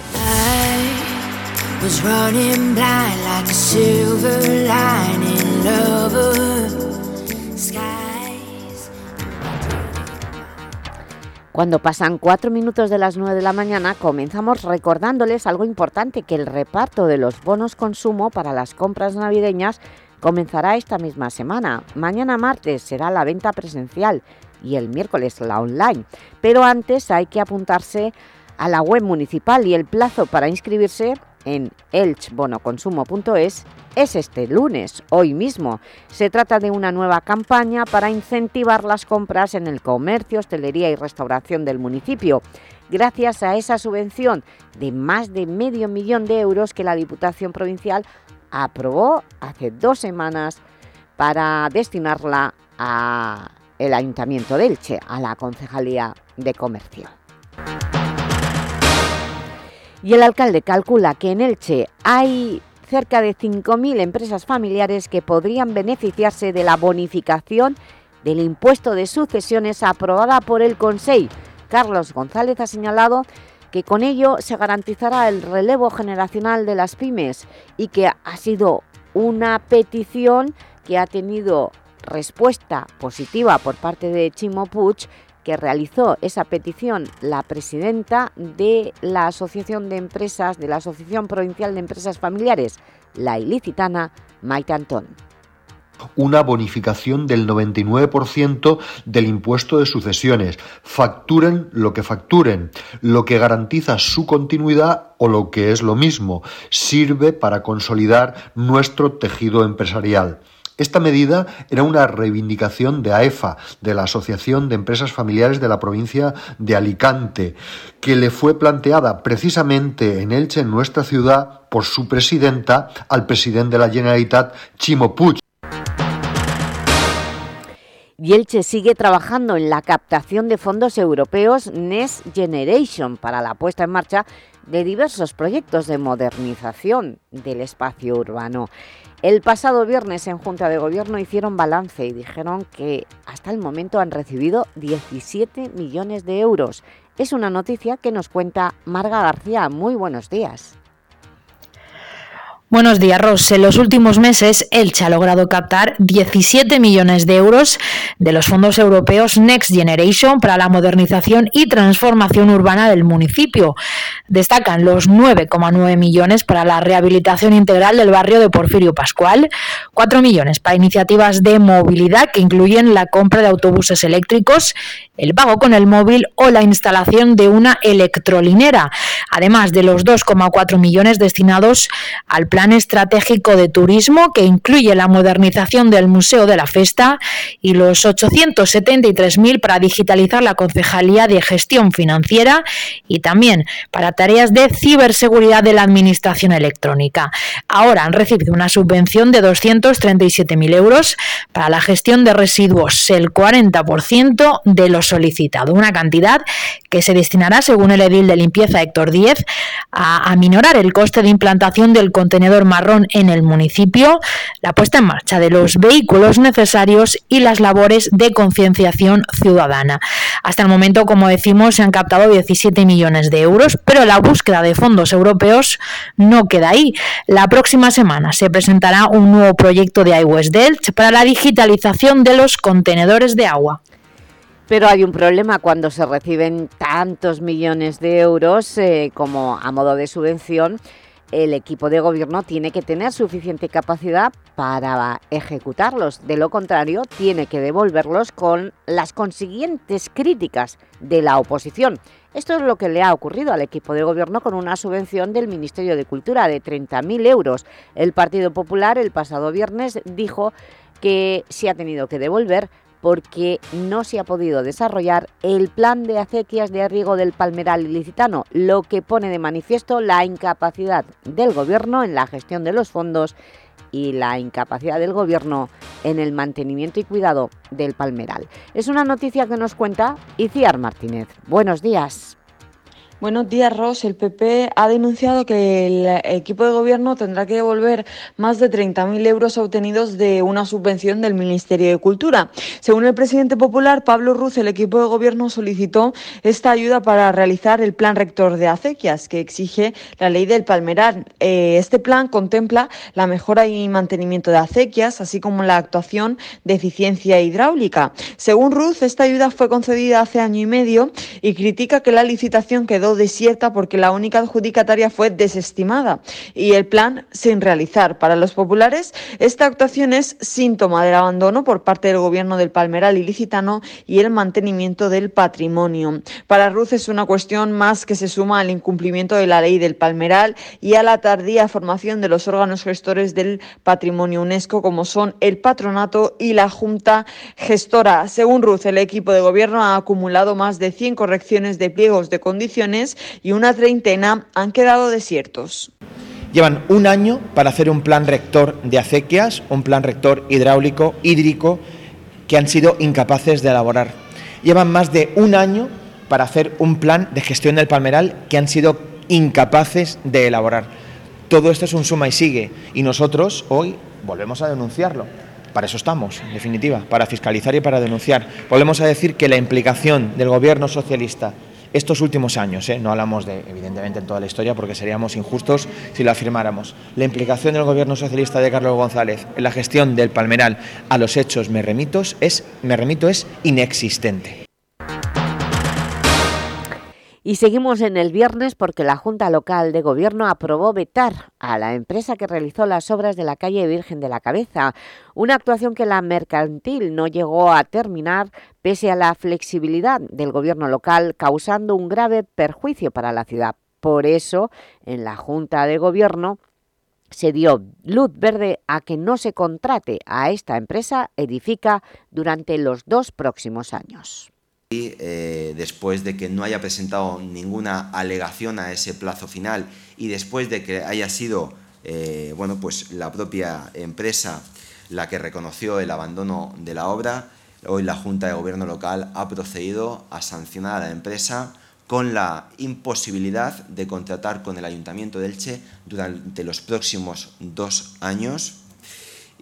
Cuando pasan cuatro minutos de las nueve de la mañana, comenzamos recordándoles algo importante, que el reparto de los bonos consumo para las compras navideñas comenzará esta misma semana. Mañana martes será la venta presencial y el miércoles la online. Pero antes hay que apuntarse a la web municipal y el plazo para inscribirse en elchbonoconsumo.es es este lunes, hoy mismo. Se trata de una nueva campaña para incentivar las compras en el comercio, hostelería y restauración del municipio, gracias a esa subvención de más de medio millón de euros que la Diputación Provincial aprobó hace dos semanas para destinarla a el Ayuntamiento de Elche, a la Concejalía de Comercio. Y el alcalde calcula que en Elche hay cerca de 5.000 empresas familiares que podrían beneficiarse de la bonificación del impuesto de sucesiones aprobada por el Consejo. Carlos González ha señalado que con ello se garantizará el relevo generacional de las pymes y que ha sido una petición que ha tenido respuesta positiva por parte de Chimo Puig, que realizó esa petición la presidenta de la Asociación de Empresas, de la Asociación Provincial de Empresas Familiares, la ilicitana Maite Antón una bonificación del 99% del impuesto de sucesiones. Facturen lo que facturen, lo que garantiza su continuidad o lo que es lo mismo, sirve para consolidar nuestro tejido empresarial. Esta medida era una reivindicación de AEFA, de la Asociación de Empresas Familiares de la provincia de Alicante, que le fue planteada precisamente en Elche, en nuestra ciudad, por su presidenta, al presidente de la Generalitat, Chimo Puig. Y Elche sigue trabajando en la captación de fondos europeos Next Generation para la puesta en marcha de diversos proyectos de modernización del espacio urbano. El pasado viernes en Junta de Gobierno hicieron balance y dijeron que hasta el momento han recibido 17 millones de euros. Es una noticia que nos cuenta Marga García. Muy buenos días. Buenos días, Ros. En los últimos meses, Elche ha logrado captar 17 millones de euros de los fondos europeos Next Generation para la modernización y transformación urbana del municipio. Destacan los 9,9 millones para la rehabilitación integral del barrio de Porfirio Pascual, 4 millones para iniciativas de movilidad que incluyen la compra de autobuses eléctricos, el pago con el móvil o la instalación de una electrolinera, además de los 2,4 millones destinados al plan estratégico de turismo que incluye la modernización del Museo de la Festa y los 873.000 para digitalizar la Concejalía de Gestión Financiera y también para tareas de ciberseguridad de la Administración Electrónica. Ahora han recibido una subvención de 237.000 euros para la gestión de residuos, el 40% de lo solicitado, una cantidad que se destinará, según el edil de limpieza Héctor 10, a, a minorar el coste de implantación del contenido contenedor marrón en el municipio, la puesta en marcha de los vehículos necesarios y las labores de concienciación ciudadana. Hasta el momento, como decimos, se han captado 17 millones de euros, pero la búsqueda de fondos europeos no queda ahí. La próxima semana se presentará un nuevo proyecto de iWest Delch para la digitalización de los contenedores de agua. Pero hay un problema cuando se reciben tantos millones de euros eh, como a modo de subvención, el equipo de gobierno tiene que tener suficiente capacidad para ejecutarlos. De lo contrario, tiene que devolverlos con las consiguientes críticas de la oposición. Esto es lo que le ha ocurrido al equipo de gobierno con una subvención del Ministerio de Cultura de 30.000 euros. El Partido Popular el pasado viernes dijo que se ha tenido que devolver porque no se ha podido desarrollar el plan de acequias de riego del palmeral ilicitano, lo que pone de manifiesto la incapacidad del Gobierno en la gestión de los fondos y la incapacidad del Gobierno en el mantenimiento y cuidado del palmeral. Es una noticia que nos cuenta Iciar Martínez. Buenos días. Buenos días, Ross. El PP ha denunciado que el equipo de gobierno tendrá que devolver más de 30.000 euros obtenidos de una subvención del Ministerio de Cultura. Según el presidente popular, Pablo Ruz, el equipo de gobierno solicitó esta ayuda para realizar el plan rector de acequias que exige la ley del Palmeral. Eh, este plan contempla la mejora y mantenimiento de acequias, así como la actuación de eficiencia hidráulica. Según Ruz, esta ayuda fue concedida hace año y medio y critica que la licitación quedó desierta porque la única adjudicataria fue desestimada y el plan sin realizar. Para los populares, esta actuación es síntoma del abandono por parte del gobierno del Palmeral ilicitano y el mantenimiento del patrimonio. Para Ruz es una cuestión más que se suma al incumplimiento de la ley del Palmeral y a la tardía formación de los órganos gestores del patrimonio UNESCO como son el patronato y la junta gestora. Según Ruz, el equipo de gobierno ha acumulado más de 100 correcciones de pliegos de condiciones y una treintena han quedado desiertos. Llevan un año para hacer un plan rector de acequias, un plan rector hidráulico, hídrico, que han sido incapaces de elaborar. Llevan más de un año para hacer un plan de gestión del palmeral que han sido incapaces de elaborar. Todo esto es un suma y sigue y nosotros hoy volvemos a denunciarlo. Para eso estamos, en definitiva, para fiscalizar y para denunciar. Volvemos a decir que la implicación del gobierno socialista estos últimos años, ¿eh? no hablamos de, evidentemente, en toda la historia porque seríamos injustos si lo afirmáramos. La implicación del gobierno socialista de Carlos González en la gestión del Palmeral a los hechos me, remitos es, me remito es inexistente. Y seguimos en el viernes porque la Junta Local de Gobierno aprobó vetar a la empresa que realizó las obras de la calle Virgen de la Cabeza, una actuación que la mercantil no llegó a terminar pese a la flexibilidad del Gobierno local, causando un grave perjuicio para la ciudad. Por eso, en la Junta de Gobierno se dio luz verde a que no se contrate a esta empresa Edifica durante los dos próximos años. Eh, después de que no haya presentado ninguna alegación a ese plazo final y después de que haya sido eh, bueno, pues la propia empresa la que reconoció el abandono de la obra, hoy la Junta de Gobierno local ha procedido a sancionar a la empresa con la imposibilidad de contratar con el Ayuntamiento de Elche durante los próximos dos años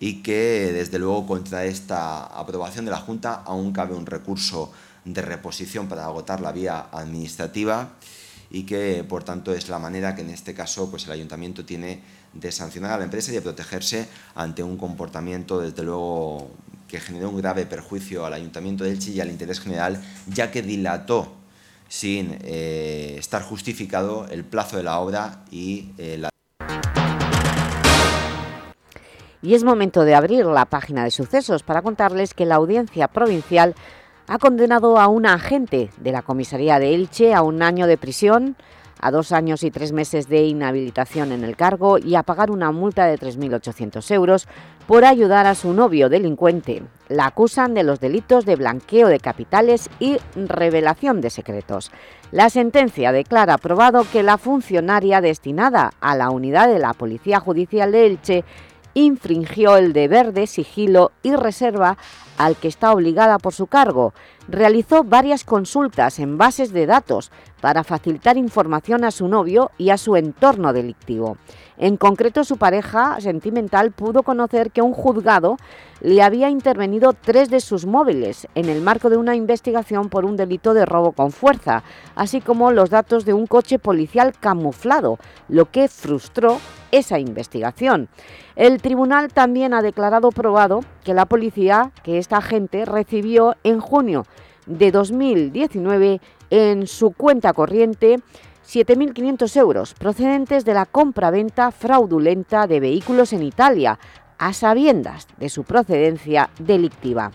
y que desde luego contra esta aprobación de la Junta aún cabe un recurso de reposición para agotar la vía administrativa y que por tanto es la manera que en este caso pues el ayuntamiento tiene de sancionar a la empresa y de protegerse ante un comportamiento desde luego que generó un grave perjuicio al ayuntamiento de Elche y al interés general ya que dilató sin eh, estar justificado el plazo de la obra y eh, la y es momento de abrir la página de sucesos para contarles que la Audiencia Provincial ha condenado a una agente de la comisaría de Elche a un año de prisión, a dos años y tres meses de inhabilitación en el cargo y a pagar una multa de 3.800 euros por ayudar a su novio delincuente. La acusan de los delitos de blanqueo de capitales y revelación de secretos. La sentencia declara aprobado que la funcionaria destinada a la unidad de la Policía Judicial de Elche infringió el deber de sigilo y reserva al que está obligada por su cargo. Realizó varias consultas en bases de datos para facilitar información a su novio y a su entorno delictivo. En concreto, su pareja sentimental pudo conocer que un juzgado le había intervenido tres de sus móviles en el marco de una investigación por un delito de robo con fuerza, así como los datos de un coche policial camuflado, lo que frustró esa investigación. El tribunal también ha declarado probado que la policía, que esta agente recibió en junio de 2019 en su cuenta corriente 7.500 euros procedentes de la compra-venta fraudulenta de vehículos en Italia, a sabiendas de su procedencia delictiva.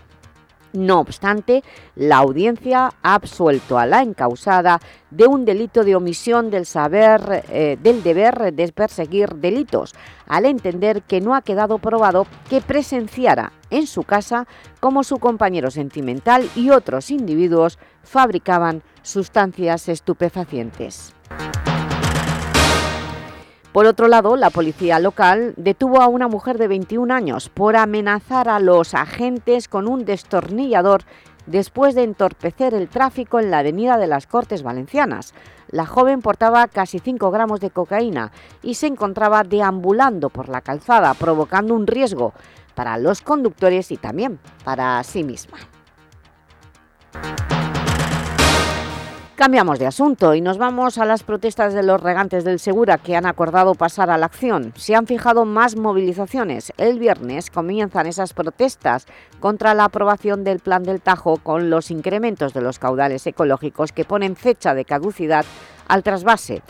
No obstante, la audiencia ha absuelto a la encausada de un delito de omisión del saber eh, del deber de perseguir delitos, al entender que no ha quedado probado que presenciara en su casa como su compañero sentimental y otros individuos fabricaban sustancias estupefacientes. Por otro lado, la policía local detuvo a una mujer de 21 años por amenazar a los agentes con un destornillador después de entorpecer el tráfico en la avenida de las Cortes Valencianas. La joven portaba casi 5 gramos de cocaína y se encontraba deambulando por la calzada, provocando un riesgo para los conductores y también para sí misma. Cambiamos de asunto y nos vamos a las protestas de los regantes del Segura que han acordado pasar a la acción. Se han fijado más movilizaciones. El viernes comienzan esas protestas contra la aprobación del Plan del Tajo con los incrementos de los caudales ecológicos que ponen fecha de caducidad al trasvase.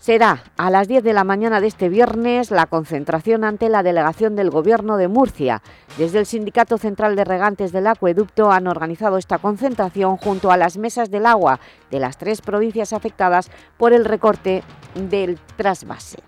Será a las 10 de la mañana de este viernes la concentración ante la delegación del Gobierno de Murcia. Desde el Sindicato Central de Regantes del Acueducto han organizado esta concentración junto a las mesas del agua de las tres provincias afectadas por el recorte del trasvase.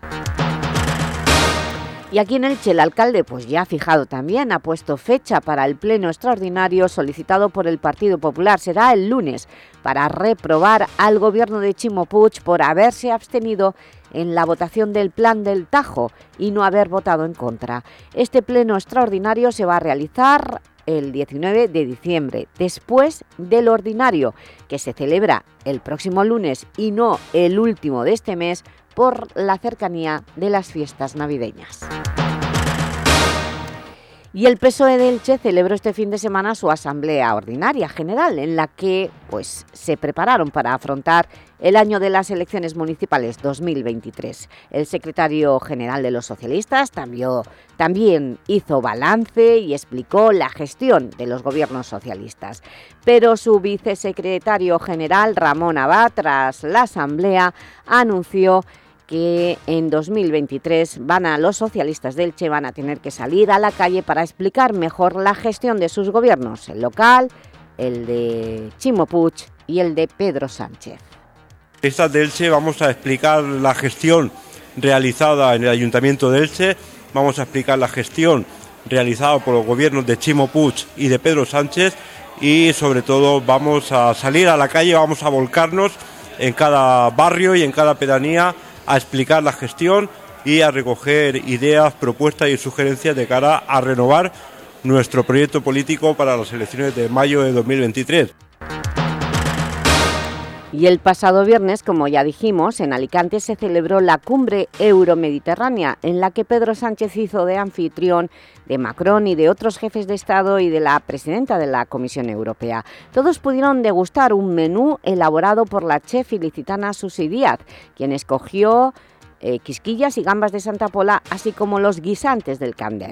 Y aquí en Elche el alcalde pues ya ha fijado también, ha puesto fecha para el pleno extraordinario solicitado por el Partido Popular. Será el lunes para reprobar al gobierno de Chimo Puig por haberse abstenido en la votación del plan del Tajo y no haber votado en contra. Este pleno extraordinario se va a realizar el 19 de diciembre, después del ordinario, que se celebra el próximo lunes y no el último de este mes, por la cercanía de las fiestas navideñas. Y el PSOE de Elche celebró este fin de semana su Asamblea Ordinaria General, en la que pues, se prepararon para afrontar el año de las elecciones municipales 2023. El secretario general de los socialistas también, hizo balance y explicó la gestión de los gobiernos socialistas. Pero su vicesecretario general, Ramón Abad, tras la Asamblea, anunció que en 2023 van a los socialistas del Che van a tener que salir a la calle para explicar mejor la gestión de sus gobiernos, el local, el de Chimo Puig y el de Pedro Sánchez. Esta de Elche vamos a explicar la gestión realizada en el Ayuntamiento de Elche, vamos a explicar la gestión realizada por los gobiernos de Chimo Puig y de Pedro Sánchez y sobre todo vamos a salir a la calle, vamos a volcarnos en cada barrio y en cada pedanía a explicar la gestión y a recoger ideas, propuestas y sugerencias de cara a renovar nuestro proyecto político para las elecciones de mayo de 2023. Y el pasado viernes, como ya dijimos, en Alicante se celebró la cumbre euromediterránea, en la que Pedro Sánchez hizo de anfitrión de Macron y de otros jefes de Estado y de la presidenta de la Comisión Europea. Todos pudieron degustar un menú elaborado por la chef ilicitana Susi Díaz, quien escogió eh, quisquillas y gambas de Santa Pola, así como los guisantes del Camp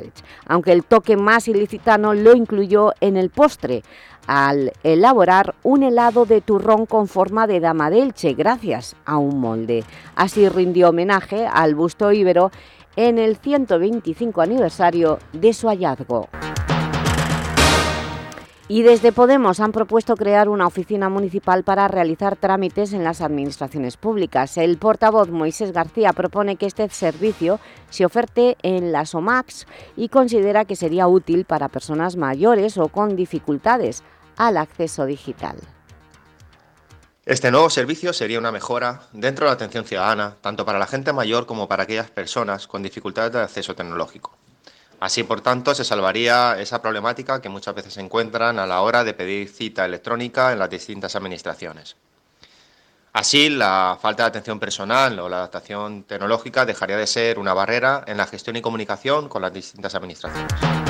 aunque el toque más ilicitano lo incluyó en el postre, al elaborar un helado de turrón con forma de dama delche gracias a un molde. Así rindió homenaje al busto íbero en el 125 aniversario de su hallazgo. Y desde Podemos han propuesto crear una oficina municipal para realizar trámites en las administraciones públicas. El portavoz Moisés García propone que este servicio se oferte en las OMAX y considera que sería útil para personas mayores o con dificultades al acceso digital. Este nuevo servicio sería una mejora dentro de la atención ciudadana, tanto para la gente mayor como para aquellas personas con dificultades de acceso tecnológico. Así, por tanto, se salvaría esa problemática que muchas veces se encuentran a la hora de pedir cita electrónica en las distintas administraciones. Así, la falta de atención personal o la adaptación tecnológica dejaría de ser una barrera en la gestión y comunicación con las distintas administraciones.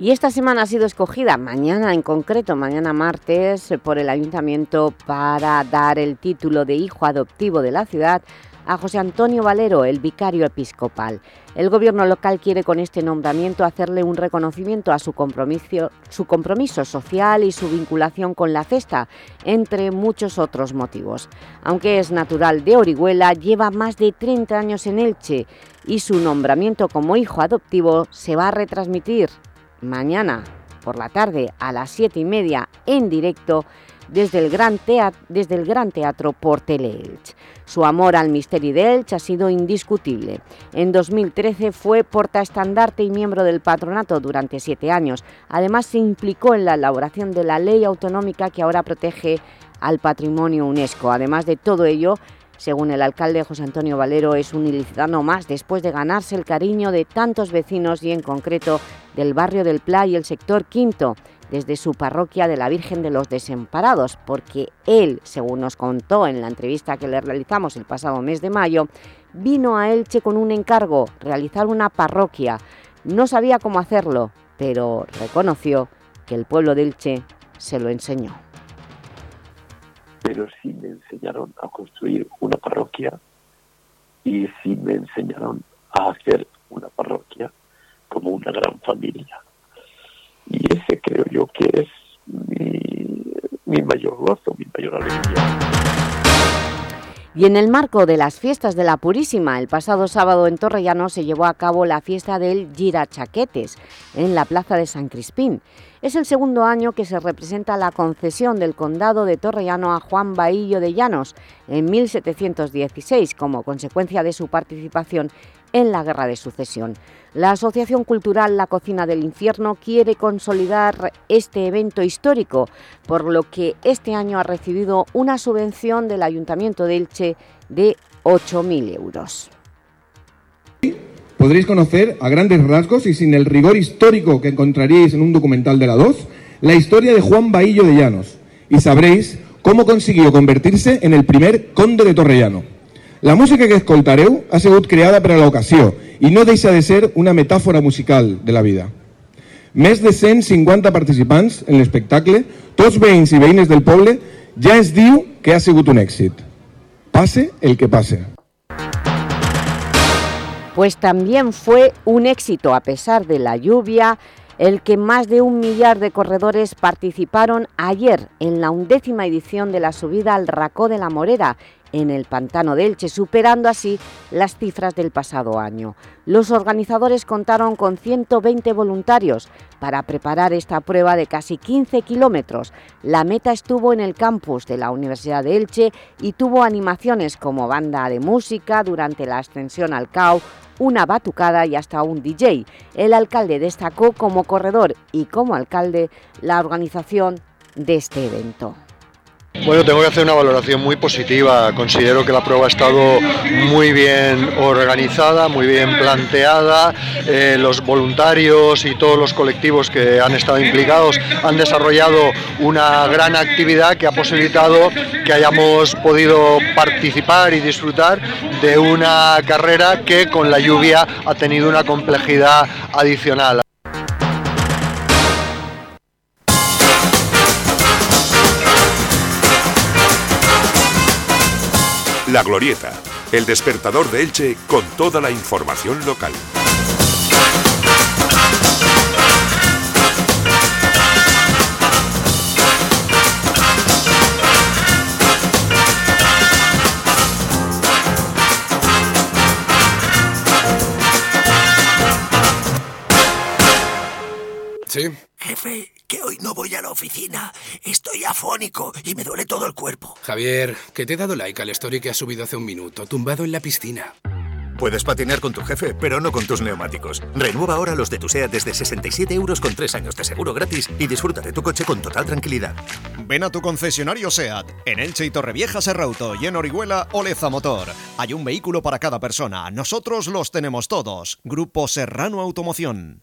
Y esta semana ha sido escogida, mañana en concreto, mañana martes, por el Ayuntamiento para dar el título de hijo adoptivo de la ciudad a José Antonio Valero, el vicario episcopal. El gobierno local quiere con este nombramiento hacerle un reconocimiento a su compromiso, social y su vinculación con la cesta, entre muchos otros motivos. Aunque es natural de Orihuela, lleva más de 30 años en Elche y su nombramiento como hijo adoptivo se va a retransmitir mañana por la tarde a las siete y media en directo desde el Gran Teatro, desde el. Su amor al Misteri de Elche ha sido indiscutible. En 2013 fue portaestandarte y miembro del patronato durante siete años. Además se implicó en la elaboración de la ley autonómica que ahora protege al patrimonio UNESCO. Además de todo ello, según el alcalde José Antonio Valero, es un ilicitano más después de ganarse el cariño de tantos vecinos y en concreto del barrio del Pla y el sector Quinto, desde su parroquia de la Virgen de los Desamparados, porque él, según nos contó en la entrevista que le realizamos el pasado mes de mayo, vino a Elche con un encargo, realizar una parroquia. No sabía cómo hacerlo, pero reconoció que el pueblo de Elche se lo enseñó pero sí me enseñaron a construir una parroquia y sí me enseñaron a hacer una parroquia como una gran familia. Y ese creo yo que es mi, mi mayor gozo, mi mayor alegría. Y en el marco de las fiestas de la Purísima, el pasado sábado en Torrellano se llevó a cabo la fiesta del Girachaquetes en la plaza de San Crispín. Es el segundo año que se representa la concesión del condado de Torrellano a Juan Bahillo de Llanos en 1716 como consecuencia de su participación en la Guerra de Sucesión. La Asociación Cultural La Cocina del Infierno quiere consolidar este evento histórico, por lo que este año ha recibido una subvención del Ayuntamiento de Elche de 8.000 euros. Podréis conocer a grandes rasgos y sin el rigor histórico que encontraríais en un documental de la 2, la historia de Juan Bahillo de Llanos y sabréis cómo consiguió convertirse en el primer conde de Torrellano. La música que escoltareu ha sigut creada per a l'ocasió i no deixa de ser una metàfora musical de la vida. Més de 150 participants en l'espectacle, tots veïns i veïnes del poble, ja es diu que ha sigut un èxit. Pase el que pase. Pues también fue un éxito a pesar de la lluvia, el que más de un millar de corredores participaron ayer en la undécima edición de la subida al Racó de la Morera, en el Pantano de Elche, superando así las cifras del pasado año. Los organizadores contaron con 120 voluntarios para preparar esta prueba de casi 15 kilómetros. La meta estuvo en el campus de la Universidad de Elche y tuvo animaciones como banda de música durante la ascensión al CAO, una batucada y hasta un DJ. El alcalde destacó como corredor y como alcalde la organización de este evento. Bueno, tengo que hacer una valoración muy positiva. Considero que la prueba ha estado muy bien organizada, muy bien planteada. Eh, los voluntarios y todos los colectivos que han estado implicados han desarrollado una gran actividad que ha posibilitado que hayamos podido participar y disfrutar de una carrera que con la lluvia ha tenido una complejidad adicional. La Glorieta, el despertador de Elche con toda la información local. Sí. Jefe, que hoy no voy a la oficina. Estoy afónico y me duele todo el cuerpo. Javier, que te he dado like al story que has subido hace un minuto, tumbado en la piscina. Puedes patinar con tu jefe, pero no con tus neumáticos. Renueva ahora los de tu SEAT desde 67 euros con 3 años de seguro gratis y disfruta de tu coche con total tranquilidad. Ven a tu concesionario SEAT, en Elche y Torrevieja Serrauto y en Orihuela Oleza Motor. Hay un vehículo para cada persona. Nosotros los tenemos todos. Grupo Serrano Automoción.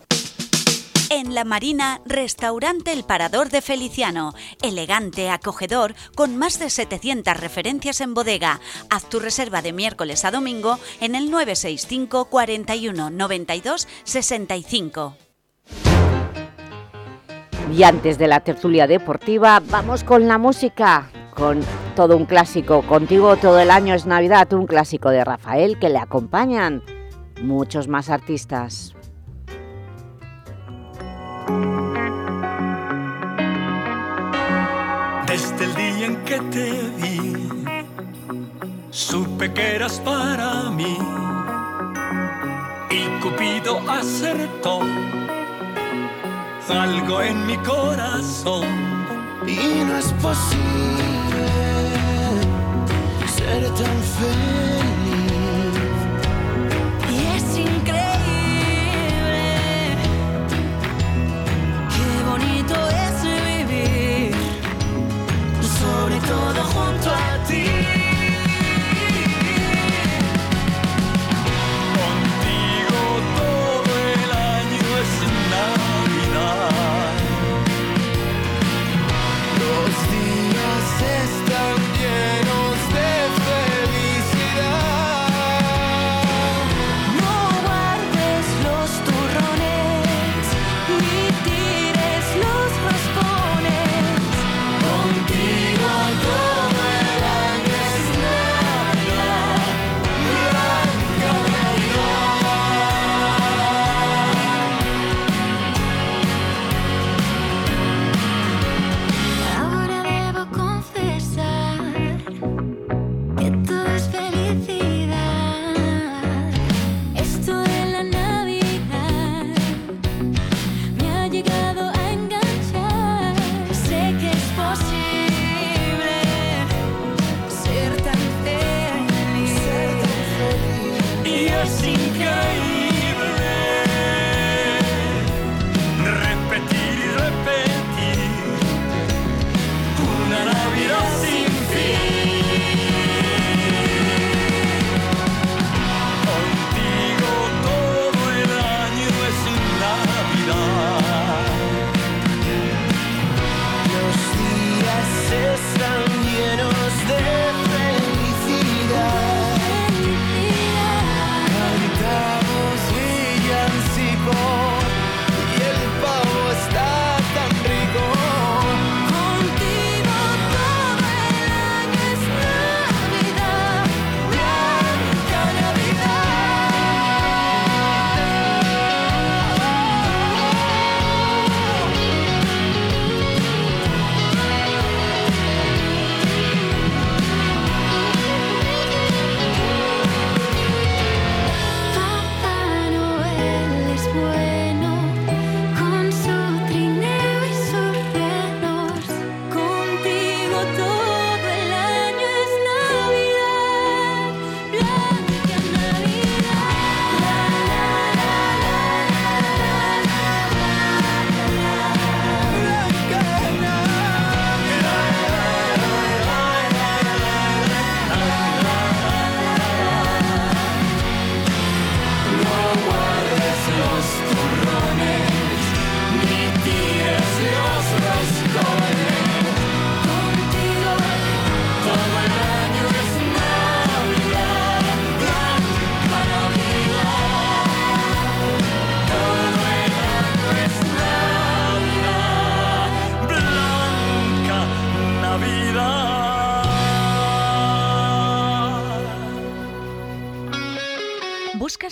En La Marina, restaurante El Parador de Feliciano. Elegante, acogedor, con más de 700 referencias en bodega. Haz tu reserva de miércoles a domingo en el 965 41 92 65. Y antes de la tertulia deportiva, vamos con la música, con todo un clásico. Contigo todo el año es Navidad, un clásico de Rafael que le acompañan muchos más artistas. Que te vi, supe que eras para mí. Y Cupido acertó algo en mi corazón. Y no es posible ser tan feliz. Y es increíble. Qué bonito es junto a ti.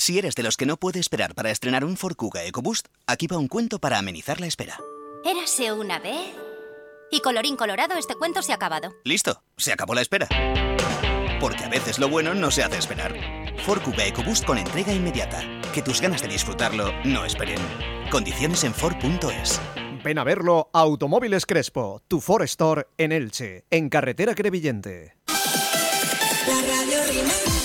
Si eres de los que no puede esperar para estrenar un Ford Kuga EcoBoost, aquí va un cuento para amenizar la espera. Érase una vez. Y colorín colorado, este cuento se ha acabado. Listo, se acabó la espera. Porque a veces lo bueno no se hace esperar. Ford Kuga EcoBoost con entrega inmediata. Que tus ganas de disfrutarlo no esperen. Condiciones en Ford.es. Ven a verlo a Automóviles Crespo, tu Ford Store en Elche, en carretera Crevillente. La radio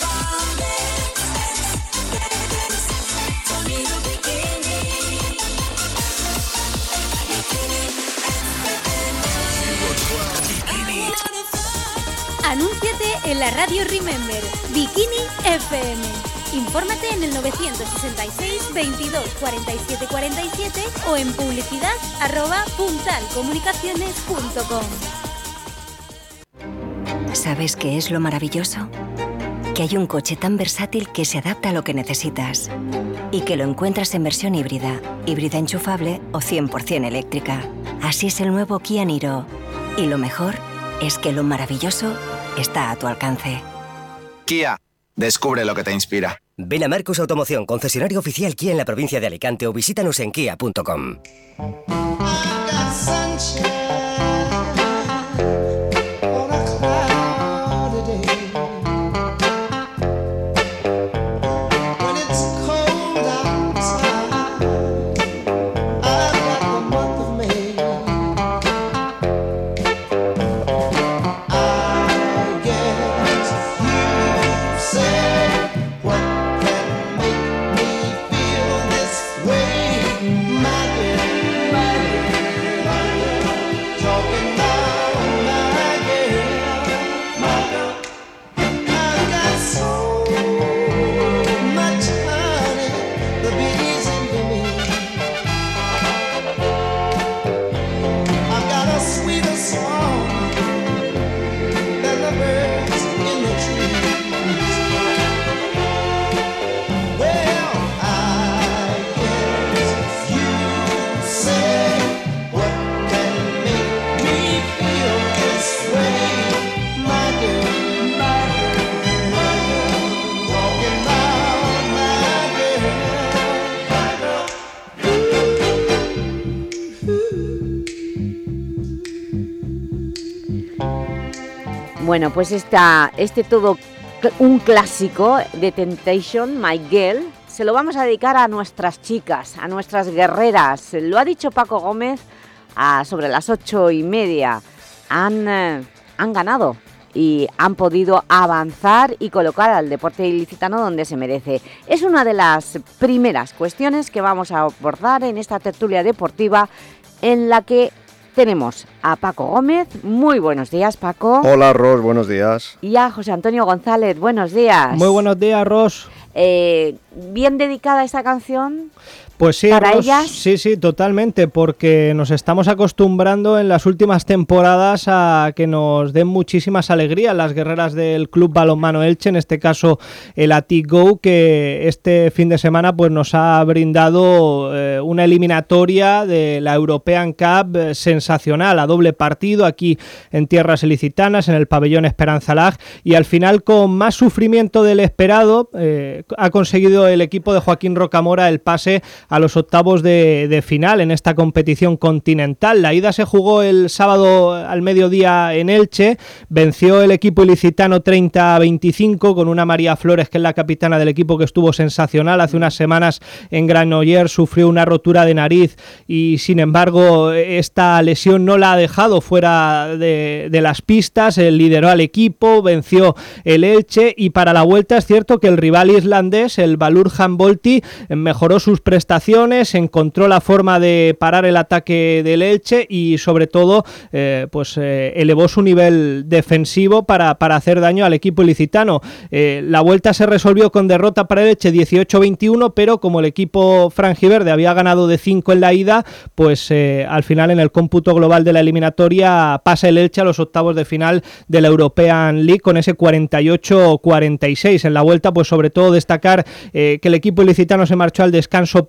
Anúnciate en la radio Remember, Bikini FM. Infórmate en el 966 22 47 47 o en publicidad. ¿Sabes qué es lo maravilloso? Que hay un coche tan versátil que se adapta a lo que necesitas y que lo encuentras en versión híbrida, híbrida enchufable o 100% eléctrica. Así es el nuevo Kia Niro. Y lo mejor es que lo maravilloso está a tu alcance. Kia, descubre lo que te inspira. Ven a Marcos Automoción, concesionario oficial Kia en la provincia de Alicante o visítanos en kia.com. Bueno, pues esta, este todo un clásico de Temptation, My Girl, se lo vamos a dedicar a nuestras chicas, a nuestras guerreras. Lo ha dicho Paco Gómez a- sobre las ocho y media. Han, eh, han ganado y han podido avanzar y colocar al deporte ilicitano donde se merece. Es una de las primeras cuestiones que vamos a abordar en esta tertulia deportiva en la que tenemos a Paco Gómez. Muy buenos días, Paco. Hola, Ros, buenos días. Y a José Antonio González. Buenos días. Muy buenos días, Ros. Eh, bien dedicada esta canción. Pues sí, ¿Para Ros, ellas? sí, sí, totalmente, porque nos estamos acostumbrando en las últimas temporadas a que nos den muchísimas alegrías las guerreras del Club Balonmano Elche, en este caso el Atic Go, que este fin de semana pues nos ha brindado eh, una eliminatoria de la European Cup eh, sensacional, a doble partido aquí en tierras ilicitanas, en el pabellón Esperanza Lag, y al final con más sufrimiento del esperado eh, ha conseguido el equipo de Joaquín Rocamora el pase a los octavos de, final en esta competición continental. La ida se jugó el sábado al mediodía en Elche, venció el equipo ilicitano 30 a 25 con una María Flores que es la capitana del equipo que estuvo sensacional hace unas semanas en Granollers, sufrió una rotura de nariz y sin embargo esta lesión no la ha dejado fuera de, las pistas, él lideró al equipo, venció el Elche y para la vuelta es cierto que el rival islandés, el Valur Volti, mejoró sus prestaciones, encontró la forma de parar el ataque del Elche y sobre todo eh, pues eh, elevó su nivel defensivo para, para, hacer daño al equipo ilicitano. Eh, la vuelta se resolvió con derrota para el Elche 18-21, pero como el equipo franjiverde había ganado de 5 en la ida, pues al final en el cómputo global de la eliminatoria pasa el Elche a los octavos de final de la European League con ese 48-46. En la vuelta, pues sobre todo destacar que el equipo ilicitano se marchó al descanso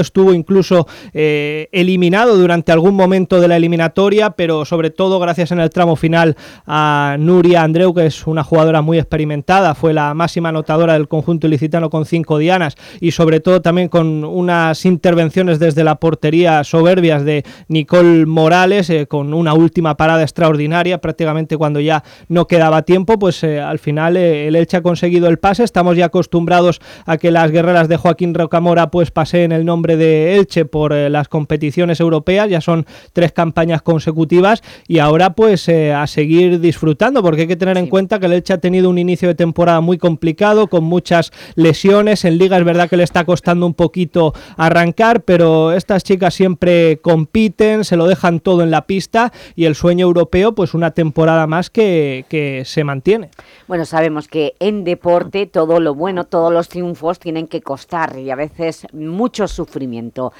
estuvo incluso eliminado durante algún momento de la eliminatoria, pero sobre todo gracias en el tramo final a Nuria Andreu, que es una jugadora muy experimentada, fue la máxima anotadora del conjunto ilicitano con cinco dianas y sobre todo también con unas intervenciones desde la portería soberbias de Nicole Morales, eh, con una última parada extraordinaria, prácticamente cuando ya no quedaba tiempo, pues eh, al final eh, el Elche ha conseguido el pase, estamos ya acostumbrados a que las guerreras de Joaquín Rocamora pues paseen el nombre de Elche por las competiciones europeas, ya son tres campañas consecutivas y ahora pues eh, a seguir disfrutando porque hay que tener en cuenta que el Elche ha tenido un inicio de temporada muy complicado con muchas lesiones, en liga es verdad que le está costando un poquito arrancar, pero estas chicas siempre compiten, se lo dejan todo en la pista y el sueño europeo pues una temporada más que, que se mantiene. Bueno, sabemos que en deporte todo lo bueno, todos los triunfos tienen que costar y a veces mucho sufrimiento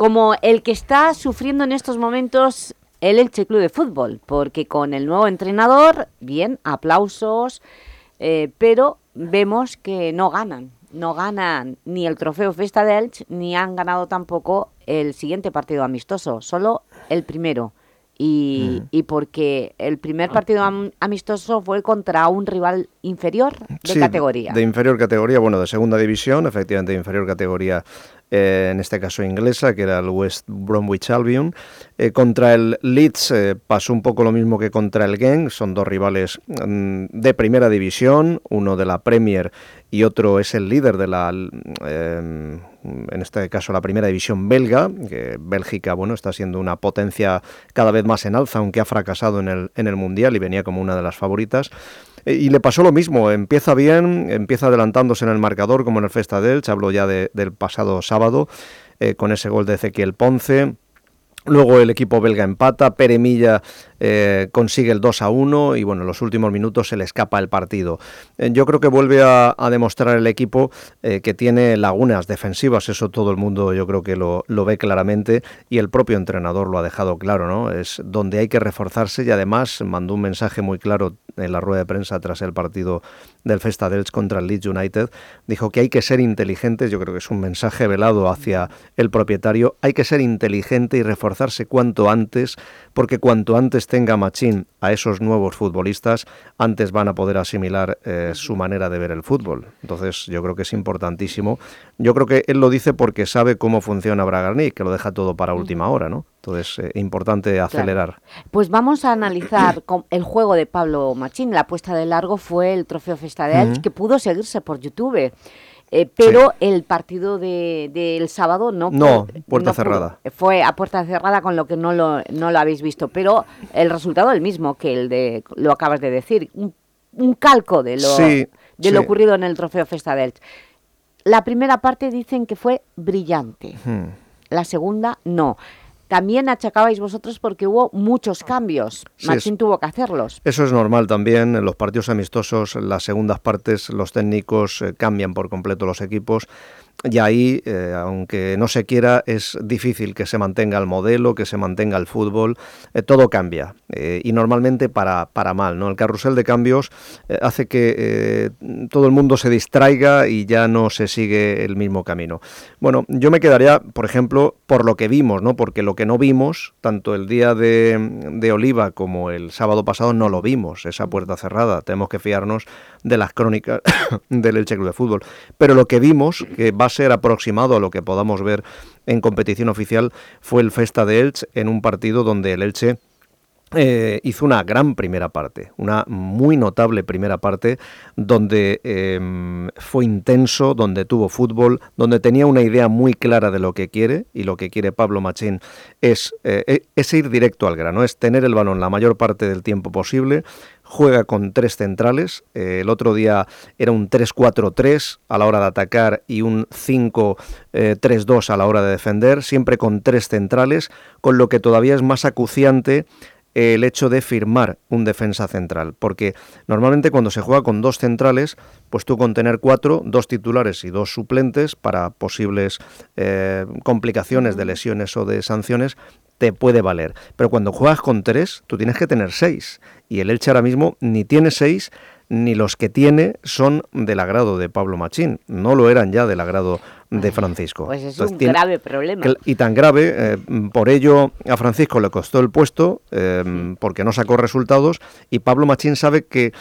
como el que está sufriendo en estos momentos el Elche Club de Fútbol, porque con el nuevo entrenador, bien, aplausos, eh, pero vemos que no ganan. No ganan ni el trofeo Festa de Elche, ni han ganado tampoco el siguiente partido amistoso, solo el primero. Y, mm. y porque el primer partido amistoso fue contra un rival inferior de categoría. de inferior categoría, bueno, de segunda división, efectivamente de inferior categoría eh, en este caso inglesa, que era el West Bromwich Albion. Eh, contra el Leeds eh, pasó un poco lo mismo que contra el Genk, son dos rivales mm, de primera división, uno de la Premier y otro es el líder de la, en este caso la primera división belga, que Bélgica bueno, está siendo una potencia cada vez más en alza, aunque ha fracasado en el, en el Mundial y venía como una de las favoritas. Eh, y le pasó lo mismo, empieza bien, empieza adelantándose en el marcador como en el Festa del, hablo ya del pasado sábado, eh, con ese gol de Ezequiel Ponce. Luego el equipo belga empata, Peremilla eh, consigue el 2 a 1 y bueno, en los últimos minutos se le escapa el partido. Eh, yo creo que vuelve a, demostrar el equipo eh, que tiene lagunas defensivas, eso todo el mundo yo creo que lo, lo, ve claramente y el propio entrenador lo ha dejado claro, ¿no? Es donde hay que reforzarse y además mandó un mensaje muy claro en la rueda de prensa tras el partido del Festa Dels contra el Leeds United, dijo que hay que ser inteligentes, yo creo que es un mensaje velado hacia el propietario, hay que ser inteligente y reforzar cuanto antes, porque cuanto antes tenga Machín a esos nuevos futbolistas, antes van a poder asimilar eh, su manera de ver el fútbol. Entonces yo creo que es importantísimo. Yo creo que él lo dice porque sabe cómo funciona Bragarni, que lo deja todo para última hora, ¿no? Entonces, es eh, importante acelerar. Pues vamos a analizar el juego de Pablo Machín. La apuesta de largo fue el Trofeo Festa de Elche, que pudo seguirse por YouTube. Eh, pero el partido del de, sábado no... No, puerta cerrada. fue a puerta cerrada, con lo que no lo, no lo habéis visto, pero el resultado es el mismo que el de, lo acabas de decir, un, calco de lo, de lo ocurrido en el Trofeo Festa del La primera parte dicen que fue brillante, la segunda no. También achacabais vosotros porque hubo muchos cambios. Martín tuvo que hacerlos. Eso es normal también. En los partidos amistosos, en las segundas partes, los técnicos eh, cambian por completo los equipos y ahí, eh, aunque no se quiera, es difícil que se mantenga el modelo, que se mantenga el fútbol, eh, todo cambia eh, y normalmente para, para mal. ¿no? El carrusel de cambios hace que todo el mundo se distraiga y ya no se sigue el mismo camino. Bueno, yo me quedaría, por ejemplo, por lo que vimos, ¿no? porque lo que no vimos, tanto el día de, de Oliva como el sábado pasado, no lo vimos, esa puerta cerrada. Tenemos que fiarnos de las crónicas del Elche Club de Fútbol. Pero lo que vimos, que va ser aproximado a lo que podamos ver en competición oficial fue el Festa de Elche en un partido donde el Elche eh, hizo una gran primera parte, una muy notable primera parte, donde em, fue intenso, donde tuvo fútbol, donde tenía una idea muy clara de lo que quiere, y lo que quiere Pablo Machín es, eh, e, es ir directo al grano, es tener el balón la mayor parte del tiempo posible, juega con tres centrales. Eh, el otro día era un 3-4-3 a la hora de atacar y un 5-3-2 a la hora de defender, siempre con tres centrales, con lo que todavía es más acuciante el hecho de firmar un defensa central, porque normalmente cuando se juega con dos centrales, pues tú con tener cuatro, dos titulares y dos suplentes para posibles eh, complicaciones de lesiones o de sanciones, te puede valer. Pero cuando juegas con tres, tú tienes que tener seis. Y el Elche ahora mismo ni tiene seis, ni los que tiene son del agrado de Pablo Machín. No lo eran ya del agrado de Francisco. Pues es un grave problema. Y tan grave, eh, por ello a Francisco le costó el puesto, eh, porque no sacó resultados, y Pablo Machín sabe que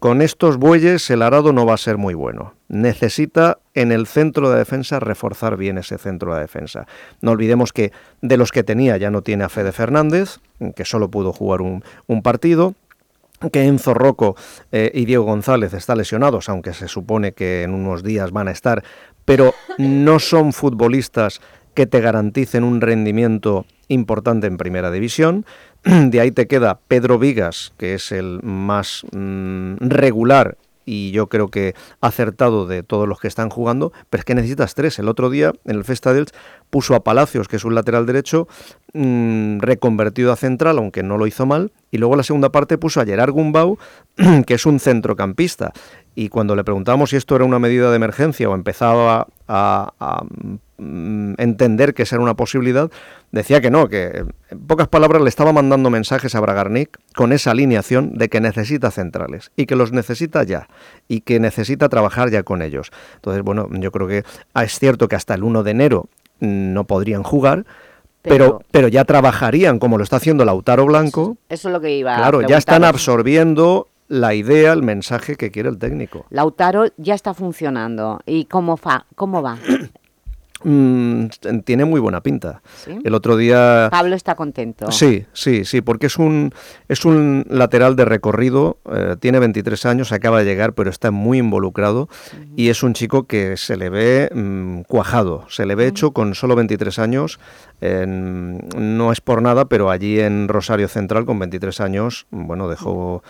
con estos bueyes el arado no va a ser muy bueno. Necesita en el centro de defensa reforzar bien ese centro de defensa. No olvidemos que de los que tenía ya no tiene a Fede Fernández, que solo pudo jugar un, un partido, que Enzo Rocco eh, y Diego González están lesionados, aunque se supone que en unos días van a estar, pero no son futbolistas que te garanticen un rendimiento importante en primera división. De ahí te queda Pedro Vigas, que es el más mm, regular y yo creo que acertado de todos los que están jugando, pero es que necesitas tres. El otro día en el Festa dels puso a Palacios, que es un lateral derecho, mm, reconvertido a central, aunque no lo hizo mal, y luego la segunda parte puso a Gerard Gumbau, que es un centrocampista. Y cuando le preguntábamos si esto era una medida de emergencia o empezaba a, entender que esa era una posibilidad, decía que no, que en pocas palabras le estaba mandando mensajes a Bragarnik con esa alineación de que necesita centrales y que los necesita ya y que necesita trabajar ya con ellos. Entonces, bueno, yo creo que ah, es cierto que hasta el 1 de enero no podrían jugar, pero, pero, ya trabajarían como lo está haciendo Lautaro Blanco. Eso, es lo que iba Claro, ya están absorbiendo la idea, el mensaje que quiere el técnico. Lautaro ya está funcionando. ¿Y cómo, fa, cómo va? Mm, tiene muy buena pinta. El otro día... Pablo está contento. Sí, sí, sí, porque es un, es un lateral de recorrido, eh, tiene 23 años, acaba de llegar, pero está muy involucrado y es un chico que se le ve mm, cuajado, se le ve hecho con solo 23 años, no es por nada, pero allí en Rosario Central con 23 años, bueno, dejó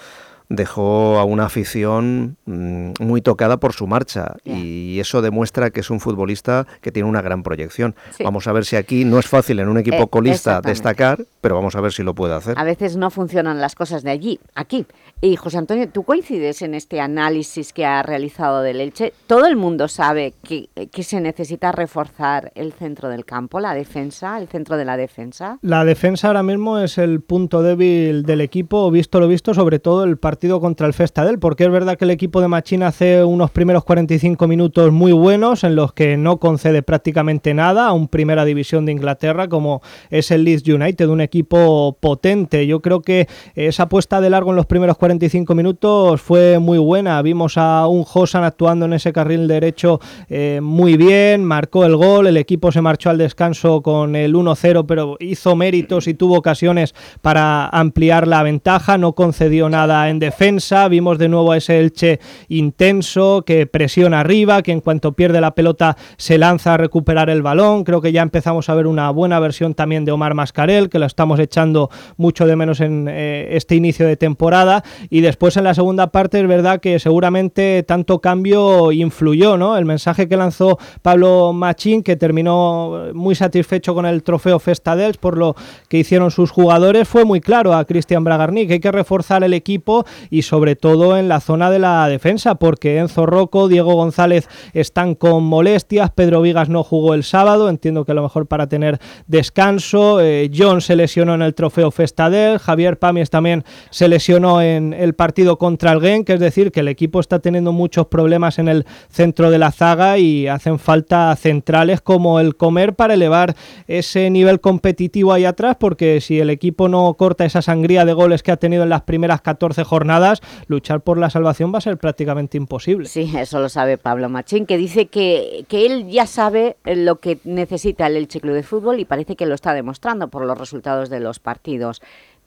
dejó a una afición mm, muy tocada por su marcha y eso demuestra que es un futbolista que tiene una gran proyección. Vamos a ver si aquí no es fácil en un equipo eh, colista destacar, pero vamos a ver si lo puede hacer. A veces no funcionan las cosas de allí, aquí. Y José Antonio, ¿tú coincides en este análisis que ha realizado del Elche? Todo el mundo sabe que, que se necesita reforzar el centro del campo, la defensa, el centro de la defensa. La defensa ahora mismo es el punto débil del equipo, visto lo visto, sobre todo el partido partido contra el Festadel, porque es verdad que el equipo de Machina hace unos primeros 45 minutos muy buenos en los que no concede prácticamente nada a un primera división de Inglaterra como es el Leeds United, un equipo potente. Yo creo que esa puesta de largo en los primeros 45 minutos fue muy buena. Vimos a un Josan actuando en ese carril derecho eh, muy bien, marcó el gol, el equipo se marchó al descanso con el 1-0, pero hizo méritos y tuvo ocasiones para ampliar la ventaja, no concedió nada en defensa, vimos de nuevo a ese Elche intenso que presiona arriba, que en cuanto pierde la pelota se lanza a recuperar el balón, creo que ya empezamos a ver una buena versión también de Omar Mascarel, que lo estamos echando mucho de menos en eh, este inicio de temporada, y después en la segunda parte es verdad que seguramente tanto cambio influyó, ¿no? El mensaje que lanzó Pablo Machín, que terminó muy satisfecho con el trofeo Festadels por lo que hicieron sus jugadores, fue muy claro a Cristian Bragarnik, hay que reforzar el equipo y sobre todo en la zona de la defensa, porque Enzo Rocco, Diego González están con molestias, Pedro Vigas no jugó el sábado, entiendo que a lo mejor para tener descanso, eh, John se lesionó en el trofeo Festadel, Javier Pamies también se lesionó en el partido contra el Genk, es decir, que el equipo está teniendo muchos problemas en el centro de la zaga y hacen falta centrales como el Comer para elevar ese nivel competitivo ahí atrás, porque si el equipo no corta esa sangría de goles que ha tenido en las primeras 14 jornadas, jornadas, luchar por la salvación va a ser prácticamente imposible. Sí, eso lo sabe Pablo Machín, que dice que, que él ya sabe lo que necesita el Elche Club de Fútbol y parece que lo está demostrando por los resultados de los partidos.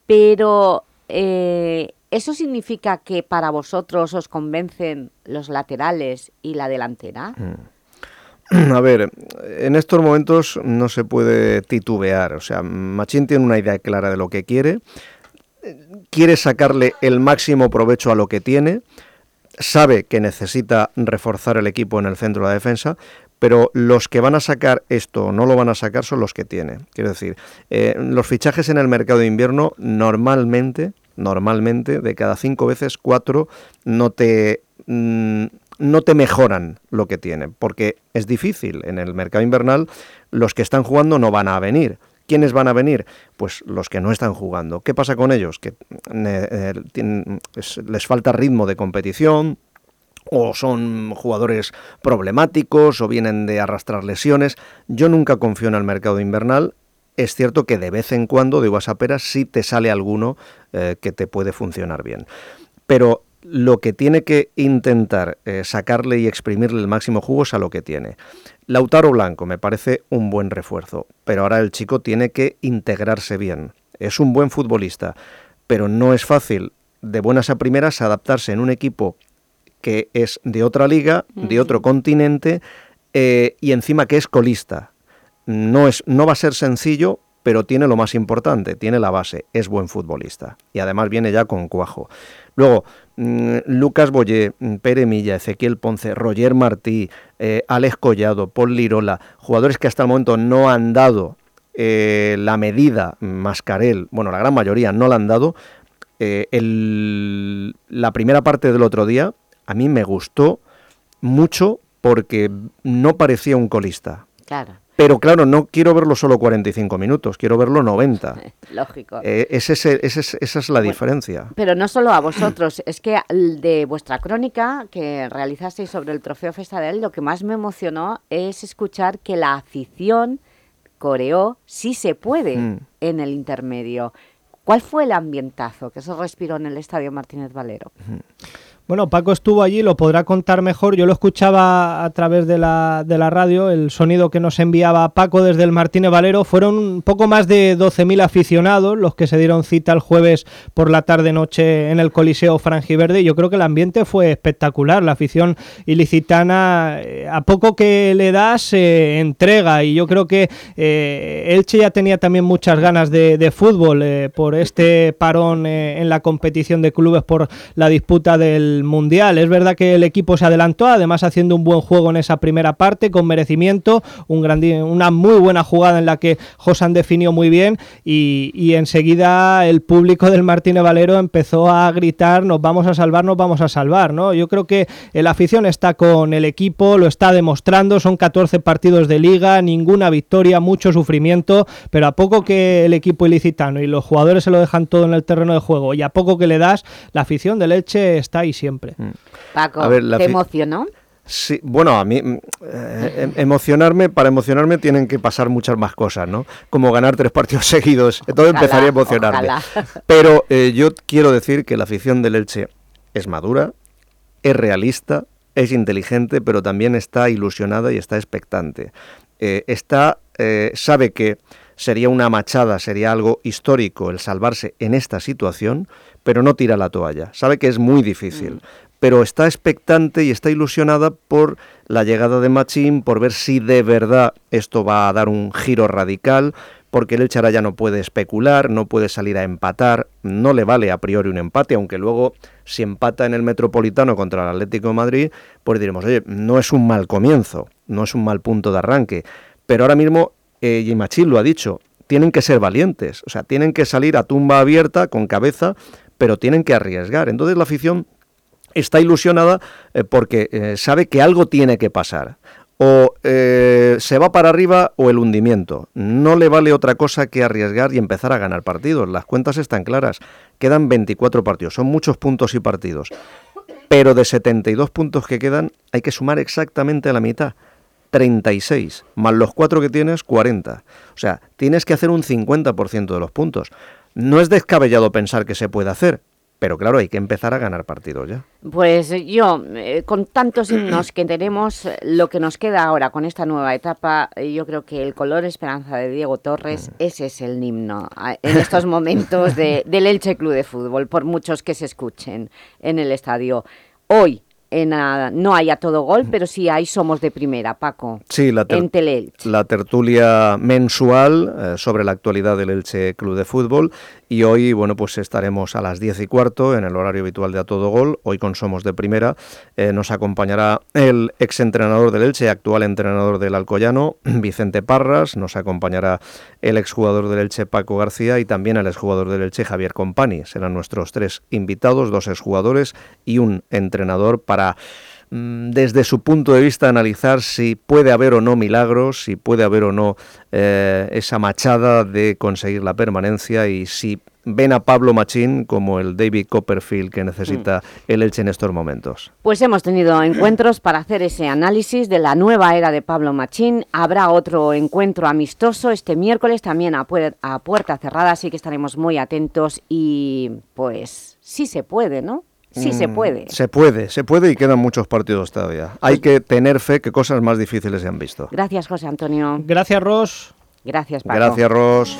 Pero eh, ¿eso significa que para vosotros os convencen los laterales y la delantera? Mm. A ver, en estos momentos no se puede titubear. O sea, Machín tiene una idea clara de lo que quiere, quiere sacarle el máximo provecho a lo que tiene, sabe que necesita reforzar el equipo en el centro de la defensa, pero los que van a sacar esto no lo van a sacar son los que tiene. Quiero decir, eh, los fichajes en el mercado de invierno normalmente, normalmente, de cada cinco veces, cuatro no te... Mm, no te mejoran lo que tiene, porque es difícil. En el mercado invernal los que están jugando no van a venir. ¿Quiénes van a venir? Pues los que no están jugando. ¿Qué pasa con ellos? Que eh, eh, les falta ritmo de competición, o son jugadores problemáticos o vienen de arrastrar lesiones. Yo nunca confío en el mercado invernal. Es cierto que de vez en cuando, de Guasaperas, sí te sale alguno eh, que te puede funcionar bien. Pero lo que tiene que intentar eh, sacarle y exprimirle el máximo jugo es a lo que tiene. Lautaro Blanco me parece un buen refuerzo, pero ahora el chico tiene que integrarse bien. Es un buen futbolista, pero no es fácil de buenas a primeras adaptarse en un equipo que es de otra liga, de otro continente eh, y encima que es colista. No, es, no va a ser sencillo, pero tiene lo más importante, tiene la base, es buen futbolista y además viene ya con cuajo. Luego, mm, Lucas Boyé, mm, Pere Milla, Ezequiel Ponce, Roger Martí, eh, Alex Collado, Paul Lirola, jugadores que hasta el momento no han dado eh, la medida Mascarel, bueno, la gran mayoría no la han dado. la primera parte del otro día a mí me gustó mucho porque no parecía un colista. Claro. Pero claro, no quiero verlo solo 45 minutos, quiero verlo 90. Lógico. Eh, esa es la diferencia. Pero no solo a vosotros, es que de vuestra crónica que realizasteis sobre el Trofeo Festa de él, lo que más me emocionó es escuchar que la afición coreó sí se puede mm. en el intermedio. ¿Cuál fue el ambientazo que se respiró en el Estadio Martínez Valero? Bueno, Paco estuvo allí, lo podrá contar mejor. Yo lo escuchaba a través de la, de la radio, el sonido que nos enviaba Paco desde el Martínez Valero. Fueron un poco más de 12.000 aficionados los que se dieron cita el jueves por la tarde-noche en el Coliseo Frangiverde. Yo creo que el ambiente fue espectacular. La afición ilicitana, eh, a poco que le das, se entrega. Y yo creo que eh, Elche ya tenía también muchas ganas de, fútbol eh, por este parón en la competición de clubes por la disputa del Mundial. Es verdad que el equipo se adelantó, además haciendo un buen juego en esa primera parte, con merecimiento, un una muy buena jugada en la que Josan definió muy bien y, enseguida el público del Martínez Valero empezó a gritar nos vamos a salvar, nos vamos a salvar. ¿no? Yo creo que la afición está con el equipo, lo está demostrando, son 14 partidos de liga, ninguna victoria, mucho sufrimiento, pero a poco que el equipo ilicitano y los jugadores se lo dejan todo en el terreno de juego y a poco que le das, la afición del Elche está ahí siempre Mm. Paco, ¿te emocionó? Sí, bueno, a mí mm, eh, em, emocionarme, para emocionarme tienen que pasar muchas más cosas, ¿no? Como ganar tres partidos seguidos, entonces empezaría a emocionarme. Pero eh, yo quiero decir que la afición del Elche es madura, es realista, es inteligente, pero también está ilusionada y está expectante. Eh, está, sabe que sería una machada, sería algo histórico el salvarse en esta situación, pero no tira la toalla. Sabe que es muy difícil, mm. pero está expectante y está ilusionada por la llegada de Machín, por ver si de verdad esto va a dar un giro radical, porque el Elche ya no puede especular, no puede salir a empatar, no le vale a priori un empate, aunque luego si empata en el Metropolitano contra el Atlético de Madrid, pues diremos, oye, no es un mal comienzo, no es un mal punto de arranque, pero ahora mismo, eh, y Machín lo ha dicho, tienen que ser valientes, o sea, tienen que salir a tumba abierta, con cabeza, pero tienen que arriesgar. Entonces la afición está ilusionada eh, porque eh, sabe que algo tiene que pasar. O eh, se va para arriba o el hundimiento. No le vale otra cosa que arriesgar y empezar a ganar partidos. Las cuentas están claras. Quedan 24 partidos. Son muchos puntos y partidos. Pero de 72 puntos que quedan hay que sumar exactamente a la mitad. 36, más los 4 que tienes, 40. O sea, tienes que hacer un 50% de los puntos. No es descabellado pensar que se puede hacer, pero claro, hay que empezar a ganar partidos ya. Pues yo, eh, con tantos himnos que tenemos, lo que nos queda ahora con esta nueva etapa, yo creo que el color esperanza de Diego Torres, mm. ese es el himno en estos momentos del Elche Club de Fútbol, por muchos que se escuchen en el estadio. Hoy, en, no hay a todo gol, pero sí hay Somos de Primera, Paco, sí, la en La tertulia mensual eh, sobre la actualidad del Elche Club de Fútbol. Y hoy, bueno, pues estaremos a las 10 y cuarto en el horario habitual de A Todo Gol, hoy con Somos de Primera, eh, nos acompañará el exentrenador del Elche, actual entrenador del Alcoyano, Vicente Parras, nos acompañará el exjugador del Elche, Paco García, y también el exjugador del Elche, Javier Compani. Serán nuestros tres invitados, dos exjugadores y un entrenador para Mm, desde su punto de vista analizar si puede haber o no milagros, si puede haber o no eh, esa machada de conseguir la permanencia y si ven a Pablo Machín como el David Copperfield que necesita mm. el Elche en estos momentos. Pues hemos tenido encuentros para hacer ese análisis de la nueva era de Pablo Machín. Habrá otro encuentro amistoso este miércoles también a, a puerta cerrada, así que estaremos muy atentos y pues sí se puede, ¿no? Sí se mm, puede. Se puede, se puede y quedan muchos partidos todavía. Hay pues que tener fe que cosas más difíciles se han visto. Gracias, José Antonio. Gracias, Ros. Gracias, Paco. Gracias, Ros.